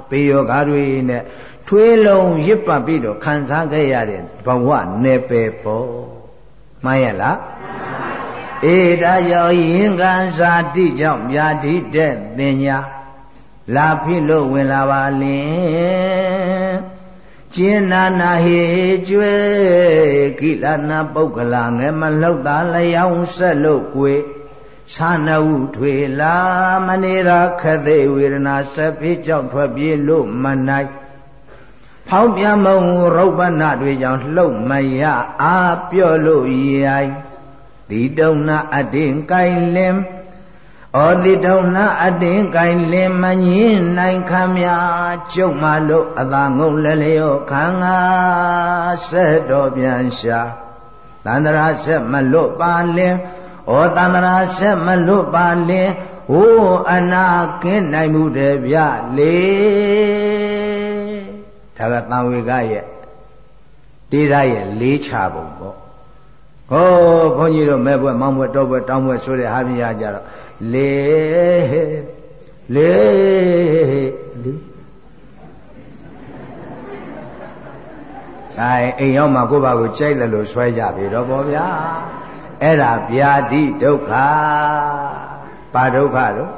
ပေယောဂါတွေနဲ့ထွေးလုံးရစ်ပတ်ပြီးတော့ခံစားခဲ့ရတဲ့ဘဝနယ်ပယ်ပေါ့မှန်ရလားအေဒါကြောင့်ယင်္ဂန်စာတိကြောင့်မြာတိတဲ့ပညာ လာဖြစ်လို့ဝင်လာပါလင်ကျင်းနာနာဟေကျွဲကိလနာပုဂ္ဂလာငယ်မလှုပ်သားလျောင်းဆက်လို့ကွေသာနဝုထွေလာမနေရာခသေးဝေဒနာစဖိကြောင့်ထွက်ပြေးလို့မနိုင်ဖောင်းပြမုံရုပ်ပနာတွေကြောင့်လှုပ်မရအာပြော့လို့ရိုင်တိတုံနာအတင်းကိုင်လင် ဩတိတုံနာအတင်းကိုင်လင်မငင်းနိုင်ခမကျုပ်မလို့အသာငုံလဲလျောခံငါဆက်တော်ပြန်ရှာသန္တရာဆက်မလွတ်ပါလင်ဩသန္တရာဆက်မလွတ်ပါလင်ဟိုအနာကင်းနိုင်မှုတဲ့ဗျလေဒါကသံဝေကရဲ့တေရရဲ့လေးချပုံပေါ့ ဟောဘုန်းကြီးတို့မဲ့ဘွဲ့မောင်းဘွဲ့တောဘွဲ့တောင်းဘွဲ့ဆိုတဲ့ဟာပြရကြတော့လေလေလေအဲအိမ်ရောက်မှကိုယ့်ဘာကိုကြိုက်တယ်လို့ဆွဲကြပြီတော့ဗောဗျာအဲ့ဒါဗျာတိဒုက္ခဘာဒုက္ခတော့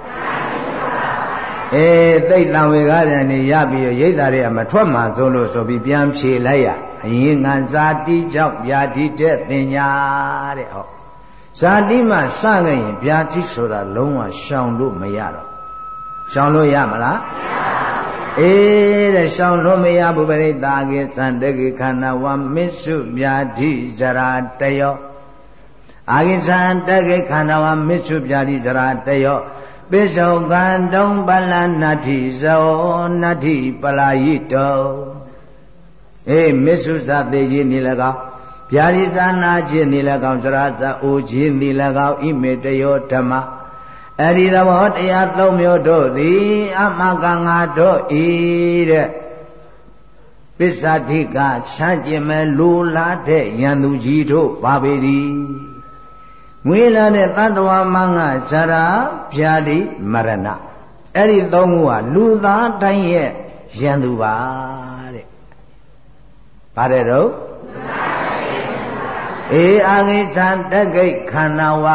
အေးသိတ်တံဝေကားတယ်နေရပြီးရိတ်တာတွေကမထွက်မှဆုံးလို့ဆိုပြီးပြန်ဖြေလိုက်ရ အရင်ငံဇာတိကြောင့်ဗျာတိတဲ့သင်ညာတဲ့ဟောဇာတိမှစခဲ့ရင်ဗျာတိဆိုတာလုံးဝရှောင်လို့မရတော့ရှောင်လို့ရမလားမရပါဘူးအေးတဲ့ရှောင်လို့မရဘူးပရိသာကေသန္တကေခန္ဓာဝမစ္စုဗျာတိဇရာတယောအာဂိသံတကေခန္ဓာဝမစ္စုဗျာတိဇရာတယောပိစ္ဆောကံတုံပလနတ္ထိဇောနတ္ထိပလာယိတော အေးမစ္ဆုသသေးခြင်းနေ၎င်းဗျာရိဇာနာခြင်းနေ၎င်းသရဇအိုခြင်းနေ၎င်းဣမေတယောဓမ္မအဲ့ဒီသဘောတရားသုံးမျိုးတို့သည်အမကငါတို့ဤတဲ့ပစ္ဆာတိကချမ်းကျင်မဲ့လူလာတဲ့ယံသူကြီးတို့ပါပေသည်ငွေလာတဲ့တတ္တဝါမငါဇရာဗျာတိမရဏအဲ့ဒီသုံးခုဟာလူသားတိုင်းရဲ့ယံသူပါတဲ့။ပါတ ယ်တော့အေအာဂိသံတကိခန္ဓာဝ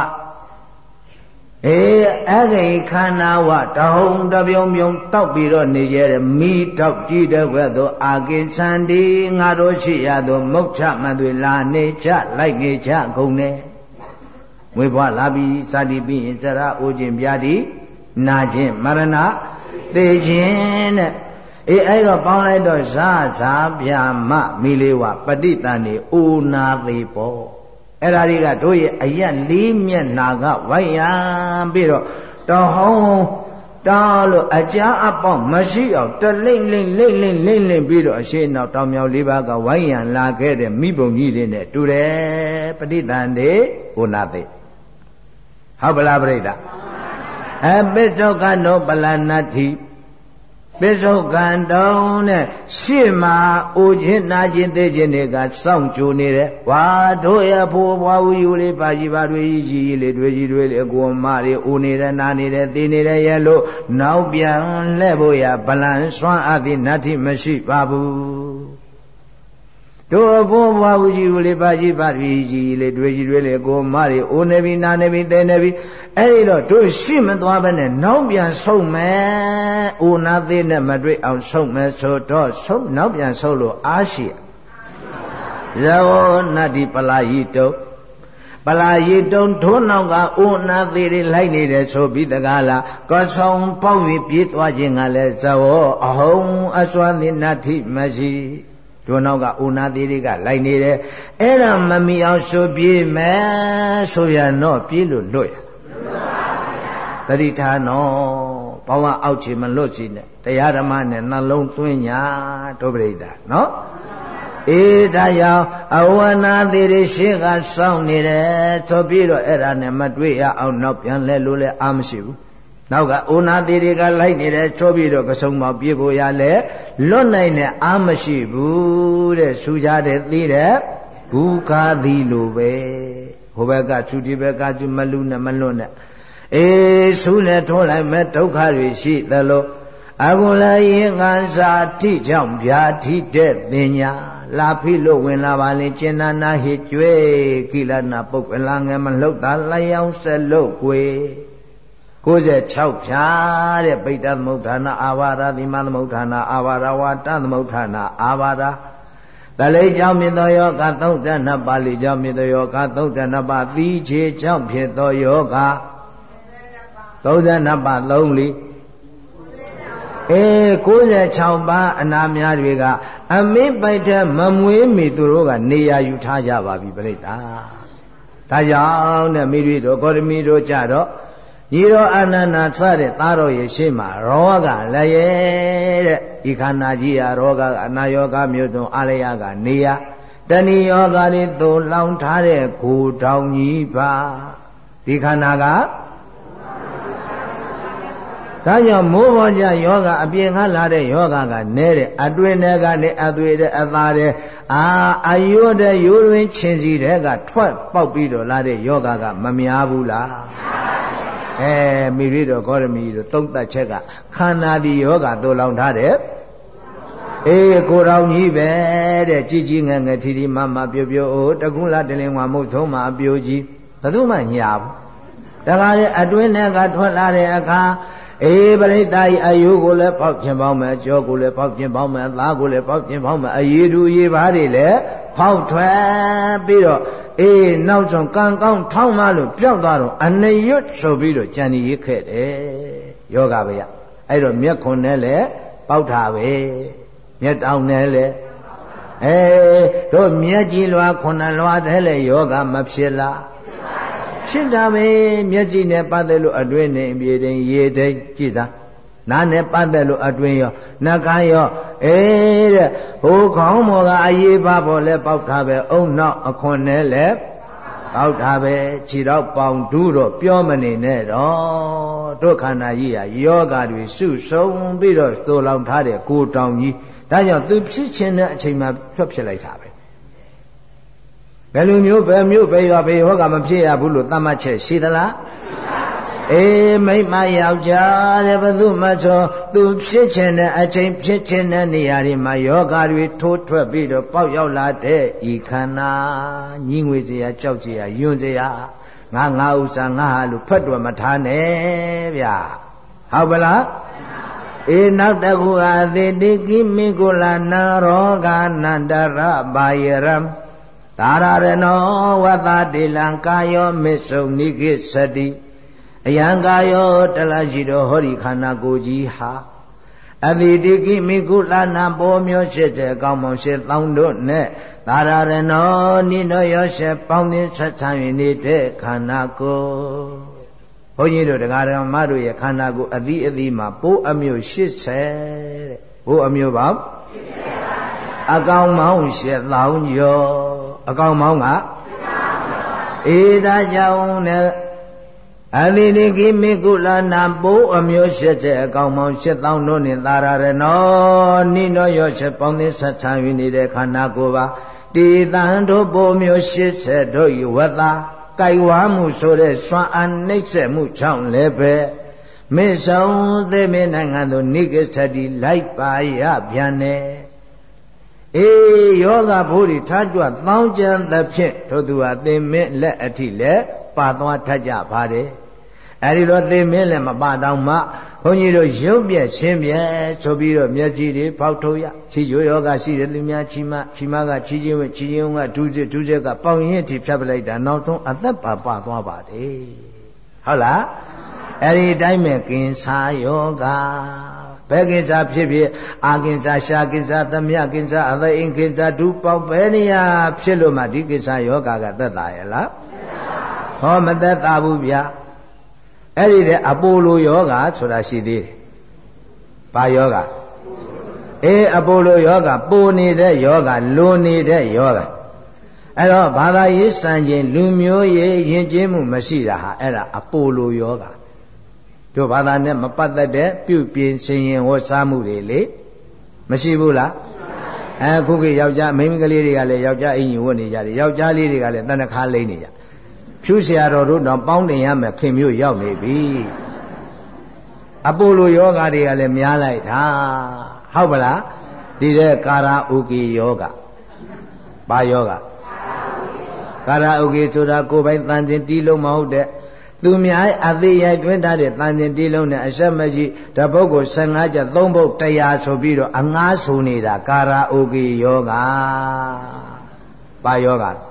အေအဂိခန္ဓာဝတဟုံတပြုံပြုံတောက်ပြီးတော့နေရတဲ့မိတောက်ကြည့်တဲ့ဘက်သို့အာဂိသံဒီငါတို့ရှိရသောမုတ်ချမသွေလာနေချလိုက်နေချကုန်တယ်ဝေဘွားလာပြီးစာတိပြီးရင်ဇရာအိုခြင်းပြာတိနာခြင်းမရဏသေခြင်းတဲ့ အေးအဲ့တော့ပေါင်းလိုက်တော့ဇာဇာဗျာမမိလေးဝပဋိတန်နေအိုနာသေးပေါ့အဲ့ဒါတွေကတို့ရဲ့အရက်လေးမျက်နာကဝိုက်ရန်ပြီးတော့တော်ဟောင်းတားလို့အကြအပေါက်မရှိအောင်တလိမ့်လိမ့်လိမ့်လိမ့်လိမ့်လိမ့်ပြီးတော့အရှိနောက်တောင်မြောက်လေးပါးကဝိုင်းရန်လာခဲ့တဲ့မိဘုံကြီးတွေနဲ့တူတယ်ပဋိသန္ဓေဟိုနာသိဟုတ်ပလားပြိတ္တာအပိစ္ဆုကနောပလနတ္ထိ ပိဿုကံတုံးနဲ့ရှေ့မှာအိုခြင်းနာခြင်းသိခြင်းတွေကစောင့်ကြိုနေတယ်။ဝါတို့ရဖို့ဘွားဦးယူလေးပါကြီးပါတွေကြီးကြီးလေးတွေကြီးတွေလေးကိုမတွေအိုနေတယ်နာနေတယ်သိနေတယ်ရဲ့လို့နောက်ပြန်လှဲ့ဖို့ရဗလန်စွမ်းအပ်သည်နတ္ထိမရှိပါဘူး။ တို့အကိုဘွားဦးကြီးဦးလေးပါကြီးပါကြီးကြီးလေးတွေ့ကြီးတွေ့လေကိုမတွေအိုနေပြီနာနေပြီတဲနေပြီအဲ့ဒီတော့တို့ရှိမသွားဘဲနဲ့နောက်ပြန်ဆုံးမယ်အိုနာသေးနဲ့မတွေ့အောင်ဆုံးမယ်ဆိုတော့ဆုံးနောက်ပြန်ဆုံးလို့အားရှိဇောနတ္တိပလာယိတုပလာယိတုံထိုးနောက်ကအိုနာသေးတွေလိုက်နေတယ်ဆိုပြီးတကားလားကောဆောင်ပေါက်၍ပြေးသွားခြင်းကလည်းဇောအဟုံအစွမ်းသည်နတ္တိမရှိ တို့နောက်ကဥနာသေးတွေကလိုက်နေတယ်အဲ့ဒါမမီအောင်ဆိုပြေးမယ်ဆိုရတော့ပြေးလို့လွတ်ရတတိထားနော်ဘောင်းကအောက်ချေမလွတ်စီနဲ့တရားဓမ္မနဲ့နှလုံးသွင်းညာဒုပရိဒနော်အေးဒါကြောင့်အဝနာသေးတွေရှေ့ကစောင့်နေတယ်ဆိုပြီးတော့အဲ့ဒါနဲ့မတွေ့ရအောင်နောက်ပြန်လဲလို့လဲအာမရှိဘူး နောက်ကအိုနာသေးတွေကလိုက်နေတယ်ချိုးပြီးတော့ကစုံမောက်ပြေဖို့ရလဲလွတ်နိုင်တဲ့အာမရှိဘူးတဲ့ဆူကြတဲ့သေးတဲ့ဘူခာသည်လိုပဲဟိုဘက်ကသူဒီဘက်ကသူမလူနဲ့မလွတ်နဲ့အေးဆူနဲ့ထိုးလိုက်မဲ့ဒုက္ခတွေရှိသလိုအကုလရင်ငန်းစာထိကြောင့်ဗျာထိတဲ့တင်ညာလာဖိလို့ဝင်လာပါလေကျင်နာနာဟိကျွဲကိလနာပုတ်ကလာငယ်မလှုပ်တာလျောင်းဆက်လို့ကွယ် 96ဖြာတဲ့ပိဋ္ဌသမုဋ္ဌာနာအာဘာရသီမသမုဋ္ဌာနာအာဘာရဝါတသမုဋ္ဌာနာအာဘာရတလိကြောင့်မြင်သောယောဂ32ပါဠိကြောင့်မြင်သောယောဂ32ပါသီးခြေကြောင့်ဖြစ်သောယောဂ32ပါ3လီအေး96ပါအနာများတွေကအမိပိုက်တဲ့မမွေးမီသူတို့ကနေရာယူထားကြပါပြီပြိတ္တာဒါကြောင့်နဲ့မိတွေတို့ဂေါတမီတို့ကြတော့ ညီတော်အာနန္ဒာစတဲ့သားတော်ရဲ့ရှေ့မှာရောဂလည်းရဲ့တဲ့ဒီခန္ဓာကြီးဟာရောဂကအနာယောဂမျိုးစုံအာလယကနေရတဏီယောဂတွေသို့လောင်ထားတဲ့ကိုတောင်ကြီးပါဒီခန္ဓာကဒါကြောင့်မိုးပေါ်ကြယောဂအပြင်ကလာတဲ့ယောဂကနဲတဲ့အတွင်းထဲကနေအသွေးတဲ့အသားတဲ့အာအယုတဲ့ရိုးရင်းချင်းစီတဲ့ကထွက်ပေါက်ပြီးတော့လာတဲ့ယောဂကမများဘူးလား အဲမိရိတော်ဂေါရမီတို့သုံးသက်ချက်ကခန္ဓာဒီယောဂသို့လောင်ထားတဲ့အေးကိုတော်ကြီးပဲတဲ့ကြည်ကြီးငယ်ငယ်ထီထီမမပြိုပြိုအိုတကုလားတလင်ဝါမုတ်ဆုံးမှာအပြိုကြီးဘယ်သူမှညာဘူးတခါလေအတွင်းထဲကထွက်လာတဲ့အခါအေးပရိသတ်ဤအယုကိုလည်းပေါက်ခြင်းပေါင်းမယ်ကြောကိုလည်းပေါက်ခြင်းပေါင်းမယ်သားကိုလည်းပေါက်ခြင်းပေါင်းမယ်အရေးသူအရေးပါးတွေလည်းဖောက်ထွက်ပြီးတော့ အေးနောက်ဆုံးကံကောင်းထောင်းမလို့ပြောက်သွားတော့အနရွတ်ဆိုပြီးတော့ကြံရည်ခဲ့တယ်ယောဂဗျာအဲ့တော့မျက်ခွန်နဲ့လည်းပေါက်တာပဲမျက်တောင်နဲ့လည်းအဲတို့မျက်ကြည်လွာခုနလွာတဲ့လေယောဂမဖြစ်လားဖြစ်တာပဲမျက်ကြည်နဲ့ပတ်သက်လို့အတွင်းနဲ့ပြေတိုင်းရေတိုင်းကြည်စား နားနဲ့ပတ်သက်လို့အတွင်းရောနှကန်းရောအေးတဲ့ဟိုခေါင်းမော်ကအရေးပါပေါ်လဲပေါက်ထားပဲအုံနောက်အခွန်နဲ့လဲပေါက်ထားပဲခြေတော့ပေါင်ဒူးတော့ပြောမနေနဲ့တော့တို့ခန္ဓာကြီးဟာယောဂတွေစုဆုံပြီးတော့သို့လောင်ထားတဲ့ကိုတောင်ကြီးဒါကြောင့်သူဖြစ်ခြင်းတဲ့အချိန်မှာဖြတ်ဖြစ်လိုက်တာပဲဘယ်လိုမျိုးဘယ်မျိုးပဲရောဘယ်ဟောကမဖြစ်ရဘူးလို့သတ်မှတ်ချက်ရှိသလား အေးမိမယောက်ျားတဲ့ဘသူမှဆိုသူဖြစ်ခြင်းတဲ့အချိန်ဖြစ်ခြင်းတဲ့နေရာတွေမှာယောဂတွေထိုးထွက်ပြီးတော့ပေါက်ရောက်လာတဲ့ဤခန္ဓာညီငွေစရာကြောက်စရာယွန်းစရာငါငါဥစ္စာငါဟာလို့ဖတ်တော်မထားနဲ့ဗျာဟုတ်ပလားအေနောက်တခုအသေတိကိမိကုလနာရောဂနန္တရဘာယရံသာရရနောဝသတိလံကာယောမစ္ဆုနိကိသတိ အယံကာယောတလရှိတော်ဟောဒီခန္ဓာကိုယ်ကြီးဟာအတိတိကိမိကုလနာပေါ်မျိုးရှိတဲ့ကောင်းမောင်ရှိသောင်းတို့နဲ့သာရရနောနိနောယောရှေပေါင်းသင်းဆက်ဆံ၍နေတဲ့ခန္ဓာကိုယ်ဘုန်းကြီးတို့တရားဓမ္မတို့ရဲ့ခန္ဓာကိုယ်အသီးအသီးမှာပိုးအမျိုး80တဲ့ဘိုးအမျိုးပေါင်းအကောင်မောင်း8000ကျော်အကောင်မောင်းကအေဒါကြောင့်နဲ့ အလီလိကိမိကုလနာပိုးအမျိုးရှိတဲ့အကောင်မောင်း8000တို့နဲ့သာရရနောနိနောယောချက်ပေါင်းသင်းဆက်ဆံ၍နေတဲ့ခန္ဓာကိုယ်ပါတေတံတို့ပိုးမျိုး80တို့ဤဝတ္တာကြိုက်ဝါမှုဆိုတဲ့စွမ်းအားနှိမ့်ဆက်မှုကြောင့်လည်းပဲမေဆောင်သေမေနိုင်ငံသို့နိဂစ္စတိလိုက်ပါရပြန်တယ်အေးယောဂဘိုးတွေထားကြွသောင်းကျန်သဖြင့်တို့သူဟာသေမင်းလက်အထိလည်း ပါသွားထကြပါတယ်အဲဒီတော့သေမင်းလည်းမပါတော့မှဘုန်းကြီးတို့ရုပ်ပြက်ချင်းပြက်ဆိုပြီးတော့မျက်ကြည်တွေဖောက်ထုတ်ရချီကျိုးယောဂရှိတဲ့သူများချီမချီမကချီချင်းဝင်ချီချင်းကဒုစစ်ဒုစစ်ကပေါင်ရင်ထိဖြတ်ပလိုက်တာနောက်ဆုံးအသက်ပါပါသွားပါတယ်ဟုတ်လားအဲ့ဒီတိုင်းမဲ့ကင်စာယောဂဘယ်ကင်စာဖြစ်ဖြစ်အာကင်စာရှာကင်စာသမယကင်စာအသိအင်ကင်စာဒုပေါက်ပဲနေရဖြစ်လို့မှဒီကင်စာယောဂကသက်သာရဲ့လား ဟောမသက်သာဘူးဗျာအဲ့ဒီတဲ့အပိုလိုယောဂဆိုတာရှိသေးတယ်။ဘာယောဂအေးအပိုလိုယောဂပိုနေတဲ့ယောဂလိုနေတဲ့ယောဂအဲ့တော့ဘာသာရေးစံချိန်လူမျိုးရေးယဉ်ကျေးမှုမရှိတာဟာအဲ့ဒါအပိုလိုယောဂတို့ဘာသာနဲ့မပတ်သက်တဲ့ပြုပြင်ဆင်ရင်ဝတ်စားမှုတွေလေမရှိဘူးလားအခုကယောက်ျားမိန်းကလေးတွေကလည်းယောက်ျားအင်ကြီးဝတ်နေကြတယ်ယောက်ျားလေးတွေကလည်းတဏ္ဍခါလိမ့်နေကြ ဖြူဆရာတော်တို့တော့ပေါင်းတင်ရမယ်ခင်မျိုးရောက်နေပြီအပိုလိုယောဂတွေကလည်းများလိုက်တာဟုတ်ပလားဒီတဲ့ကာရာဥကိယောဂဘာယောဂကာရာဥကိဆိုတာကိုယ်ပိုင်တန်တင်တီးလုံးမဟုတ်တဲ့သူများအသေးရိုက်တွင်းထားတဲ့တန်တင်တီးလုံးနဲ့အဆက်မကြီးတပုတ်ကို15ကျ3ပုတ်100ဆိုပြီးတော့အငားဆိုနေတာကာရာဥကိယောဂဘာယောဂ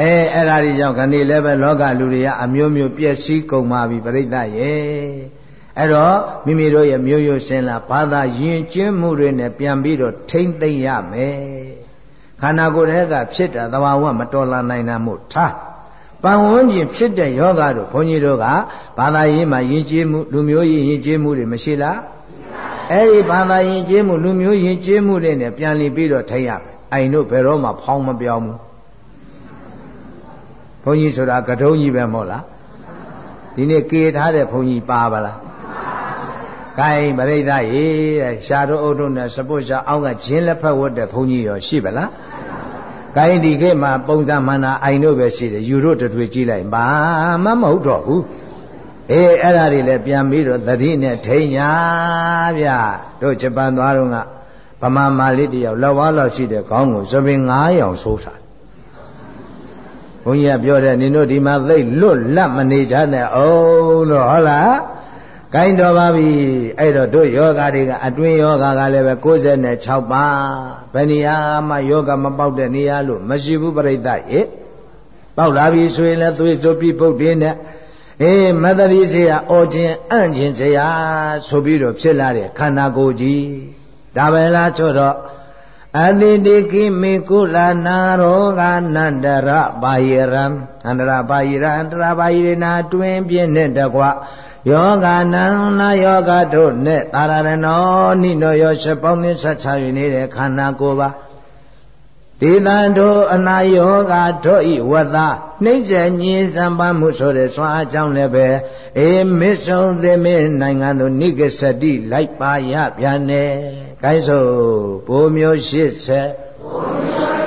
အဲအဲ့ဒါတွေကြောင့်ခဏလေးပဲလောကလူတွေကအမျိုးမျိုးပြည့်စည်ကုန်ပါပြီပြိဿရဲ့အဲ့တော့မိမိတို့ရဲ့မျိုးရိုးစင်လာဘာသာယဉ်ကျေးမှုတွေနဲ့ပြန်ပြီးတော့ထိမ့်သိမ့်ရမယ်ခန္ဓာကိုယ်ရဲ့ကဖြစ်တာသဘာဝမတော်လာနိုင်တာမို့ထားပန်ဝန်းကျင်ဖြစ်တဲ့ယောဂတို့ဘုန်းကြီးတို့ကဘာသာရေးမှာယဉ်ကျေးမှုလူမျိုးရေးယဉ်ကျေးမှုတွေမရှိလားအဲ့ဒီဘာသာယဉ်ကျေးမှုလူမျိုးယဉ်ကျေးမှုတွေနဲ့ပြန်လည်ပြီးတော့ထိမ့်ရမယ်အိမ်တို့ဘယ်တော့မှဖောင်းမပြောင်းဘူး ဘုန်းကြီးဆိုတာကတုံးကြီးပဲမဟုတ်လားဒီနေ့ကေထားတဲ့ဘုန်းကြီးပါပါလားခိုင်းပရိသတ်ရေတဲ့ရှားတို့အုပ်တို့နဲ့စပုတ်ရှာအောက်ကဂျင်းလက်ဖက်ဝတ်တဲ့ဘုန်းကြီးရောရှိပါလားခိုင်းဒီခေတ်မှာပုံစံမှန်တာအိုင်တို့ပဲရှိတယ်ယူတို့တတွေကြည့်လိုက်ဘာမှမဟုတ်တော့ဘူးအေးအဲ့ဒါတွေလည်းပြန်ပြီးတော့သတိနဲ့ထိန်ညာဗျတို့ဂျပန်သွားတော့ကဗမာမာလေးတယောက်လောက်ဝါလောက်ရှိတဲ့ခေါင်းကိုသပင်9ရောင်ဆိုးတာ ဘုန်းကြီးကပြောတယ်နင်တို့ဒီမှာသိလွတ်လပ်မနေကြနဲ့အောင်လို့ဟုတ်လားကိုင်းတော်ပါပြီအဲ့တော့တို့ယောဂတွေကအတွင်းယောဂကလည်းပဲ96ပါးဘယ်နေရာမှယောဂမပေါက်တဲ့နေရာလို့မရှိဘူးပြိဿရေပေါက်လာပြီဆိုရင်လည်းသွေးဆိုပြီးပုတ်တင်းနဲ့အေးမတ္တရိစေယအော်ခြင်းအံ့ခြင်းစေယဆိုပြီးတော့ဖြစ်လာတဲ့ခန္ဓာကိုယ်ကြီးဒါပဲလားဆိုတော့ အတိတိကိမေကုလနာရောဂနန္တရပါယရံအန္တရပါယရအန္တရပါယရနာတွင်ပြင်းတဲ့တကွယောဂနံနာယောဂတို့နဲ့သာရဏနောနိနောယောချက်ပေါင်းသင်းဆက်ချ၍နေတဲ့ခန္ဓာကိုယ်ပါဒေသံတို့အနာယောဂတို့ဤဝတ္တနှိမ့်ကျညင်းစံပါမှုဆိုတဲ့ဆွမ်းအကြောင်းလည်းပဲအေမစ္ဆုံသေမေနိုင်ငံသို့နိဂစတိလိုက်ပါရပြန်နေ ကိုင်းဆိုဘိုးမျိုး80ဘိုးမျိုး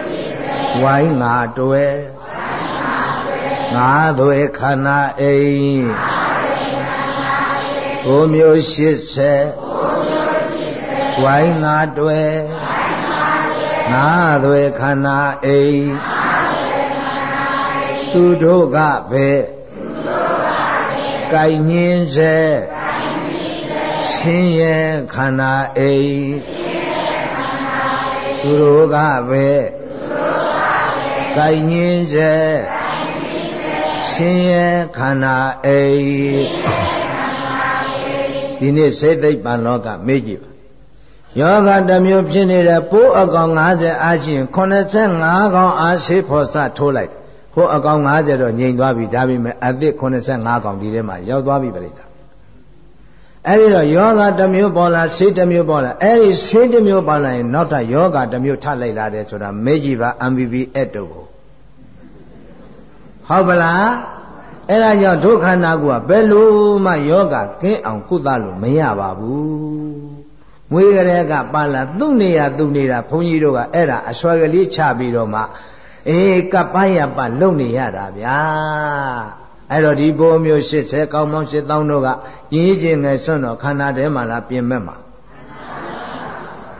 80ဝိုင်းငါတွဲဝိုင်းငါတွဲငါသွေခန္ဓာအိမ်ငါသွေခန္ဓာအိမ်ဘိုးမျိုး80ဘိုးမျိုး80ဝိုင်းငါတွဲဝိုင်းငါတွဲငါသွေခန္ဓာအိမ်ငါသွေခန္ဓာအိမ်သူတို့ကပဲသူတို့ကပဲကိုင်ညင်းစေကိုင်ညင်း စေရှင်ရဲ့ခန္ဓာအိမ်သူတို့ကပဲကိုင်ငင်းစေရှင်ရဲ့ခန္ဓာအိဒီနေ့စိတ်သိပ်ပန်လောကမေးကြည့်ပါယောဂတစ်မျိုးဖြစ်နေတဲ့ပိုးအကောင်90အားရှိရင်85ကောင်အားရှိဖို့စထိုးလိုက်ဟိုအကောင်90တော့ငြိမ်သွားပြီဒါပေမဲ့အသစ်85ကောင်ဒီထဲမှာရောက်သွားပြီပြိတ္တာ အဲ့ဒီတော့ယောဂတစ်မျိုးပေါ်လာဆေးတစ်မျိုးပေါ်လာအဲ့ဒီဆေးတစ်မျိုးပေါ်လာရင်နောက်ထပ်ယောဂတစ်မျိုးထပ်လိုက်လာတယ်ဆိုတာမေးကြည့်ပါ MBB အဲ့တုပ်ကိုဟုတ်ပလားအဲ့ဒါကြောင့်ဒုက္ခနာကဘယ်လိုမှယောဂကင်းအောင်ကုသလို့မရပါဘူးမွေးကလေးကပါလာသူ့နေရသူ့နေတာဘုန်းကြီးတို့ကအဲ့ဒါအစွဲကလေးချပြီးတော့မှအေးကပ်ပန်းရပလုံနေရတာဗျာ အဲ့တော့ဒီဘိုးမျိုး80ကောင်းပေါင်း8000တို့ကကြီးကြီးငယ်ဆွန့်တော့ခန္ဓာထဲမှာလားပြင်မဲ့မှာ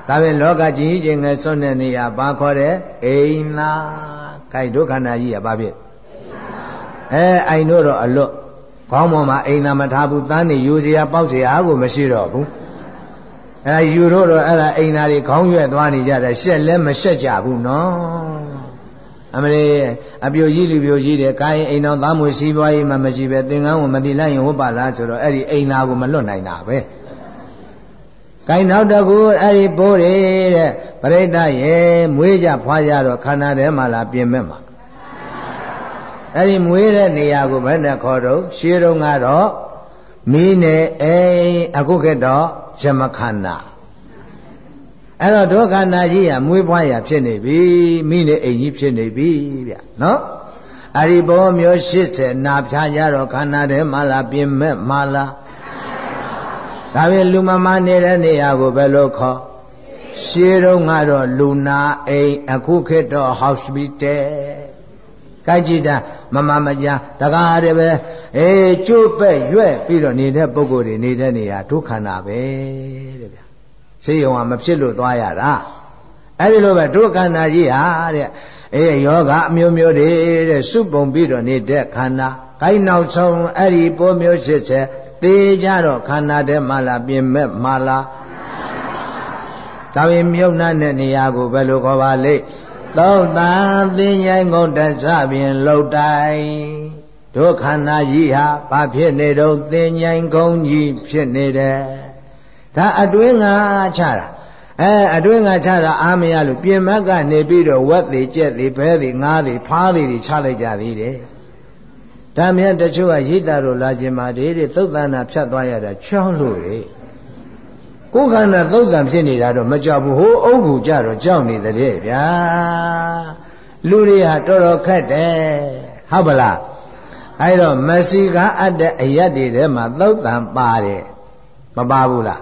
ဒါပဲလောကကြီးကြီးငယ်ဆွန့်တဲ့နေရာဘာခေါ်တဲ့အိမ်သာခိုက်ဒုက္ခနာကြီးကဘာဖြစ်အဲအိမ်တို့တော့အလွတ်ခေါင်းပေါ်မှာအိမ်သာမထားဘူးတန်းနေယူစရာပေါက်စရာကိုမရှိတော့ဘူးအဲယူတော့တော့အဲ့ဒါအိမ်သားတွေခေါင်းရွက်သွားနေကြတယ်ရှက်လဲမရှက်ကြဘူးနော် အမလေးအပြိုကြီးလူပြိုကြီးတယ်ကာရင်အိမ်တော်သားမွေစီးပွားရေးမှမရှိပဲသင်္ကန်းကိုမတိလိုက်ရင်ဟုတ်ပါလားဆိုတော့အဲ့ဒီအိမ်သားကိုမလွတ်နိုင်တာပဲကိုင်းနောက်တကူအဲ့ဒီပိုးတယ်တဲ့ပရိသတ်ရဲ့မွေးကြဖွာကြတော့ခန္ဓာထဲမှာလာပြင်မဲ့မှာအဲ့ဒီမွေးတဲ့နေရာကိုဘယ်နဲ့ခေါ်တော့ရှင်းတော့ကတော့မီးနဲ့အိမ်အခုခေတ်တော့ယမခန္ဓာ အဲ့တော့ဒုက္ခနာကြီးကမွေးဖွားရဖြစ်နေပြီမိနေအိမ်ကြီးဖြစ်နေပြီဗျနော်အရိဘောမျိုး80နာဖြာကြတော့ခန္ဓာထဲမှာလာပြင်မဲ့မှာလားဒါပြင်လူမမနေတဲ့နေရာကိုဘယ်လိုခေါ်ရှေးတုန်းကတော့လူနာအိမ်အခုခေတ်တော့ hospital ကြိုက်ကြည့်တာမမမကြတကားတည်းပဲအေးကျိုးပဲ့ရွက်ပြီးတော့နေတဲ့ပုံကိုယ်တွေနေတဲ့နေရာဒုက္ခနာပဲတဲ့ဗျာ စေယုံကမဖြစ်လို့သွားရတာအဲ့ဒီလိုပဲဒုက္ခနာကြီးဟာတဲ့အေးယောဂအမျိုးမျိုးတွေတဲ့စုပုံပြီးတော့နေတဲ့ခန္ဓာကိုင်းနောက်ဆုံးအဲ့ဒီပိုးမျိုးဖြစ်ချက်သေကြတော့ခန္ဓာထဲမှာလာပြင်မဲ့မှာလာဒါပေမြုပ်နှံ့တဲ့နေရာကိုဘယ်လိုခေါ်ပါလိမ့်သောတာသင်္ញိုင်းကုန်တဆပြင်လှုပ်တိုင်ဒုခန္ဓာကြီးဟာဘာဖြစ်နေတော့သင်ញိုင်ကုန်းကြီးဖြစ်နေတယ် ဒါအတွင်းငါချတာအဲအတွင်းငါချတာအာမရလို့ပြင်မကနေပြီးတော့ဝက်သေးကြက်သေးဘဲသေးငါးသေးဖားသေးတွေချလိုက်ကြသေးတယ်ဒါမြတ်တချို့ကရိတ်တာတို့လာခြင်းမာတဲ့သုတ်တန်နာဖြတ်သွားရတာချောင်းလို့လေကိုယ်ခန္ဓာသုတ်တန်ဖြစ်နေတာတော့မကြောက်ဘူးဟိုအုပ်ကူကြတော့ကြောက်နေတဲ့ဗျာလူတွေဟာတော်တော်ခက်တယ်ဟုတ်ပလားအဲဒါမစီကအပ်တဲ့အရက်တွေထဲမှာသုတ်တန်ပါတယ်မပါဘူးလား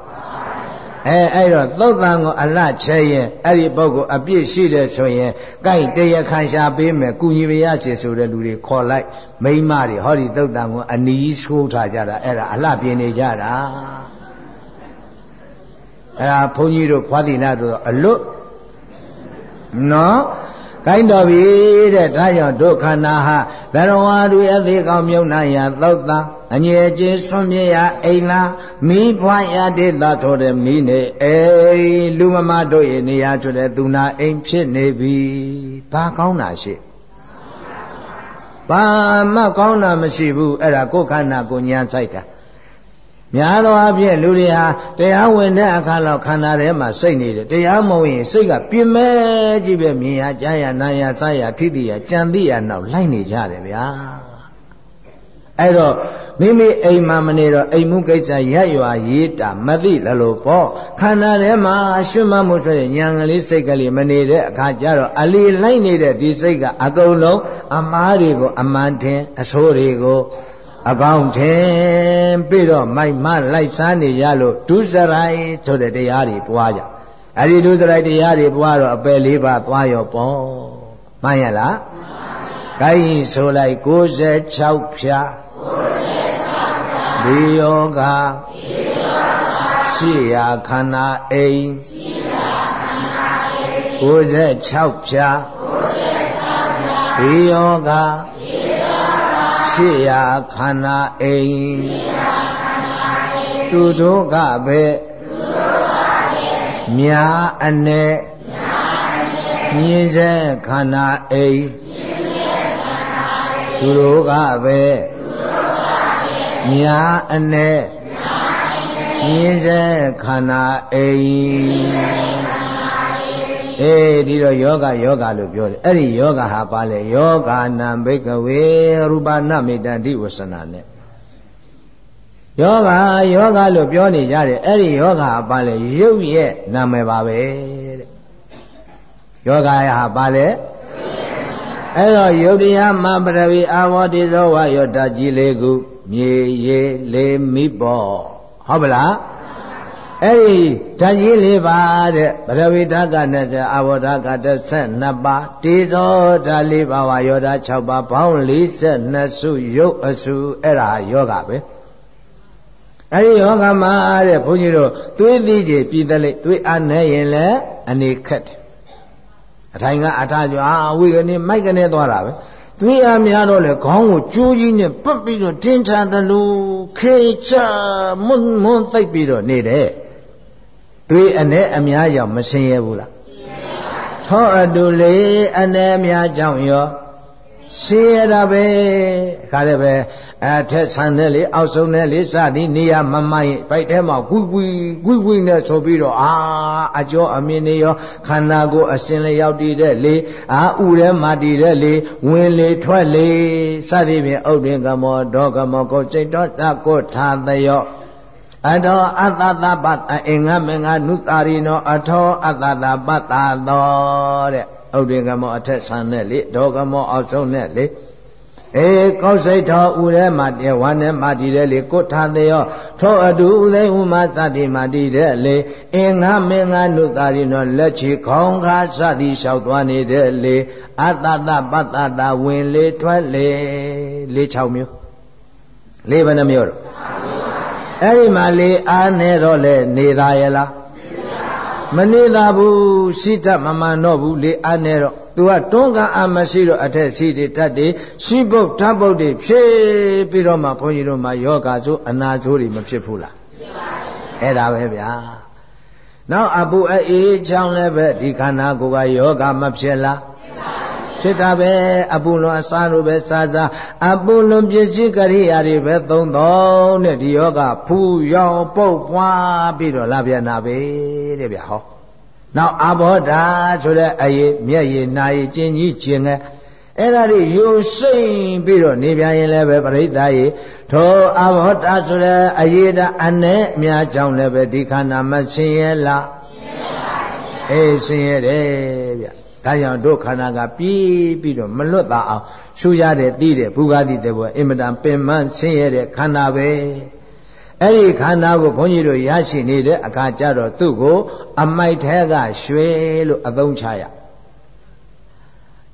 အဲအဲ့တော့သုတ်တန်ကိုအလှချဲရင်အဲ့ဒီပုဂ္ဂိုလ်အပြစ်ရှိတယ်ဆိုရင်ကိုက်တရခံရှာပေးမယ်ကုညီပရချေဆိုတဲ့လူတွေခေါ်လိုက်မိမတွေဟောဒီသုတ်တန်ကိုအနီးဆိုးထားကြတာအဲ့ဒါအလှပြင်းနေကြတာအဲ့ဒါဘုန်းကြီးတို့ဖွားတိနာတို့အလွတ်နော်ကိုင်းတော်ပြီတဲ့ဒါကြောင့်ဒုက္ခနာဟဘရဝါတွေအသေးကောင်းမြုံနာယသုတ်တာ အငြယ်ချင်းဆွံ့မြေရအိမ်လားမိဖွားရတဲ့သာထိုတဲ့မိနေအေးလူမမတို့ရဲ့နေရာဆိုတဲ့သူနာအိမ်ဖြစ်နေပြီဘာကောင်းတာရှိဘာမှကောင်းတာမရှိဘူးအဲ့ဒါကိုယ်ခန္ဓာကိုညာဆိုင်တာများသောအားဖြင့်လူတွေဟာတရားဝင်တဲ့အခါလောက်ခန္ဓာထဲမှာစိတ်နေတယ်တရားမဝင်စိတ်ကပြင်းမဲ့ကြည့်ပဲမြင်ရကြားရနားရစားရထိတိရကြံသိရနောက်လိုက်နေကြတယ်ဗျာအဲ့တော့ မိမိအိမ်မှာမနေတော့အိမ်မှုကိစ္စရက်ရွာရေးတာမသိလလို့ပေါ့ခန္ဓာထဲမှာရှုမှတ်မှုဆိုရင်ညာကလေးစိတ်ကလေးမနေတဲ့အခါကျတော့အလီလိုက်နေတဲ့ဒီစိတ်ကအကုန်လုံးအမားတွေကိုအမှန်တင်အဆိုးတွေကိုအကောင်းထင်ပြီးတော့မိုက်မလိုက်စားနေရလို့ဒုစရိုက်ဆိုတဲ့တရားတွေပွားကြအဲ့ဒီဒုစရိုက်တရားတွေပွားတော့အပယ်လေးပါသွားရောပေါ့မှန်ရလားမှန်ပါဘူး gain ဆိုလိုက်96ဖြာ96ဖြာ ဒီယောဂဒီယောဂရှိရာခန္ဓာအိမ်ရှိရာခန္ဓာအိမ်96ဖြာ96ဖြာဒီယောဂရှိရာခန္ဓာအိမ်သူတို့ကပဲမြာအနေမြင်စေခန္ဓာအိမ်သူတို့ကပဲ မြာအနေမြင်စေခန္ဓာအိအေးဒီတော့ယောဂယောဂလို့ပြောတယ်အဲ့ဒီယောဂဟာပါလေယောဂနံဘိကဝေရူပနာမေတ္တတိဝဆနာနဲ့ယောဂယောဂလို့ပြောနေကြတယ်အဲ့ဒီယောဂဟာပါလေရုပ်ရဲ့နာမည်ပါပဲတဲ့ယောဂဟာပါလေအဲ့တော့ယုတ်တရားမပရဝီအာဝတိသောဝယောတကြီးလေးခု မြေရေလေးမိပေါ့ဟုတ်မလားအဲ့ဒီဓာကြီးလေးပါတဲ့ပရဝိဓာကနဲ့အာဝဓာက12ပါးတေဇောဓာလေးပါးဝါယောဓာ6ပါးဘောင်း42စုရုပ်အစုအဲ့ဒါယောဂပဲအဲ့ဒီယောဂမှာတဲ့ဘုန်းကြီးတို့သွေးသီးကြီးပြည်တယ်လေသွေးအနဲ့ရင်လည်းအနေခက်တယ်အထိုင်ကအထားကြွာဝိကနေမိုက်ကနေသွားတာပဲ သွေးအားများတော့လေခေါင်းကိုကျိုးကြီးနဲ့ပတ်ပြီးတော့တင်းချသလိုခေချမွန်းမွန်းသိပ်ပြီးတော့နေတယ်သွေးအနဲ့အများကြောင့်မဆင်းရဲဘူးလားထောအတူလေအနဲ့အများကြောင့်ရောဆင်းရဲတာပဲခါလည်းပဲ အထက်ဆန်တဲ့လေအောက်ဆုံးတဲ့လေစသည်နေရမမိုင်းပိုက်ထဲမှာကွီကွီကွီကွီနဲ့ဆိုပြီးတော့အာအကျော်အမြင်နေရောခန္ဓာကိုယ်အစဉ်လျောက်တည်တဲ့လေအာဥထဲမှာတည်တဲ့လေဝင်လေထွက်လေစသည်ဖြင့်ဥဒ္ဒင်ကမောဒေါကမောကိုစိတ်တော်သကိုထာသယောအထောအတ္တသပတအင်္ဂမင်္ဂနုတာရိနော အထောအတ္တသပတသောတဲ့ဥဒ္ဒင်ကမောအထက်ဆန်တဲ့လေဒေါကမောအောက်ဆုံးတဲ့လေ အေကောက်စိတ်တော်ဥထဲမှာတေဝါနဲ့မာတည်တဲ့လေကိုထာသေးရောထောအတူဥသိဥမသတိမာတည်တဲ့လေအင်္ဂမင်္ဂနုတာရိနောလက်ချီခေါင်းခါစသည်လျှောက်သွားနေတဲ့လေအတ္တတပတ္တတဝင်လေထွက်လေလေး6မျိုးလေးဘယ်နှမျိုးတော့အဲ့ဒီမှာလေအားနေတော့လေနေသားရဲ့လားမနေသာဘူးရှိတတ်မမှန်တော့ဘူးလေအားနေတော့ သူကတွန်းကန်အာမရှိတော့အထက်ရှိတွေတတ်တွေရှိပုတ်ဓာတ်ပုတ်တွေဖြည့်ပြီးတော့မှဘုန်းကြီးတို့မှာယောဂဆိုအနာဆိုးတွေမဖြစ်ဘူးလားဖြစ်ပါဘူးအဲ့ဒါပဲဗျာနောက်အပူအေးချောင်းလည်းပဲဒီခန္ဓာကိုယ်ကယောဂမဖြစ်လားဖြစ်တာပဲအပူလွန်အစားလိုပဲစားစားအပူလွန်ပစ္စည်းကရိယာတွေပဲသုံးတော့တဲ့ဒီယောဂဖူရောင်ပုတ်ပွားပြီးတော့လာပြန်တာပဲတဲ့ဗျာဟော နောက်အဘောဓာဆိုတဲ့အရေးမျက်ရည်နာရည်ကျင်ကြီးကျင်ငယ်အဲ့ဒါတွေယူစိမ့်ပြီးတော့နေပြန်ရင်လည်းပဲပရိသတ်ရေထိုအဘောဓာဆိုတဲ့အရေးဓာအနဲ့အများကြောင့်လည်းပဲဒီခန္ဓာမဆင်းရဲလားအေးဆင်းရဲတယ်ဗျဒါကြောင့်တို့ခန္ဓာကပြီးပြီးတော့မလွတ်တာအောင်ရှုရတဲ့သိတဲ့ဘုရားတိတဲ့ဘုရားအင်မတန်ပင်မဆင်းရဲတဲ့ခန္ဓာပဲ အဲ့ဒီခန္ဓာကိုဘုန်းကြီးတို့ရရှိနေတဲ့အခါကျတော့သူ့ကို အမိုက်ထဲကရွှေလို့အသုံးချရ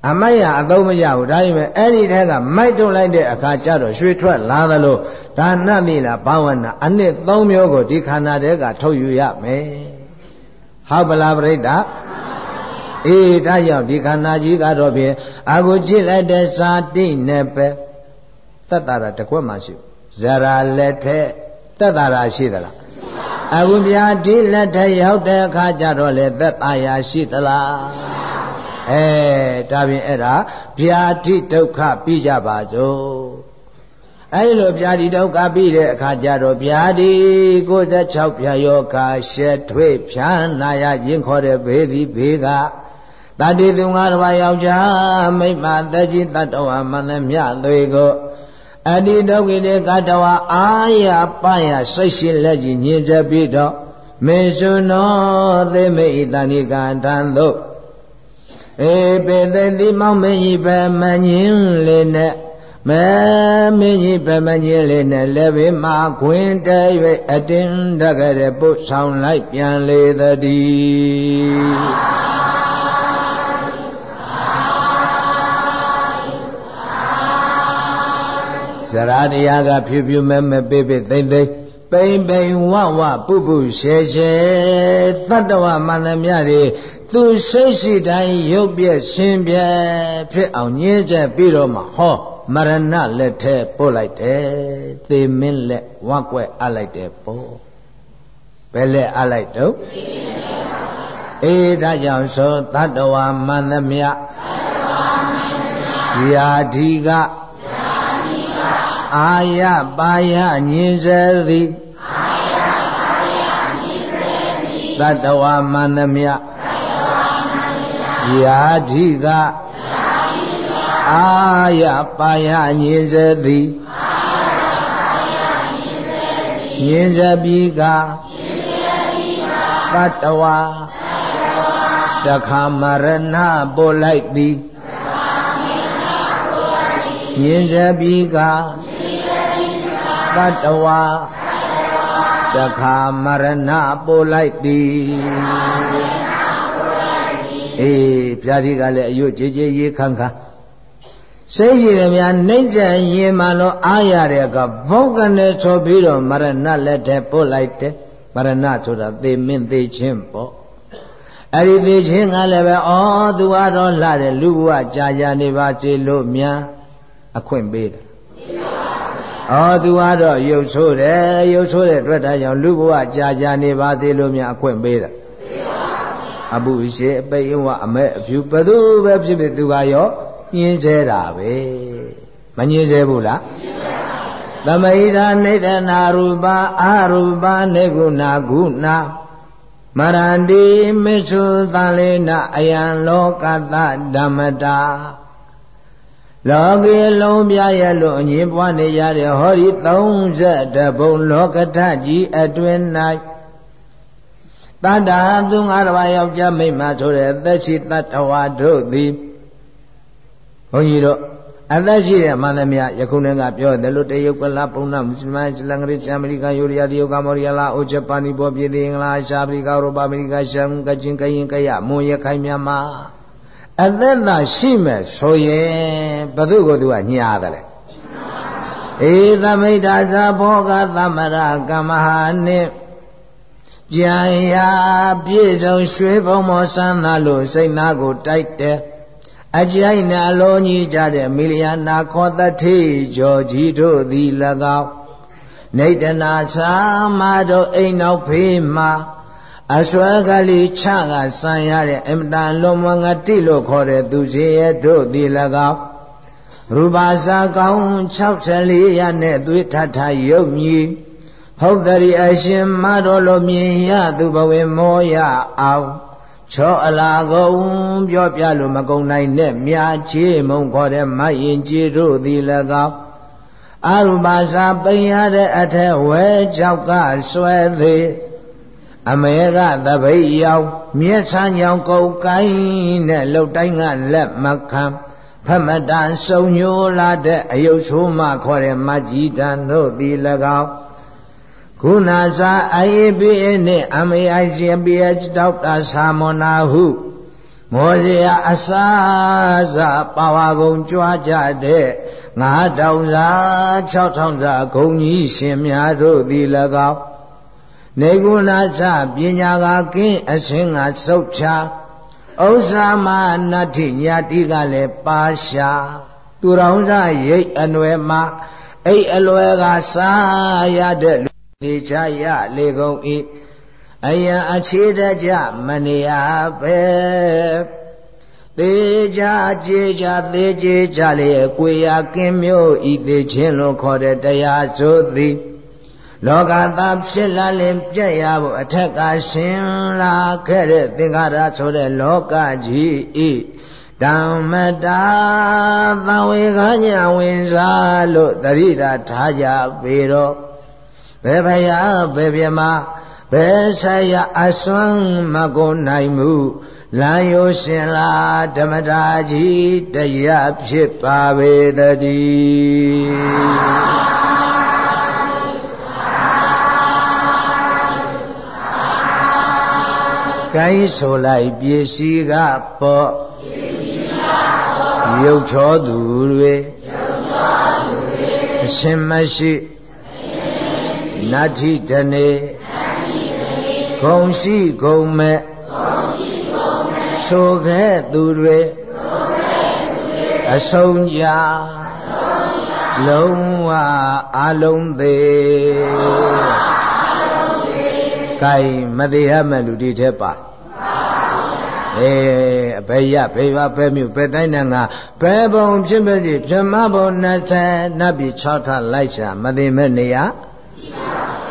အမိုက်ရအသုံးမရဘူးဒါပေမဲ့အဲ့ဒီထဲကမိုက်တုံလိုက်တဲ့အခါကျတော့ရွှေထွက်လာသလိုဒါနတိလားဘာဝနာအနှစ်၃မျိုးကိုဒီခန္ဓာထဲကထုတ်ယူရမယ်ဟုတ်ပလားပြိတ္တာအေးဒါကြောင့်ဒီခန္ဓာကြီးကတော့ဖြင့်အာကိုကြည့်လိုက်တဲ့စာတိနဲ့ပဲတတ်တာတကွက်မှရှိဇရာလက်ထက် သက်သာတာရှိသလားအခုဗျာဒီလက်ထရောက်တဲ့အခါကျတော့လေသက်သာရာရှိသလားအဲဒါပြင်အဲ့ဒါဗျာတိဒုက္ခပြီးကြပါစို့အဲဒီလိုဗျာတိဒုက္ခပြီးတဲ့အခါကျတော့ဗျာတိ96ဗျာယောဂရှက်ထွေးဖြန်းနာရရင်ခေါ်တဲ့ဘေးသည်ဘေးကတတိသူငါးပါးယောက်ျားမိမ့်မသက်ကြီးတတ္တဝါမသမြသွေကို အတိဒုက္ခိတေကတဝအာရပယစိတ်ရှိလက်ကြီးညင်ချက်ပြီးတော့မေဇုနောသေမေဣတဏိကံထံသို့အေပေသိတိမောင်မင်းကြီးပဲမငင်းလေးနဲ့မဲမင်းကြီးပဲမငင်းလေးနဲ့လည်းဘေးမှာခွင်တဲ၍အတင်းတကတဲ့ပုတ်ဆောင်လိုက်ပြန်လေတည်း ဇရာတရားကဖြူဖြူမဲမဲပေပေသိမ့်သိမ့်ပိန်ပိန်ဝဝပုပုရှဲရှဲတတ္တဝမန္တမြတွေသူစိတ်ရှိတိုင်းရုပ်ပြက်ရှင်ပြက်ဖြစ်အောင်ညင်းချက်ပြီးတော့မှဟောမရဏလက်ထဲပို့လိုက်တယ်သေမင်းလက်ဝက်ွက်အပ်လိုက်တယ်ပေါ့ဘယ်လက်အပ်လိုက်တော့အေးဒါကြောင့်ဆိုတတ္တဝမန္တမြယာဓိက အာယပါယညင်စေသည်အာယပါယတတဝမန္တမြယာဓိကအာယပါယညင်စေသည်ညင်စေပြီကတတဝတခါမရဏပို့လိုက်သည်ညင်စေပြီက တတဝတခါမရဏပို့လိုက်သည်အေးပြာတိကလည်းအယုတ်ကြည်ကြည်ရေးခန်းခန်းစိတ်ရည်များနှိမ့်ချရင်မှလို့အားရတဲ့ကဘုတ်ကနေဆိုပြီးတော့မရဏလက်ထဲပို့လိုက်တယ်မရဏဆိုတာသေမင်းသေခြင်းပေါ့အဲ့ဒီသေခြင်းကလည်းပဲဩသူကတော့လှတယ်လူဘဝကြာကြာနေပါစေလို့များအခွင့်ပေးတယ် ဩသူကတော့ရုပ်ဆိုးတယ်ရုပ်ဆိုးတဲ့အတွက်ဒါကြောင့်လူဘဝကြာကြာနေပါသေးလို့များအခွင့်ပေးတယ်အပုရှိအပိယဝအမဲအဖြူဘသူပဲဖြစ်ဖြစ်သူကရောညင်းဆဲတာပဲမညင်းဆဲဘူးလားသမိတာနေတနာရူပအာရူပနေကုဏကုဏမရန္တိမေသုသလေနအယံလောကတဓမ္မတာ လောကေလုံးပြရဲ့လို့အငြင်းပွားနေရတဲ့ဟောဒီ30ဘုံလောကထကြီးအတွင်၌တတ္တာသူငါးပါးယောက်ျားမိန်းမဆိုတဲ့သက်ရှိတတ္တဝါတို့သည်ဘုန်းကြီးတို့အသက်ရှိတဲ့မန္တမယယခုနေ့ကပြောတယ်လို့တရုတ်ကလာပုံနာမွတ်စလင်စလန်ဂရိချအမေရိကန်ယူရီးယားတရုတ်ကမော်ရီယာလာအိုဂျပန်နီပေါ်ပြည်သေးအင်္ဂလာရှားအဖရိကဥရောပအမေရိကရှမ်းကချင်းကရင်ကရမွန်ရခိုင်မြန်မာ အသက်သာရှိမဲ့ဆိုရင်ဘု து ကိုသူကညားတယ်လေဧသမိတ်တာဇာဘောကသမရကမဟာနိကြံရာပြည့်စုံရွှေဘုံမောဆန်းသာလို့စိတ်သားကိုတိုက်တယ်အကြိုက်နဲ့အလုံးကြီးကြတဲ့မီလီယနာခောတတိကျော်ကြီးတို့သည်၎င်းနေတနာသာမတို့အိမ်နောက်ဖေးမှာ အစွဲကလေးချကဆံရတဲ့အမတန်လွန်မငတိလို့ခေါ်တဲ့သူစီရဲ့တို့သည်၎င်းရူပါစာကောင်း64ရနဲ့သွေးထထရုပ်မြည်ဟုတ်တရီအရှင်မတော်လိုမြင်ရသူဘဝေမောရအောင်ချောအလာကုန်ပြောပြလို့မကုံနိုင်နဲ့မြာချေမုံခေါ်တဲ့မယင်ကြီးတို့သည်၎င်းအရူပါစာပိန်ရတဲ့အထက်ဝဲကြောက်ကဆွဲသေး အမေကသပိတ်ရောက်မျက်ဆန်းကြောင်ကုတ်ကိုင်းနဲ့လှုပ်တိုင်းကလက်မခံဖမတန်စုံညိုလာတဲ့အယုတ်ဆိုးမှခေါ်တဲ့မကြီးတန်တို့သည်၎င်းခုနာစာအိုင်ပိနဲ့အမေအိုင်စီပိယတောက်တာသာမောနာဟုမောဇေယအစာစာပါဝါကုံကြွားကြတဲ့ငါးတောင်စာ6ထောင်စာဂုံကြီးရှင်များတို့သည်၎င်း နေကုဏသပညာကကင်းအရှင်ကစုတ်ချဥစ္စာမနတ္ထိညာတိကလည်းပါရှာသူတော်စရိတ်အနွယ်မှာအိတ်အလွယ်ကစားရတဲ့နေချရလေကုန်ဤအယံအခြေတကြမနေရပဲသေးကြကြေကြသေးကြေကြလေကိုရကင်းမျိုးဤသေးချင်းလို့ခေါ်တဲ့တရားဆိုသည် လောကသားဖြစ်လာလင်ပြက်ရဖို့အထက်ကရှင်လာခဲ့တဲ့သင်္ခါရဆိုတဲ့လောကကြီးဤဓမ္မတာသံဝေခညာဝင်စားလို့တရိတာထားကြပေတော့ဘယ်ဖယားဘယ်ပြမဘယ်ဆက်ရအစွမ်းမကုန်နိုင်မှုလမ်းရိုးရှင်လာဓမ္မတာကြီးတရားဖြစ်ပါပေတည်း ကိုင်းဆိုလိုက်ပစ္စည်းကပေါ့ရုပ်ချောသူတွေအရှင်မရှိနတ္ထိတနေဂုံရှိဂုံမဲ့ဆိုခဲ့သူတွေအဆုံးကြလုံးဝအလုံးသေး ကဲမသေးရမဲ့လူဒီထဲပါအေးအဘယ်ရဘယ်ပါဘယ်မြို့ဘယ်တိုင်းနဲ့ငါဘယ်ဘုံဖြစ်မဲ့ဒီပြမဘုံ20နတ်ပြည်6ထလိုက်ရှာမသိမဲ့နေရ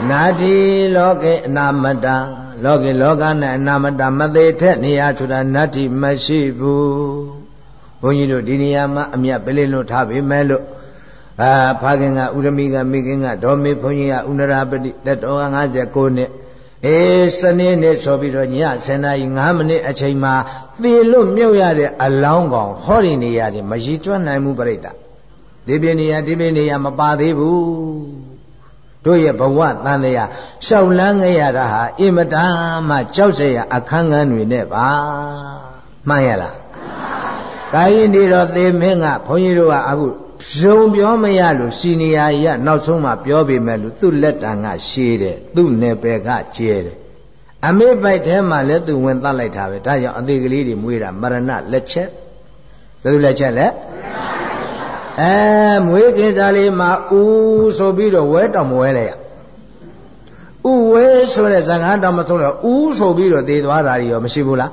နာတိလောကေအနာမတံလောကေလောကနဲ့အနာမတမသေးထက်နေရာဆိုတာနတ္တိမရှိဘူးဘုန်းကြီးတို့ဒီနေရာမှာအမြတ်ပလိလွတ်ထားပြီမဲ့လို့အာဖခင်ကဥရမိကမိခင်ကဒေါ်မေဘုန်းကြီးကဥနရာပတိတက်တော်59နှစ် အေးစနေနေ့ဆိုပြီးတော့ည7နာရီ9မိနစ်အချိန်မှာသေလွတ်မြုပ်ရတဲ့အလောင်းကောင်ဟောဒီနေရတယ်မရည်ကျွမ်းနိုင်ဘူးပြိတ္တာဒီပြနေရဒီပြနေရမပါသေးဘူးတို့ရဲ့ဘဝတန်တရားရှောက်လန်းခဲ့ရတာဟာအင်မတန်မှကြောက်စရာအခန်းကန်းတွေနဲ့ပါမှန်ရလားဒါရင်ဒီတော့သေမင်းကဘုန်းကြီးတို့ကအခု ဇုံပြောမရလို့စီနီယာကြီးကနောက်ဆုံးမှပြောပေမဲ့လို့သူ့လက်တံကရှည်တယ်သူ့နယ်ပယ်ကကျဲတယ်အမေပိုက်ထဲမှာလည်းသူဝင်သတ်လိုက်တာပဲဒါကြောင့်အသေးကလေးတွေမွေးတာမရဏလက်ချက်ဘယ်လိုလက်ချက်လဲအဲမွေးကင်းစားလေးမှာဦးဆိုပြီးတော့ဝဲတောင်မဝဲလိုက်ရဥဝဲဆိုတဲ့ဇာတ်တောင်မဆုံးတော့ဦးဆိုပြီးတော့သေသွားတာရောမရှိဘူးလား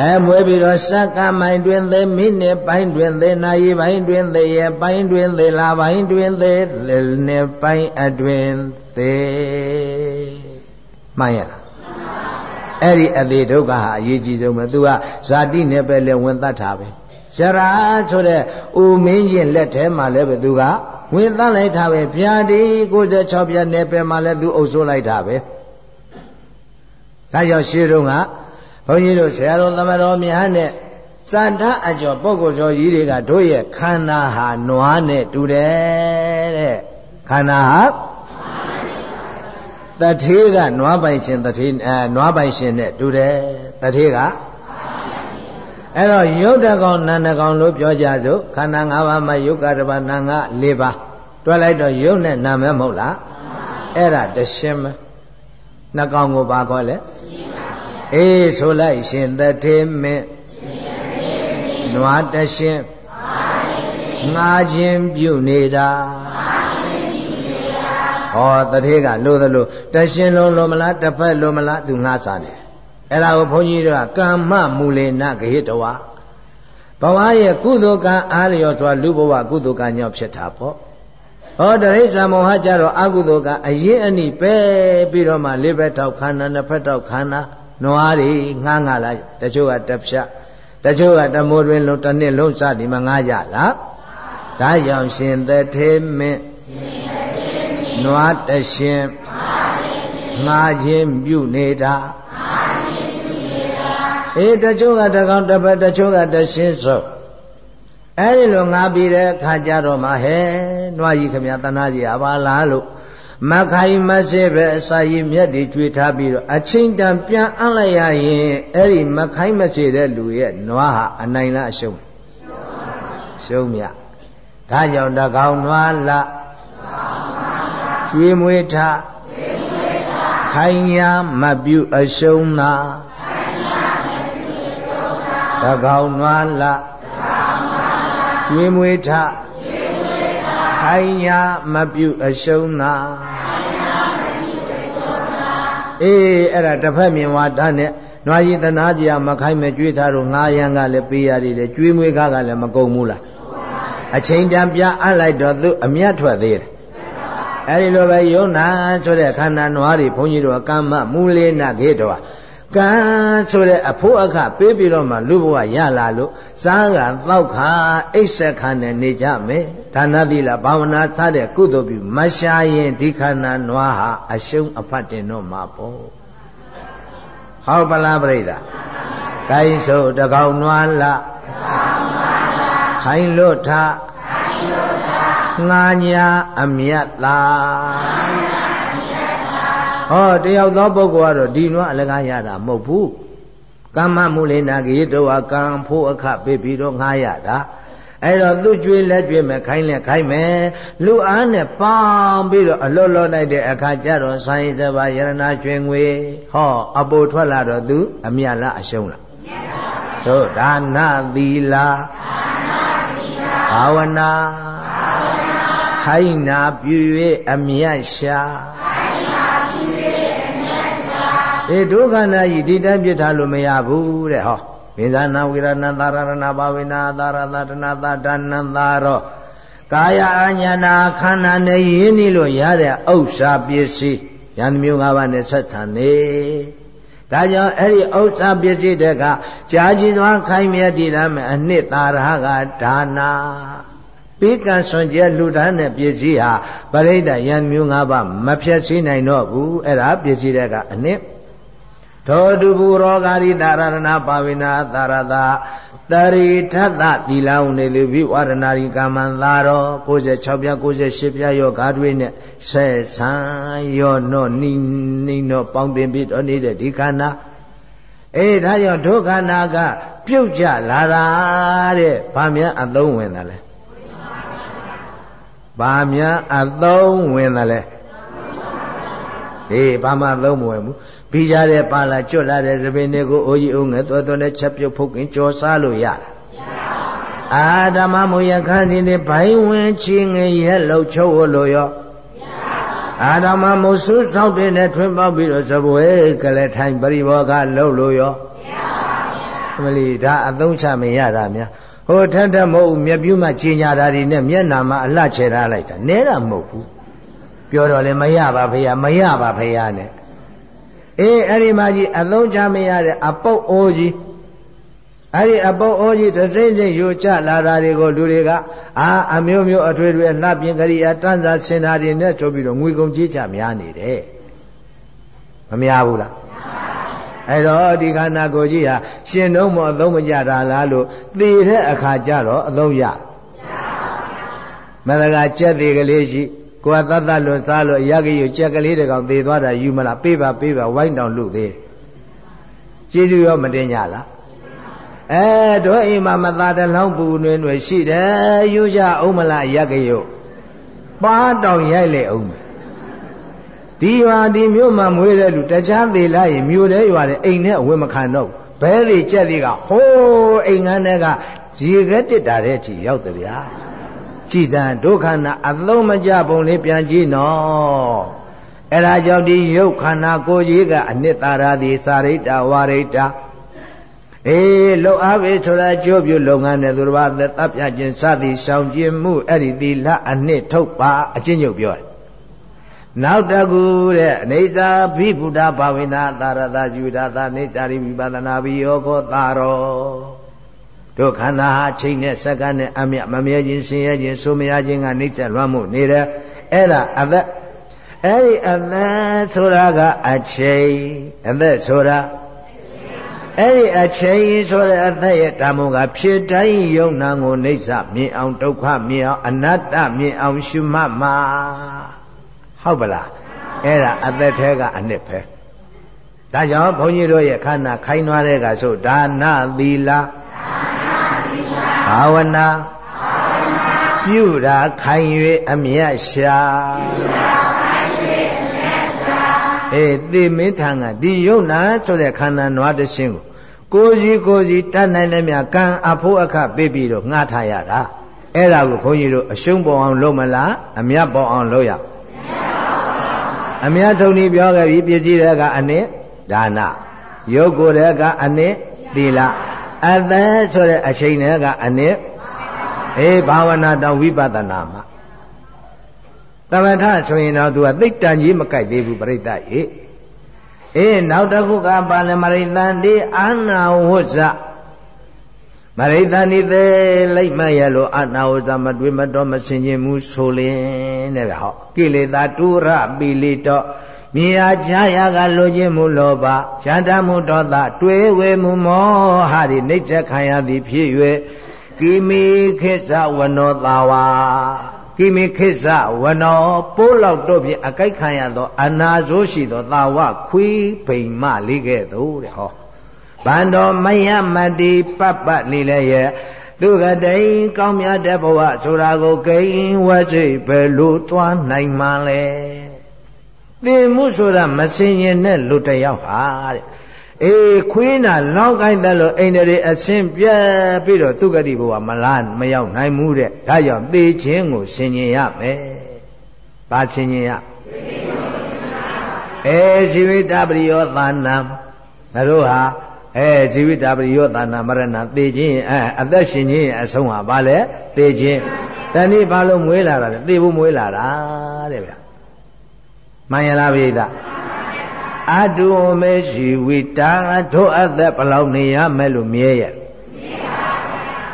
အဲမွေးပြီးတော့စက္ကမိုင်တွင်သေမိနစ်ပိုင်းတွင်သေနာရီပိုင်းတွင်သေရပိုင်းတွင်သေလာပိုင်းတွင်သေနေပိုင်းအတွင်သေမှန်ရလားအဲ့ဒီအသေးဒုက္ခဟာအရေးကြီးဆုံးပဲသူကဇာတိနဲ့ပဲလဲဝင်တတ်တာပဲဇရာဆိုတဲ့ဦးမင်းကြီးလက်ထဲမှာလည်းပဲသူကဝင်တတ်လိုက်တာပဲဗျာဒီ96ပြနဲ့ပဲမှာလည်းသူအုပ်စိုးလိုက်တာပဲဒါကြောင့်ရှင်းတော့က ဘုန်းကြီးတို့ဆရာတော်သမတော်များနဲ့စန္ဒအကျော်ပုဂ္ဂိုလ်ကျော်ကြီးတွေကတို့ရဲ့ခန္ဓာဟာနွားနဲ့တူတယ်တဲ့ခန္ဓာဟာတထေးကနွားပိုင်ရှင်တထေးအဲနွားပိုင်ရှင်နဲ့တူတယ်တထေးကအဲ့တော့ယုတ်တကောင်နန္ဒကောင်လို့ပြောကြစို့ခန္ဓာ၅ပါးမှာယုတ်ကတပါနာငါ၄ပါးတွက်လိုက်တော့ယုတ်နဲ့နာမဲမဟုတ်လားအဲ့ဒါတရှင်းမနှကောင်ကိုပါခေါ်လဲ အေးဆိုလိုက်ရှင်တထေမင်းနွားတရှင်ငါချင်းပြုနေတာဟောတထေကလို့သလိုတရှင်လုံးလို့မလားတစ်ဖက်လို့မလားသူငါစားတယ်အဲ့ဒါကိုဘုန်းကြီးတို့ကကမ္မမူလေနဂဟိတဝါဘဝရဲ့ကုသိုလ်ကံအားလျော်စွာလူဘဝကုသိုလ်ကံကြောင့်ဖြစ်တာပေါ့ဟောတရိစ္ဆာမောဟကြတော့အကုသိုလ်ကအရင်အနိပဲပြီးတော့မှလေးဘက်ထောက်ခန္ဓာနှစ်ဖက်ထောက်ခန္ဓာ နွားတွေငှားငှားလိုက်တချို့ကတစ်ဖြတ်တချို့ကတမိုးတွင်လုံးတစ်နှစ်လုံးစသည်မငှားကြလားဒါကြောင့်ရှင်သထေမင်းနွားတရှင်ငှားခြင်းပြုနေတာအေးတချို့ကတကောင်တစ်ပတ်တချို့ကတရှင်းစောအဲဒီလိုငါပြီးတဲ့အခါကျတော့မှဟဲနွားကြီးခမတနာကြီးအပါလားလို့ မခိုင်မစေပဲအစာရည်မြတ်တွေကျွေးထားပြီးတော့အချင်းတန်ပြန်အံ့လိုက်ရရင်အဲ့ဒီမခိုင်မစေတဲ့လူရဲ့နွားဟာအနိုင်လားအရှုံးရှုံးမြဒါကြောင့်တကောင်နွားလာကျွေးမွေးထားခိုင်ညာမပြုအရှုံးသာတကောင်နွားလာကျွေးမွေးထား ခိုင်ညာမပြုအရှုံးသာအေးအဲ့ဒါတစ်ဖက်မြင်ဝါဒနဲ့နွားကြီးတနာကြီးမခိုင်မကြွေးထားတော့ငါးရန်ကလည်းပေးရတယ်ကျွေးမွေးကားကလည်းမကုန်ဘူးလားအချိန်တန်ပြအပ်လိုက်တော့သူအမျက်ထွက်သေးတယ်အဲဒီလိုပဲယုံနာဆိုတဲ့ခန္ဓာနွားတွေဘုန်းကြီးတို့ကမ္မမူလေနာခေတော် ကံဆိုတဲ့အဖို့အခပေးပြီးတော့မှလူဘဝရလာလို့စားကတောက်ခါအိတ်ဆက်ခါနဲ့နေကြမယ်ဒါနသီလဘာဝနာစတဲ့ကုသိုလ်ပြုမရှာရင်ဒီခန္ဓာနွားဟာအရှုံးအဖတ်တင်တော့မှာပေါ့ဟောပလားပြိဿကိုင်းဆိုတကောင်နွားလာခိုင်းလို့ထားငါညာအမြတ်သာ ဟောတယောက်သောပုဂ္ဂိုလ်ကတော့ဒီနွားအလကားရတာမဟုတ်ဘူးကမ္မမူလေနာဂေတောကံဖို့အခပေးပြီးတော့ငားရတာအဲ့တော့သူ့ကျွေးလက်ကျွေးမယ်ခိုင်းလက်ခိုင်းမယ်လူအားနဲ့ပေါင်းပြီးတော့အလွတ်လွတ်လိုက်တဲ့အခါကျတော့ဆိုင်စပါယရနာကျွေငွေဟောအပိုထွက်လာတော့သူအမြတ်လားအရှုံးလားသို့ဒါနသီလာဘာဝနာခိုင်းနာပြု၍အမြတ်ရှာ အေဒုက္ခနာကြီးဒီတိုင်းပြစ်ထားလို့မရဘူးတဲ့ဟောမေဇာနာဝိရဏသာရဏဘာဝေနာသာရသတနာသာဒဏံသာရောကာယအညာနာခန္ဓာနဲ့ရင်းနေလို့ရတဲ့ဥစ္စာပစ္စည်းယန္တမျိုး၅ပါးနဲ့ဆက်ဆံနေဒါကြောင့်အဲ့ဒီဥစ္စာပစ္စည်းတွေကကြာကြီးသွားခိုင်းမြတ်တည်ရမယ်အနှစ်သာရကဒါနာပိကံဆွန်ကျဲလူသားနဲ့ပစ္စည်းဟာပရိဒယံမျိုး၅ပါးမဖြတ်စည်းနိုင်တော့ဘူးအဲ့ဒါပစ္စည်းတွေကအနှစ် သောတုဘူရောဂာရိတာရဏပါဝိနာသာရတာတရိထသသီလဝနေသူဘိဝရဏာရိကမံသာရော96ပြ98ပြယောဂါတွေနဲ့ဆက်ဆံရောနောနိနိနောပေါင်းတင်ပြီးတော့နေတဲ့ဒီခန္ဓာအေးဒါကြောင့်ဒုက္ခနာက ပြုတ်ကြလာတာတဲ့ဘာများအသုံးဝင်တယ်လဲဘာများအသုံးဝင်တယ်လဲအေးဘာမှသုံးမဝင်ဘူး ပြီးကြတဲ့ပါလာကျွတ်လာတဲ့သပင်တွေကိုအိုးကြီးအိုးငယ်သွဲသွဲနဲ့ချက်ပြုတ်ဖုတ်ကင်ကြော်စားလို့ရလားအာဓမ္မမူယခန်းဒီနေဘိုင်းဝင်ချင်းငယ်ရဲ့လှုပ်ချုပ်လို့ရောအာဓမ္မမုဆုသောက်တဲ့နဲ့ထွင်းပေါက်ပြီးတော့ဇပွဲကလေးထိုင်ပရိဘောကလှုပ်လို့ရောမလီဒါအသုံးချမရတာများဟိုထက်ထက်မဟုတ်မြက်ပြူးမှကျင်ညာတာဒီနဲ့မျက်နာမှာအလှချေထားလိုက်တာနဲတာမဟုတ်ဘူးပြောတော့လေမရပါဖေရမရပါဖေရနဲ့ အေးအဲ့ဒီမှာကြီးအသုံးချမရတဲ့အပုတ်အိုးကြီးအဲ့ဒီအပုတ်အိုးကြီးသစိမ့်စိမ့်ယူချလာတာတွေကိုလူတွေကအာအမျိုးမျိုးအထွေထွေလှပြင်းကရိယာတန်းစာစင်တာတွေနဲ့ကြိုးပြီးတော့ငွေကုန်ကြေးချများနေတယ်မများဘူးလားအဲ့တော့ဒီခန္ဓာကိုယ်ကြီးဟာရှင်တော့မအသုံးမကြတာလားလို့သိတဲ့အခါကျတော့အသုံးရမသကကြက်သေးကလေးရှိ ကိုယ်ကသတ်သတ်လွန်စားလို့ရကရကြက်ကလေးတကောင်သေသွားတာယူမလားပေးပါပေးပါဝိုင်းတောင်လူသေးကျေးဇူးရောမတင်ကြလားအဲတို့အိမ်မှာမသားတလောင်းပူနွေနွေရှိတယ်ယူကြအောင်မလားရကရပါတောင်ရိုက်လေအောင်ဒီရွာဒီမြို့မှာမွေးတဲ့လူတခြားသေးလားရင်မြို့တဲ့ရွာတဲ့အိမ်နဲ့အဝတ်မခံတော့ဘဲလေကြက်တွေကဟိုးအိမ်ငန်းတွေကရေခဲတစ်တာတဲ့အထိရောက်တယ်ဗျာ ကြည်စံဒုက္ခနာအသုံးမကျပုံလေးပြန်ကြည့်နော်အဲ့ဒါကြောင့်ဒီရုပ်ခန္ဓာကိုယ်ကြီးကအနှစ်သာရသည်စာရိတ္တဝါရိတ္တအေးလုံအားပဲဆိုတာကြိုးပြုလုပ်ငန်းနဲ့သူတော်ဘာသက်တပ်ပြခြင်းစသည်ရှောင်ကျင်မှုအဲ့ဒီသီလအနှစ်ထုတ်ပါအချင်းချုပ်ပြောတယ်နောက်တကူတဲ့အနေသာဘိဗုဒ္ဓဘာဝိနာသာရတာယူတာသာနေတာရိဝိပဒနာဘိယောခောသာရော တို့ခန္ဓာဟာချိန်နဲ့စက္ကန့်နဲ့အမြမမြဲခြင်းဆင်းရဲခြင်းဆိုမရခြင်းကနှိမ့်သက်လွှမ်းမှုနေတယ်အဲ့ဒါအသက်အဲ့ဒီအသက်ဆိုတာကအချိန်အသက်ဆိုတာအဲ့ဒီအချိန်ဆိုတဲ့အသက်ရဲ့ဓမ္မကဖြစ်တိုင်းယုံနာကိုနှိမ့်စမြင်အောင်ဒုက္ခမြင်အောင်အနတ္တမြင်အောင်ရှုမှတ်မှာဟုတ်ပလားအဲ့ဒါအသက်ထဲကအနှစ်ပဲဒါကြောင့်ဘုန်းကြီးတို့ရဲ့ခန္ဓာခိုင်းသွားတဲ့ကဆိုဒါနသီလ ဘာဝနာပြုတာခိုင်၍အမြတ်ရှာအေးသေမင်းထံကဒီယုံနာဆိုတဲ့ခန္ဓာနွားတရှင်းကိုကိုစီကိုစီတတ်နိုင်လည်းမြကံအဖို့အခပေးပြီးတော့ငှားထားရတာအဲ့ဒါကိုဘုန်းကြီးတို့အရှုံးပေါ်အောင်လုပ်မလားအမြတ်ပေါ်အောင်လုပ်ရအမြတ်ထုံဤပြောခဲ့ပြီပြည့်စည်တဲ့ကအနှစ်ဒါနရုပ်ကိုယ်တဲ့ကအနှစ်သီလ အသက်ဆိုတဲ့အချိန်တည်းကအနည်းအေးဘာဝနာတောင်ဝိပဿနာမှာသမထဆိုရင်တော့သူကသိတန်ကြီးမကြိုက်သေးဘူးပြိဿရေအေးနောက်တစ်ခုကပါဠိမရိတန်တိအာနာဝဇ္ဇမရိတန်ဒီသေးလိုက်မရလို့အာနာဝဇ္ဇမတွေးမတော်မစင်ခြင်းမူဆိုလင်းတဲ့ဗျဟောကိလေသာတူရပိလိတော့ မြင်အားကြားရကလိုခြင်းမူလောဘဇာတမှုဒေါသတွေးဝေမှုမောဟတွေနှိမ့်ချက်ခံရသည်ဖြစ်၍ကိမိခိစ္စဝနောတာဝါကိမိခိစ္စဝနောပိုးလောက်တို့ဖြင့်အကြိုက်ခံရသော အနာဆိုးရှိသောတာဝခွေးဗိမ်မလေးကဲ့သို့တဲ့ဟောဗန္တော်မယမတိပပ္ပနေလည်းရဲ့သူကတိန်ကောင်းမြတ်တဲ့ဘဝဆိုတာကိုဂိမ်းဝချိဘယ်လိုသွားနိုင်မှလဲ သင်မှုဆိုတာမစင်ရင်နဲ့လူတယောက်ဟာတဲ့အေးခွေးနာလောက်ကိုင်းတယ်လို့အိန္ဒြေအစင်ပြက်ပြီးတော့သူကတိဘဝမလားမရောက်နိုင်ဘူးတဲ့ဒါကြောင့်သေခြင်းကိုဆင်ញင်ရမယ်။ဘာဆင်ញင်ရအဲဇီဝိတပရိယောသာနာငါတို့ဟာအဲဇီဝိတပရိယောသာနာမရဏသေခြင်းအဲအသက်ရှင်ခြင်းအဆုံးဟာဘာလဲသေခြင်းတဏိဘာလို့မွေးလာတာလဲသေဖို့မွေးလာတာတဲ့ဗျာ မှန်ရလားပိဋကအတုမရှိဝိတာတို့အသက်ဘလောက်နေရမယ်လို့မြဲရ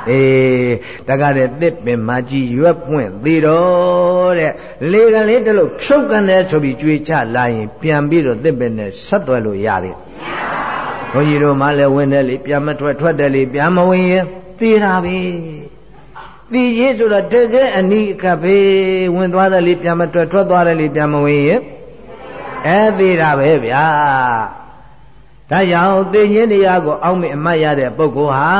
အေးတကားတဲ့တစ်ပင်မကြီးရွက်ပွင့်သေးတော့တဲ့လေကလေးတလို့ဖြုတ်ကန်တယ်ဆိုပြီးကြွေးချလာရင်ပြန်ပြီးတော့တစ်ပင်နဲ့ဆက်သွယ်လို့ရတယ်ဘုန်းကြီးတို့မှလည်းဝင်တယ်လေပြန်မထွက်ထွက်တယ်လေပြန်မဝင်ရင်သေးတာပဲသိရေးဆိုတော့တကယ်အနိကပဲဝင်သွားတယ်လေပြန်မထွက်ထွက်သွားတယ်လေပြန်မဝင်ရင် အဲသေးတာပဲဗျာဒါကြောင့်သိခြင်းတရားကိုအောက်မေ့အမှတ်ရတဲ့ပုဂ္ဂိုလ်ဟာ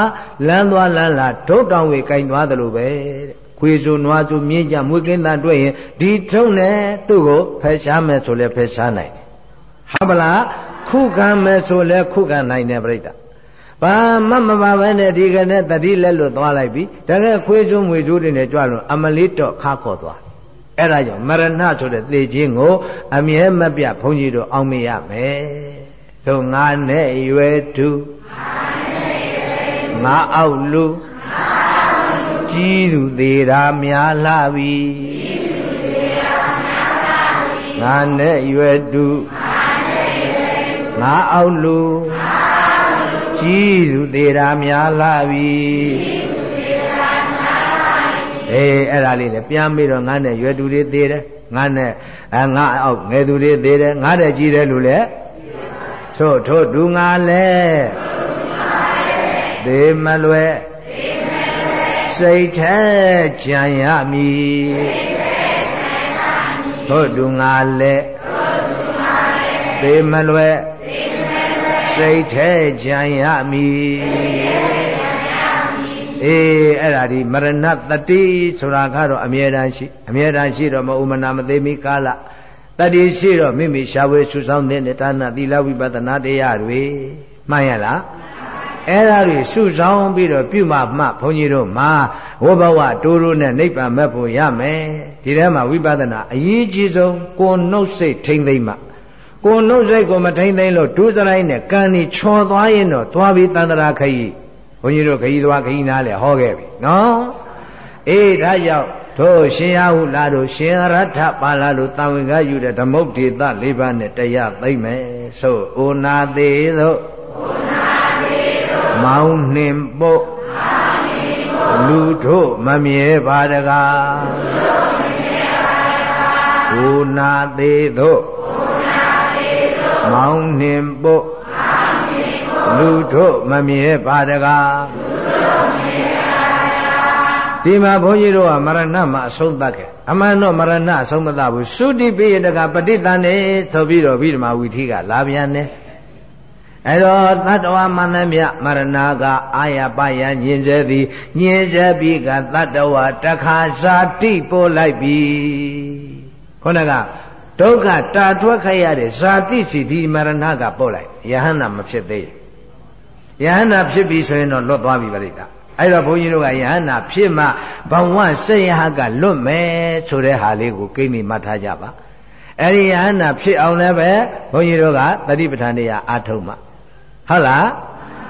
လမ်းသွားလမ်းလာဒုတ်တောင်ဝေကင်သွားတယ်လို့ပဲတဲ့ခွေစုနွားစုမြင်းကြမွေးကင်းသားတွေ့ရင်ဒီထုံးနဲ့သူ့ကိုဖယ်ရှားမယ်ဆိုလဲဖယ်ရှားနိုင်တယ်ဟုတ်ပလားခုခံမယ်ဆိုလဲခုခံနိုင်တယ်ပြိတ္တာဘာမှမပါဘဲနဲ့ဒီကနေ့တတိလက်လို့သွားလိုက်ပြီတကယ်ခွေးစုံငွေစုတွေနဲ့ကြွလို့အမလေးတော့ခါခေါ်သွား အဲ့ဒါကြောင့်မရဏဆိုတဲ့သေခြင်းကို အမြဲမပြဘုန်းကြီးတို့အောင်မရမယ်သို့ငါနဲ့ရွယ်သူငါအောက်လူကြီးသူသေးတာများလာပြီငါနဲ့ရွယ်သူငါအောက်လူကြီးသူသေးတာများလာပြီ အေးအဲ့ဒါလေးနဲ့ပြန်ပြီးတော့ငါနဲ့ရွယ်သူတွေသေးတယ်ငါနဲ့အငါအောက်ငယ်သူတွေသေးတယ်ငါတဲ့ကြီးတယ်လို့လေထို့ထို့သူငါလဲသေမလွယ်စိတ်ထဲကြံရမည်ထို့သူငါလဲသေမလွယ်စိတ်ထဲကြံရမည် အေးအဲ့ဒါဒီမရဏတတိဆိုတာကတော့အမြဲတမ်းရှိအမြဲတမ်းရှိတော့မဥမနာမသေးမီကာလတတိရှိတော့မိမိရှားဝဲဆူဆောင်တဲ့ဒါနသီလဝိပဿနာတရားတွေမှန်ရလားအဲ့ဒါတွေစုဆောင်ပြီးတော့ပြုမှမှဘုန်းကြီးတို့မှာဝဘဝတိုးတိုးနဲ့နိဗ္ဗာန်မဲ့ဖို့ရမယ်ဒီထဲမှာဝိပဿနာအရေးကြီးဆုံးကိုနှုတ်စိတ်ထိမ့်သိမ့်မှကိုနှုတ်စိတ်ကိုမထိမ့်သိမ့်လို့ဒုစရိုင်းနဲ့ကံนี่ချော်သွားရင်တော့သွားပြီးတန္တရာခရီး ဘုန်းကြီးတို့ခရီးသွားခရီးနားလဲဟောခဲ့ပြီနော်အေးဒါကြောင့်တို့ရှင်ရဟုလာတို့ရှင်ရထပါလာလို့တာဝန်ကယူတဲ့ဓမ္မုတ်ဒေသ၄ပါးနဲ့တရားသိမ့်မယ်ဆိုဩနာသေးသို့ဩနာသေးသို့မောင်းနှင်ပုတ်မောင်းနှင်ပုတ်လူတို့မမြဲပါတကားလူတို့မမြဲပါတကားဩနာသေးသို့ဩနာသေးသို့မောင်းနှင်ပုတ်မောင်းနှင်ပုတ် လူတို့မမြဲပါတကားလူဒီမှာဘုန်းကြီးတို့ကမရဏမှာအဆုံးသတ်ခဲ့အမှန်တော့မရဏအဆုံးမသဘူးသုတိပိယတကပဋိသန္ဓေဆိုပြီးတော့ဗိဓမာဝီထိကလာပြန်တယ်အဲတော့တတ္တဝမန္တမြမရဏကအာယပယညင်စေသည်ညင်စေပြီးကတတ္တဝတခါဇာတိပို့လိုက်ပြီခေါင်းကဒုက္ခတာထွက်ခဲ့ရတဲ့ဇာတိစီဒီမရဏကပို့လိုက်ယဟန္တာမဖြစ်သေး ယဟန္တာဖြစ်ပြီဆိုရင်တော့လွတ်သွားပြီပရိသတ်အဲ့တော့ဘုန်းကြီးတို့ကယဟန္တာဖြစ်မှဘဝစိတ်ဟကလွတ်မယ်ဆိုတဲ့ဟာလေးကိုကိမိမှတ်ထားကြပါအဲ့ဒီယဟန္တာဖြစ်အောင်လည်းပဲဘုန်းကြီးတို့ကတတိပဋ္ဌာန်တရားအားထုတ်မှဟုတ်လား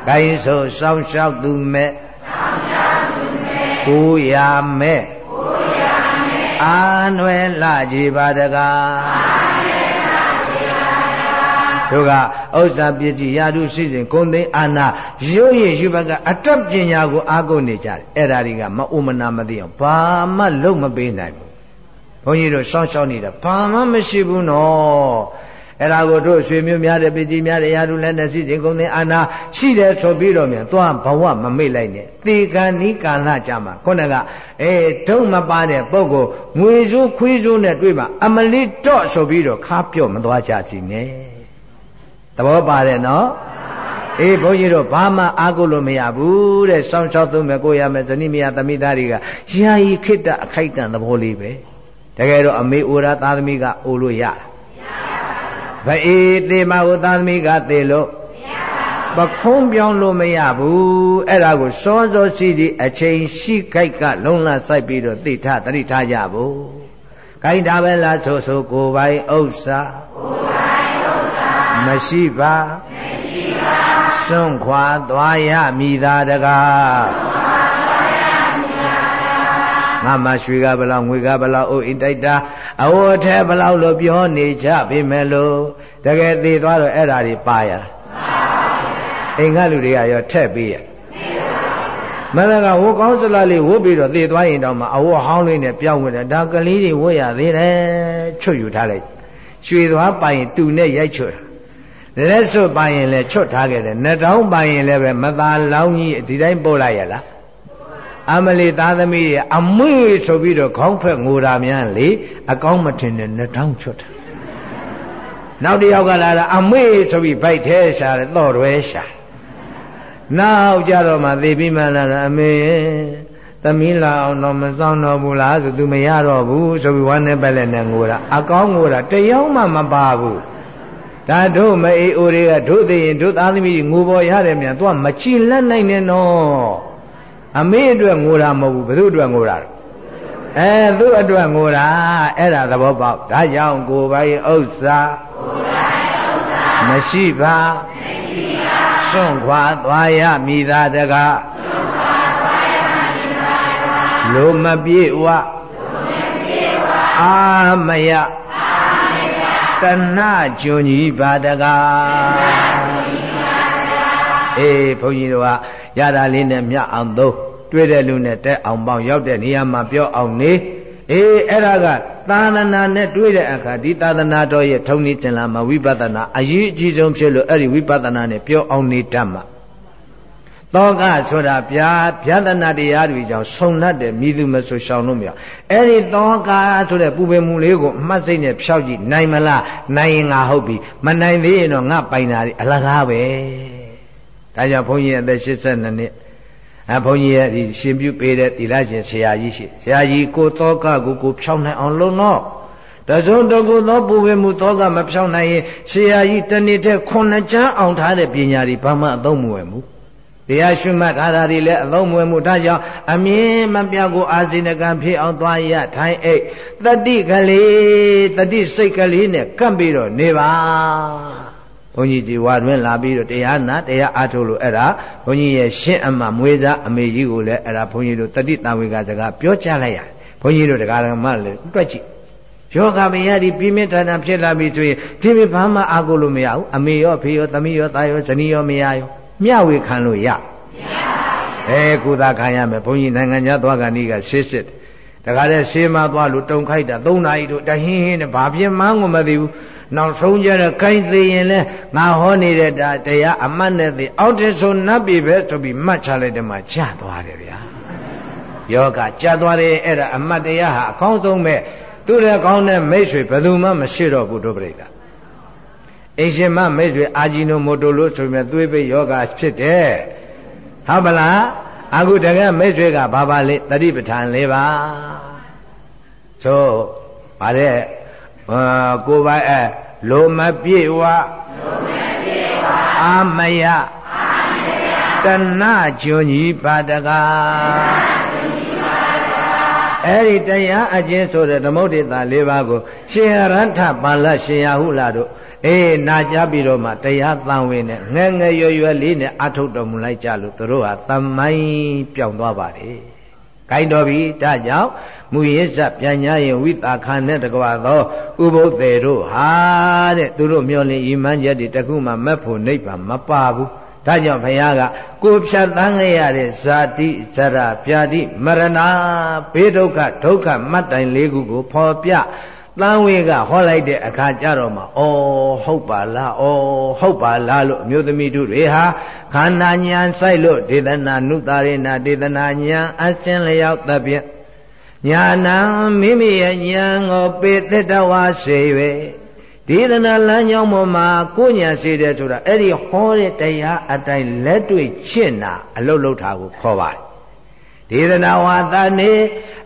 ဂိုင်းဆိုစောင်းလျှောက်သူမဲ့စောင်းလျှောက်သူမဲ့ကိုရမဲ့ကိုရမဲ့အာနွယ်လာကြပါတကားအာ တို့ကဥစ္စာပစ္စည်းရာထုရှိစဉ်ဂုံသိအာနာရုပ်ရည်ယူဘကအတ္တပညာကိုအားကိုးနေကြတယ်အဲ့ဒါတွေကမဥမနာမသိအောင်ဘာမှလုံမပေးနိုင်ဘူးဘုန်းကြီးတို့စောင့်ရှောက်နေတာဘာမှမရှိဘူးနော်အဲ့ဒါကိုတို့ရွှေမျိုးများတဲ့ပစ္စည်းများတဲ့ရာထုလည်းနဲ့ရှိစဉ်ဂုံသိအာနာရှိတယ်ဆိုပြီးတော့မြန်သွားဘဝမမေ့လိုက်နဲ့တေကံဤကာလကြမှာခုနကအဲဒုံမပါတဲ့ပုဂ္ဂိုလ်ငွေစိုးခွေးစိုးနဲ့တွေ့ပါအမလီတော့ဆိုပြီးတော့ခါပြော့မသွားကြကြည်နဲ့ သဘောပါတယ်နော်အေးဘုန်းကြီးတို့ဘာမှအားကိုးလို့မရဘူးတဲ့စောင်းချောက်သုံးမယ်ကိုရမယ်ဇနိမယသမိသားတွေကယာယီခိတ္တအခိုက်တန်သဘောလေးပဲတကယ်တော့အမေအိုရာသားသမီးကအိုလို့ရဗအေးတေမကိုသားသမီးကသေလို့ပခုံးပြောင်းလို့မရဘူးအဲ့ဒါကိုစောစောစီစီအချိန်ရှိခိုက်ကလုံးလဆိုင်ပြီးတော့သိထသတိထားကြဖို့ခိုင်းတာပဲလားဆိုဆိုကိုယ်ပိုင်ဥစ္စာကိုယ်ပိုင် မရှိပါမရှိပါစွန့်ခွာသွားရမည်သာတကားငါမရွှေကဘလောက်ငွေကဘလောက်အိုးအိမ်တိုက်တာအဝတ်ထဲဘလောက်လို့ပြောနေကြပြီမဲ့လို့တကယ်သေသွားတော့အဲ့ဓာတွေပါရလားအိမ်ကလူတွေကရောထက်ပေးရမန္တကဝတ်ကောင်းစလားလေးဝတ်ပြီးတော့သေသွားရင်တော့မှအဝတ်ဟောင်းလေးနဲ့ပြောင်းဝင်တယ်ဒါကလေးတွေဝတ်ရသေးတယ်ချွတ်ယူထားလိုက်ရွှေသွားပိုင်တူနဲ့ရိုက်ချွတ် လက်စွပ်ပိုင်ရင်လည်းချွတ်ထားခဲ့တယ်နှတောင်းပိုင်ရင်လည်းပဲမသာလောင်းကြီးဒီတိုင်းပို့လိုက်ရလားအမလီသားသမီးတွေအမွေဆိုပြီးတော့ခေါင်းဖက်ငိုတာများလေအကောင်းမထင်တဲ့နှတောင်းချွတ်တာနောက်တစ်ယောက်ကလာတာအမွေဆိုပြီးဗိုက်သေးရှာတယ်တော့ရွဲရှာနောက်ကြတော့မှသေပြီးမှလာတာအမေသမီးလာအောင်တော့မစောင်းတော့ဘူးလားဆိုသူမရတော့ဘူးဆိုပြီးဝမ်းနဲ့ပက်လက်နဲ့ငိုတာအကောင်းငိုတာတယောက်မှမပါဘူး ဒါတို့မအေးအိုတွေကတို့သိရင်တို့သားသမီးငိုပေါ်ရတယ်မြန်သူကမချီလက်နိုင်နဲ့နော်အမေအတွက်ငိုတာမဟုတ်ဘူးဘယ်သူအတွက်ငိုတာအဲသူ့အတွက်ငိုတာအဲ့ဒါသဘောပေါက်ဒါကြောင့်ကိုယ်ပိုင်ဥစ္စာကိုယ်ပိုင်ဥစ္စာမရှိပါမရှိပါစွန့်ခွာသွားရမိသာတကားစွန့်ခွာသွားရမိသာတကားလိုမပြေဝလိုမပြေဝအာမယအာမယ တဏကျွန်ကြီးပါတကားအေးဘုန်းကြီးတို့ကရတာလေးနဲ့မြအောင်သုံးတွေ့တဲ့လူနဲ့တက်အောင်ပေါင်းရောက်တဲ့နေရာမှာပြောအောင်နေအေးအဲ့ဒါကသာသနာနဲ့တွေ့တဲ့အခါဒီသာသနာတော်ရဲ့ထုံနည်းကျင်လာမှာဝိပဿနာအရေးအကြီးဆုံးဖြစ်လို့အဲ့ဒီဝိပဿနာနဲ့ပြောအောင်နေတတ်မှာ တောကဆိုတာဗျာဗျာဒနာတရားတွေကြောင့်ဆုံတတ်တယ်မိသူမဆိုရှောင်လို့မရအဲ့ဒီတောကဆိုတဲ့ပူပင်မှုလေးကိုအမှတ်စိတ်နဲ့ဖြောက်ကြည့်နိုင်မလားနိုင်ရင်ငါဟုတ်ပြီမနိုင်သေးရင်တော့ငါပိုင်တာအလကားပဲဒါကြောင့်ဘုန်းကြီးအသက်82နှစ်အဘုန်းကြီးရဲ့ဒီရှင်ပြုပေးတဲ့သီလရှင်ဆရာကြီးရှိဆရာကြီးကိုသောကကိုကိုဖြောင်းနိုင်အောင်လုပ်တော့တစုံတကူသောပူဝေမှုသောကမဖြောင်းနိုင်ရင်ဆရာကြီးတနေ့တည်းခုနှစ်ချမ်းအောင်ထားတဲ့ပညာတွေဘာမှအသုံးမဝင်ဘူး တရားရှုမှတ်ထားတာတွေလည်းအသုံးမဝင်မှုဒါကြောင့်အမြင်မပြောက်ကိုအာဇိနကံဖြစ်အောင်သွားရထိုင်အိတ်တတိကလေးတတိစိတ်ကလေးနဲ့ကပ်ပြီးတော့နေပါဘုန်းကြီးကြီးဝါတွင်လာပြီးတော့တရားနာတရားအားထုတ်လို့အဲ့ဒါဘုန်းကြီးရဲ့ရှင်းအမှမွေးသားအမေကြီးကိုလည်းအဲ့ဒါဘုန်းကြီးတို့တတိတဝေကစကားပြောကြလိုက်ရတယ်ဘုန်းကြီးတို့တရားဓမ္မလည်းတွက်ကြည့်ယောဂမရဒီပြင်းပြထန်ထန်ဖြစ်လာပြီဆိုရင်ဒီမိဘာမှအာကိုလို့မရဘူးအမေရောဖေရောသမီးရောသားရောဇနီးရောမရရော မျှဝေခံလို့ရမရပါဘူးအဲကုသခံရမယ်ဘုန်းကြီးနိုင်ငံခြားသွားကန်ဒီကရှေ့စစ်တခါတည်းရှေးမသွားလို့တုံခိုက်တာ၃နာရီတို့တဟင်းဟင်းနဲ့ဘာပြင်းမှန်းကိုမသိဘူးနောက်ဆုံးကြတော့ခိုင်းသေးရင်လဲငါဟောနေတဲ့ဒါတရားအမှတ်နဲ့သိအောက်တဆိုနတ်ပြီပဲဆိုပြီးမှတ်ချလိုက်တယ်မှကြာသွားတယ်ဗျာယောဂကြာသွားတယ်အဲ့ဒါအမှတ်တရားဟာအကောင်းဆုံးပဲသူ့ရဲ့ကောင်းတဲ့မိတ်ဆွေဘယ်သူမှမရှိတော့ဘူးတို့ပြိတ္တာ အိရှင်မမိတ်ဆွေအာဂျီနိုမိုတိုလို့ဆိုမြဲသွေးပိတ်ယောဂဖြစ်တယ်ဟုတ်ပလားအခုတကယ်မိတ်ဆွေကဘာပါလေတတိပဋ္ဌာန်လေးပါဆိုဗါတဲ့ကိုပိုင်အဲလိုမပြေဝလိုမပြေဝအာမယအာမယတဏကျွန်ကြီးပါတကားအဲ့ဒီတရားအကျဉ်းဆိုတဲ့ဓမ္မုဒ္ဒေတာ၄ပါးကိုရှင်ရဟထပါဠရှင်ရဟုလာတို့ အေးနာကြပြီးတော့မှတရားသံဝင်နဲ့ငယ်ငယ်ရွယ်ရွယ်လေးနဲ့အထုတ်တော်မူလိုက်ကြလို့သူတို့ဟာသမိုင်းပြောင်းသွားပါတယ်။ဂိုင်းတော်ပြီဒါကြောင့်မူရစ်ဇပြန်ညာရင်ဝိတာခနဲ့တကွာသောဥပုသ္တေတို့ဟာတဲ့သူတို့မျောလင်းဤမှန်းချက်တွေတခုမှမက်ဖို့နိဗ္ဗာန်မပါဘူးဒါကြောင့်ဘုရားကကိုဖြတ်သန်းခဲ့ရတဲ့ဇာတိဇရပြာတိမရဏဘေးဒုက္ခဒုက္ခမတ်တိုင်လေးခုကိုဖော်ပြ တန်ဝေကဟောလိုက်တဲ့အခါကျတော့မှဩဟုတ်ပါလားဩဟုတ်ပါလားလို့အမျိုးသမီးတို့တွေဟာခန္ဓာဉာဏ်ဆိုင်လို့ဒေသနာနုတာရေနာဒေသနာဉာဏ်အစင်းလျောက်သဖြင့်ညာနာမိမိရဲ့ဉာဏ်ကိုပေသတ္တဝါစေ၍ဒေသနာလမ်းကြောင်းပေါ်မှာကိုညာစေတယ်ဆိုတာအဲ့ဒီဟောတဲ့တရားအတိုင်းလက်တွေ့ရှင်းတာအလုတ်လုတ်တာကိုခေါ်ပါတယ် ဒေသနာဝါသနေ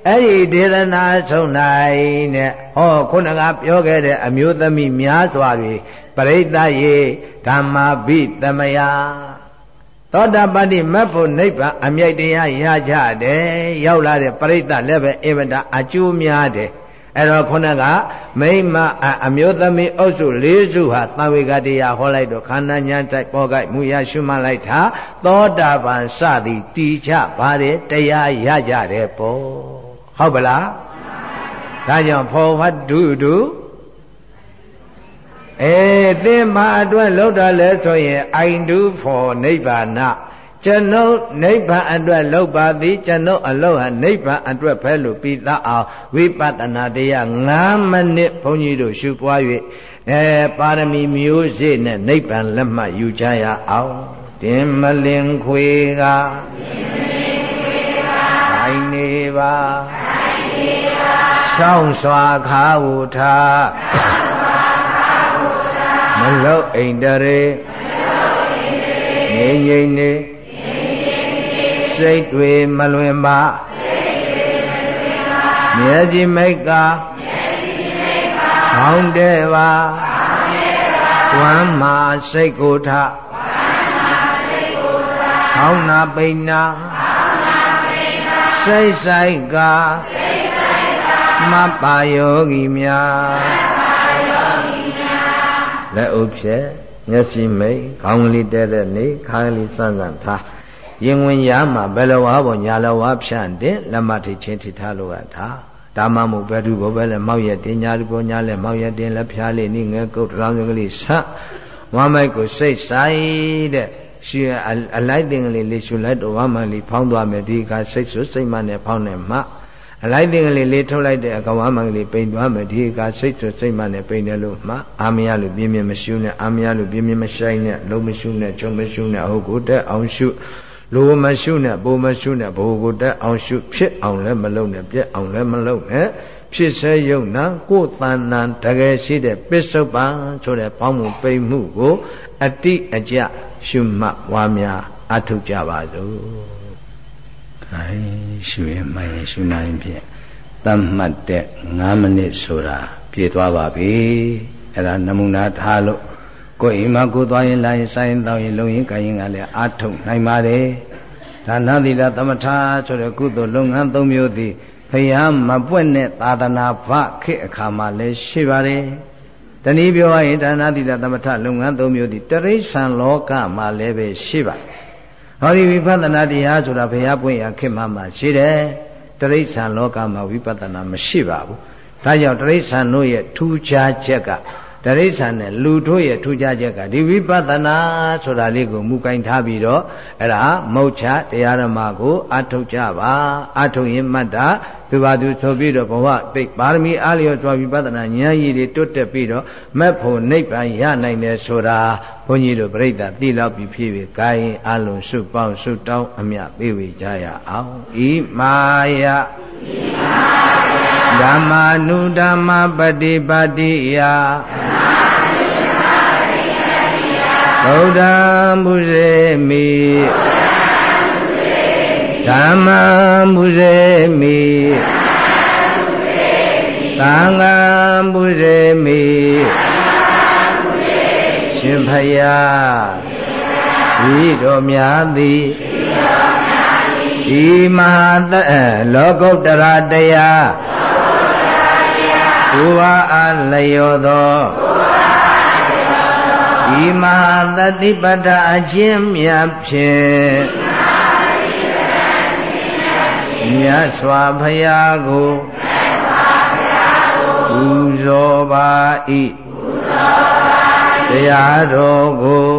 အဲ့ဒီဒေသနာဆုံးနိုင်တဲ့ဟောခုနကပြောခဲ့တဲ့အမျိုးသမီးများစွာတွေပရိသတ်ရေဓမ္မာဘိသမယသောတာပတ္တိမတ်ဖို့နိဗ္ဗာန်အမြိုက်တရားရကြတယ်ရောက်လာတဲ့ပရိသတ်လည်းပဲအင်မတအကျိုးများတယ် အဲ့တော့ခုနကမိမအမျိုးသမီးအုပ်စု၄စုဟာသံဝေကတရားဟောလိုက်တော့ခန္ဓာညာတိုက်ပေါ်ကြိုက်မူရရှုမှတ်လိုက်တာသောတာပန်စသည်တီချပါတယ်တရားရကြတယ်ပေါ့ဟုတ်ပလားဒါကြောင့်ဖောဝတ္တုတုအဲသင်ဘာအတွက်လောက်တာလဲဆိုရင် I do for နိဗ္ဗာန် ကျွန်ုပ်နိဗ္ဗာန်အတွက်လောက်ပါသည်ကျွန်ုပ်အလောက်ဟာနိဗ္ဗာန်အတွက်ပဲလို့ပြီးသားအောင်ဝိပဿနာတရား9မိနစ်ဘုန်းကြီးတို့ရှုပွား၍အဲပါရမီမျိုးစေ့နဲ့နိဗ္ဗာန်လက်မှတ်ယူကြရအောင်တင်မလင်ခွေကခိုင်နေပါရှောင်းစွာခါဝူထားမလုတ်အိန္ဒရေငြိမ့်ငြိမ့်နေ စိတ်တွေမလွင်ပါမျက်ကြည်မိတ်ကခေါင်းတဲ့ပါဝမ်းမာစိတ်ကိုထခေါင်းနာပိဏစိတ်ဆိုင်ကမပါယောဂီများလက်ဥဖြဲမျက်စိမိတ်ခေါင်းလေးတဲတဲ့နေခါးလေးစမ်းစမ်းထား ရင်ဝင်ရမှာဘယ်လိုဝါပေါ်ညာလိုဝါဖြန့်တဲ့လက်မထိချင်းထိထားလို့ရတာဒါမှမဟုတ်ဘယ်သူဘောပဲလဲမောက်ရတင်ညာဒီပေါ်ညာလဲမောက်ရတင်လက်ဖျားလေးနိငယ်ကုတ်တောင်ကလေးဆတ်ဝမ်းမိုက်ကိုစိတ်ဆိုင်တဲ့ရှင်အလိုက်တင်ကလေးလေးရှုလိုက်တော့ဝမ်းမိုက်လေးဖောင်းသွားမယ်ဒီကစိတ်ဆွစိတ်မနဲ့ဖောင်းနေမှအလိုက်တင်ကလေးလေးထုတ်လိုက်တဲ့အကောင်ဝမ်းမိုက်ကလေးပိန်သွားမယ်ဒီကစိတ်ဆွစိတ်မနဲ့ပိန်တယ်လို့မှအာမရလို့ပြင်းပြင်းမရှုနဲ့အာမရလို့ပြင်းပြင်းမဆိုင်နဲ့လုံးမရှုနဲ့ချုံမရှုနဲ့ဟုတ်ကိုတက်အောင်ရှု လိုမရှုနဲ့ပုံမရှုနဲ့ဘိုးကိုတက်အောင်ရှုဖြစ်အောင်လည်းမလုပ်နဲ့ပြက်အောင်လည်းမလုပ်နဲ့ဖြစ်စေယုံနာကိုယ်တဏ္ဏတကယ်ရှိတဲ့ပစ္စုပန်ဆိုတဲ့ပေါင်းမှုပိမှုကို အတိအကျရှုမှတ်ဝါများအထုကြပါစို့။
ခိုင်းရှုရင်မှရင်ရှုနိုင်ဖြင့်တတ်မှတ်တဲ့9မိနစ်ဆိုတာပြည့်သွားပါပြီ။အဲ့ဒါနမူနာထားလို့ ကိုယ်အိမ်မှာကိုသွားရင်လာရင်ဆိုင်ရင်တောင်းရင်လုံရင်ကိုရင်ကလည်းအာထုံနိုင်ပါတယ်ဒါနသီလသမထဆိုတဲ့ကုသိုလ်လုပ်ငန်း၃မျိုးသည်ဖယားမပွက်တဲ့သာသနာ့ဘခေအခါမှာလည်းရှိပါတယ်တနည်းပြောရရင်ဒါနသီလသမထလုပ်ငန်း၃မျိုးသည်တရိษံလောကမှာလည်းပဲရှိပါဟောဒီဝိပဿနာတရားဆိုတာဘုရားပွင့်ရခေတ်မှမှရှိတယ်တရိษံလောကမှာဝိပဿနာမရှိပါဘူးဒါကြောင့်တရိษံတို့ရဲ့ထူးခြားချက်က တရိษံနဲ့လူတို့ရဲ့ထူးခြားချက်ကဒီဝိပဿနာဆိုတာလေးကိုမူကင်ထားပြီးတော့အဲ့ဒါမုတ်ချတရားဓမ္မကိုအထုတ်ကြပါအထုတ်ရင်မှတ်တာသူပါသူဆိုပြီးတော့ဘဝတိတ်ပါရမီအားလျော်စွာဝိပဿနာဉာဏ်ရည်တွေတွတ်တက်ပြီးတော့မက်ဖို့နိဗ္ဗာန်ရနိုင်တယ်ဆိုတာဘုန်းကြီးတို့ပြိဿသိလောက်ပြီးဖြစ်ပြီးကာယင်အလုံးစုပေါင်းစုတောင်းအမြပေးဝေကြရအောင်ဤမာယဤမာယ ဓမ္မာနုဓမ္မပฏิပါတိယဗုဒ္ဓံဘုဇေမိဓမ္မံဘုဇေမိသံဃံဘုဇေမိရှင်ဖယားဤတော်များသည်ဤမဟာတလောကုတ္တရာတရား ဘုရားအားလျော်သောဤမဟာသတိပဋ္ဌာအချင်းမြတ်ဖြင့်မြတ်စွာဘုရားကိုပူဇော်ပါ၏တရားတော်ကို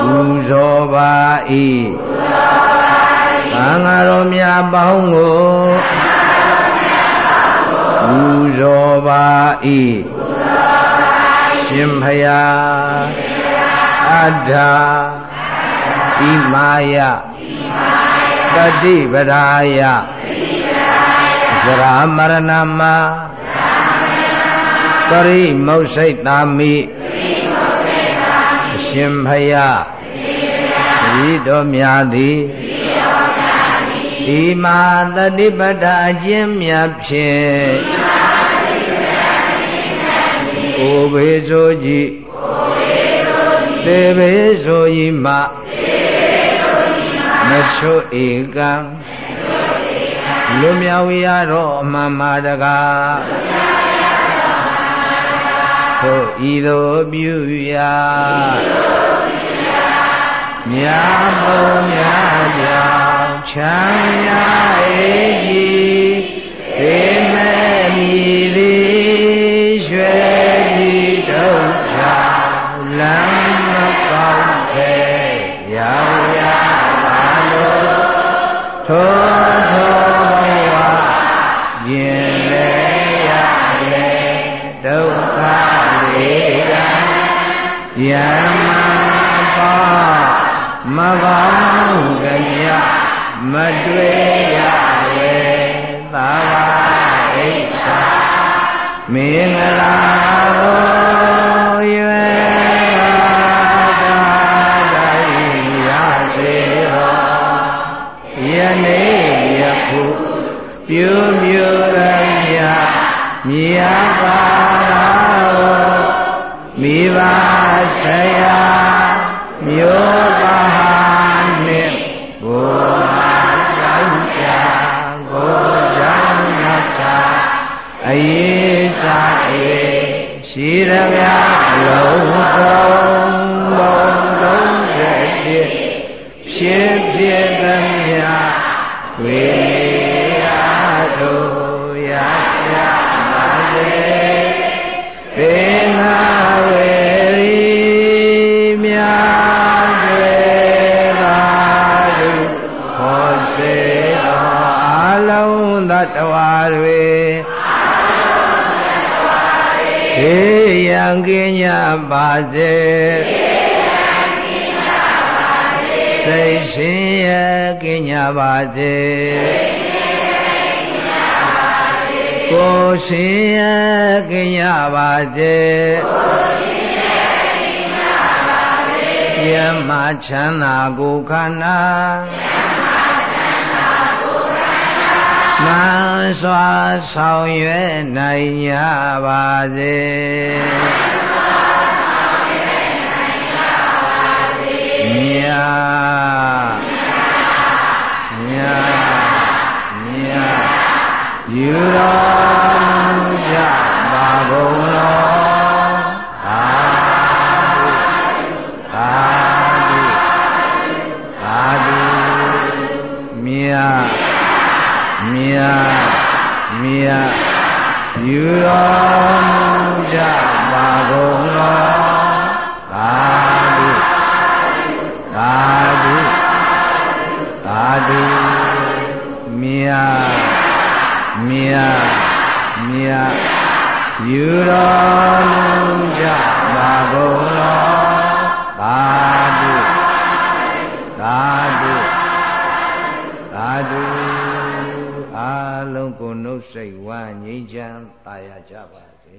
ပူဇော်ပါ၏သံဃာတော်များပေါင်းကို ပူဇော်ပါ၏ရှင်ဖယားအတ္ထာဣမာယပฏิပဒါယသရမရဏမပရိမုတ်စိတ်တာမိအရှင်ဖယားဤတော်များသည် ဤမာတတိပဒအကျဉ်းမြတ်ဖြင့်ကိုဘေဆိုကြည်သေဘေဆိုဤမမချွဧကံလွမြောက်ရတော့အမှန်မာတကားသို့ဤသို့ပြုရာမြာပုံမြာကြောင့် ချမ်းသာအေးကြီးအေးမဲ့မီသည်ရွှေ
ပြည်ဒုက္ခလမ်းမပေါင်းပဲရောက်ရပါလို့ထိုထိုဘဝရင်လဲရလဲဒုက္ခလေးကယမပါမပေါင်းကြ တွေ့ရဝေသာဝအိစ္ဆာမင်္ဂလာတော်ရွယ်သာတိုင်းရစေတော်ယနေ့ယခုပြုမြူရမြမြတ်ပါတော်မိဘဆရာမျိုးပါ လုံးစုံဘုံလုံး ပါစေစိတ်ရှင်ရဲ့ကင်းကြပါစေကိုယ်ရှင်ရဲ့ကင်းကြပါစေယမချမ်းသာကိုခန္ဓာမန်စွာဆောင်ရွယ်နိုင်ကြပါစေ တ်မြတ်မြတ်ယူတော်မူကြပါကုန်လောသာဓု သာဓုသာဓုမြတ်မြတ်မြတ်ယူတော်မူကြပါကုန်လောသာဓုသာဓုသာဓုမြတ်မြတ်မြတ်ယူတော်မူကြပါကုန်လောသာဓုသာဓုသာဓုအလုံးကိုနှုတ်စိတ်ဝမ်းငြိမ်းချမ်းသာယာကြပါစေ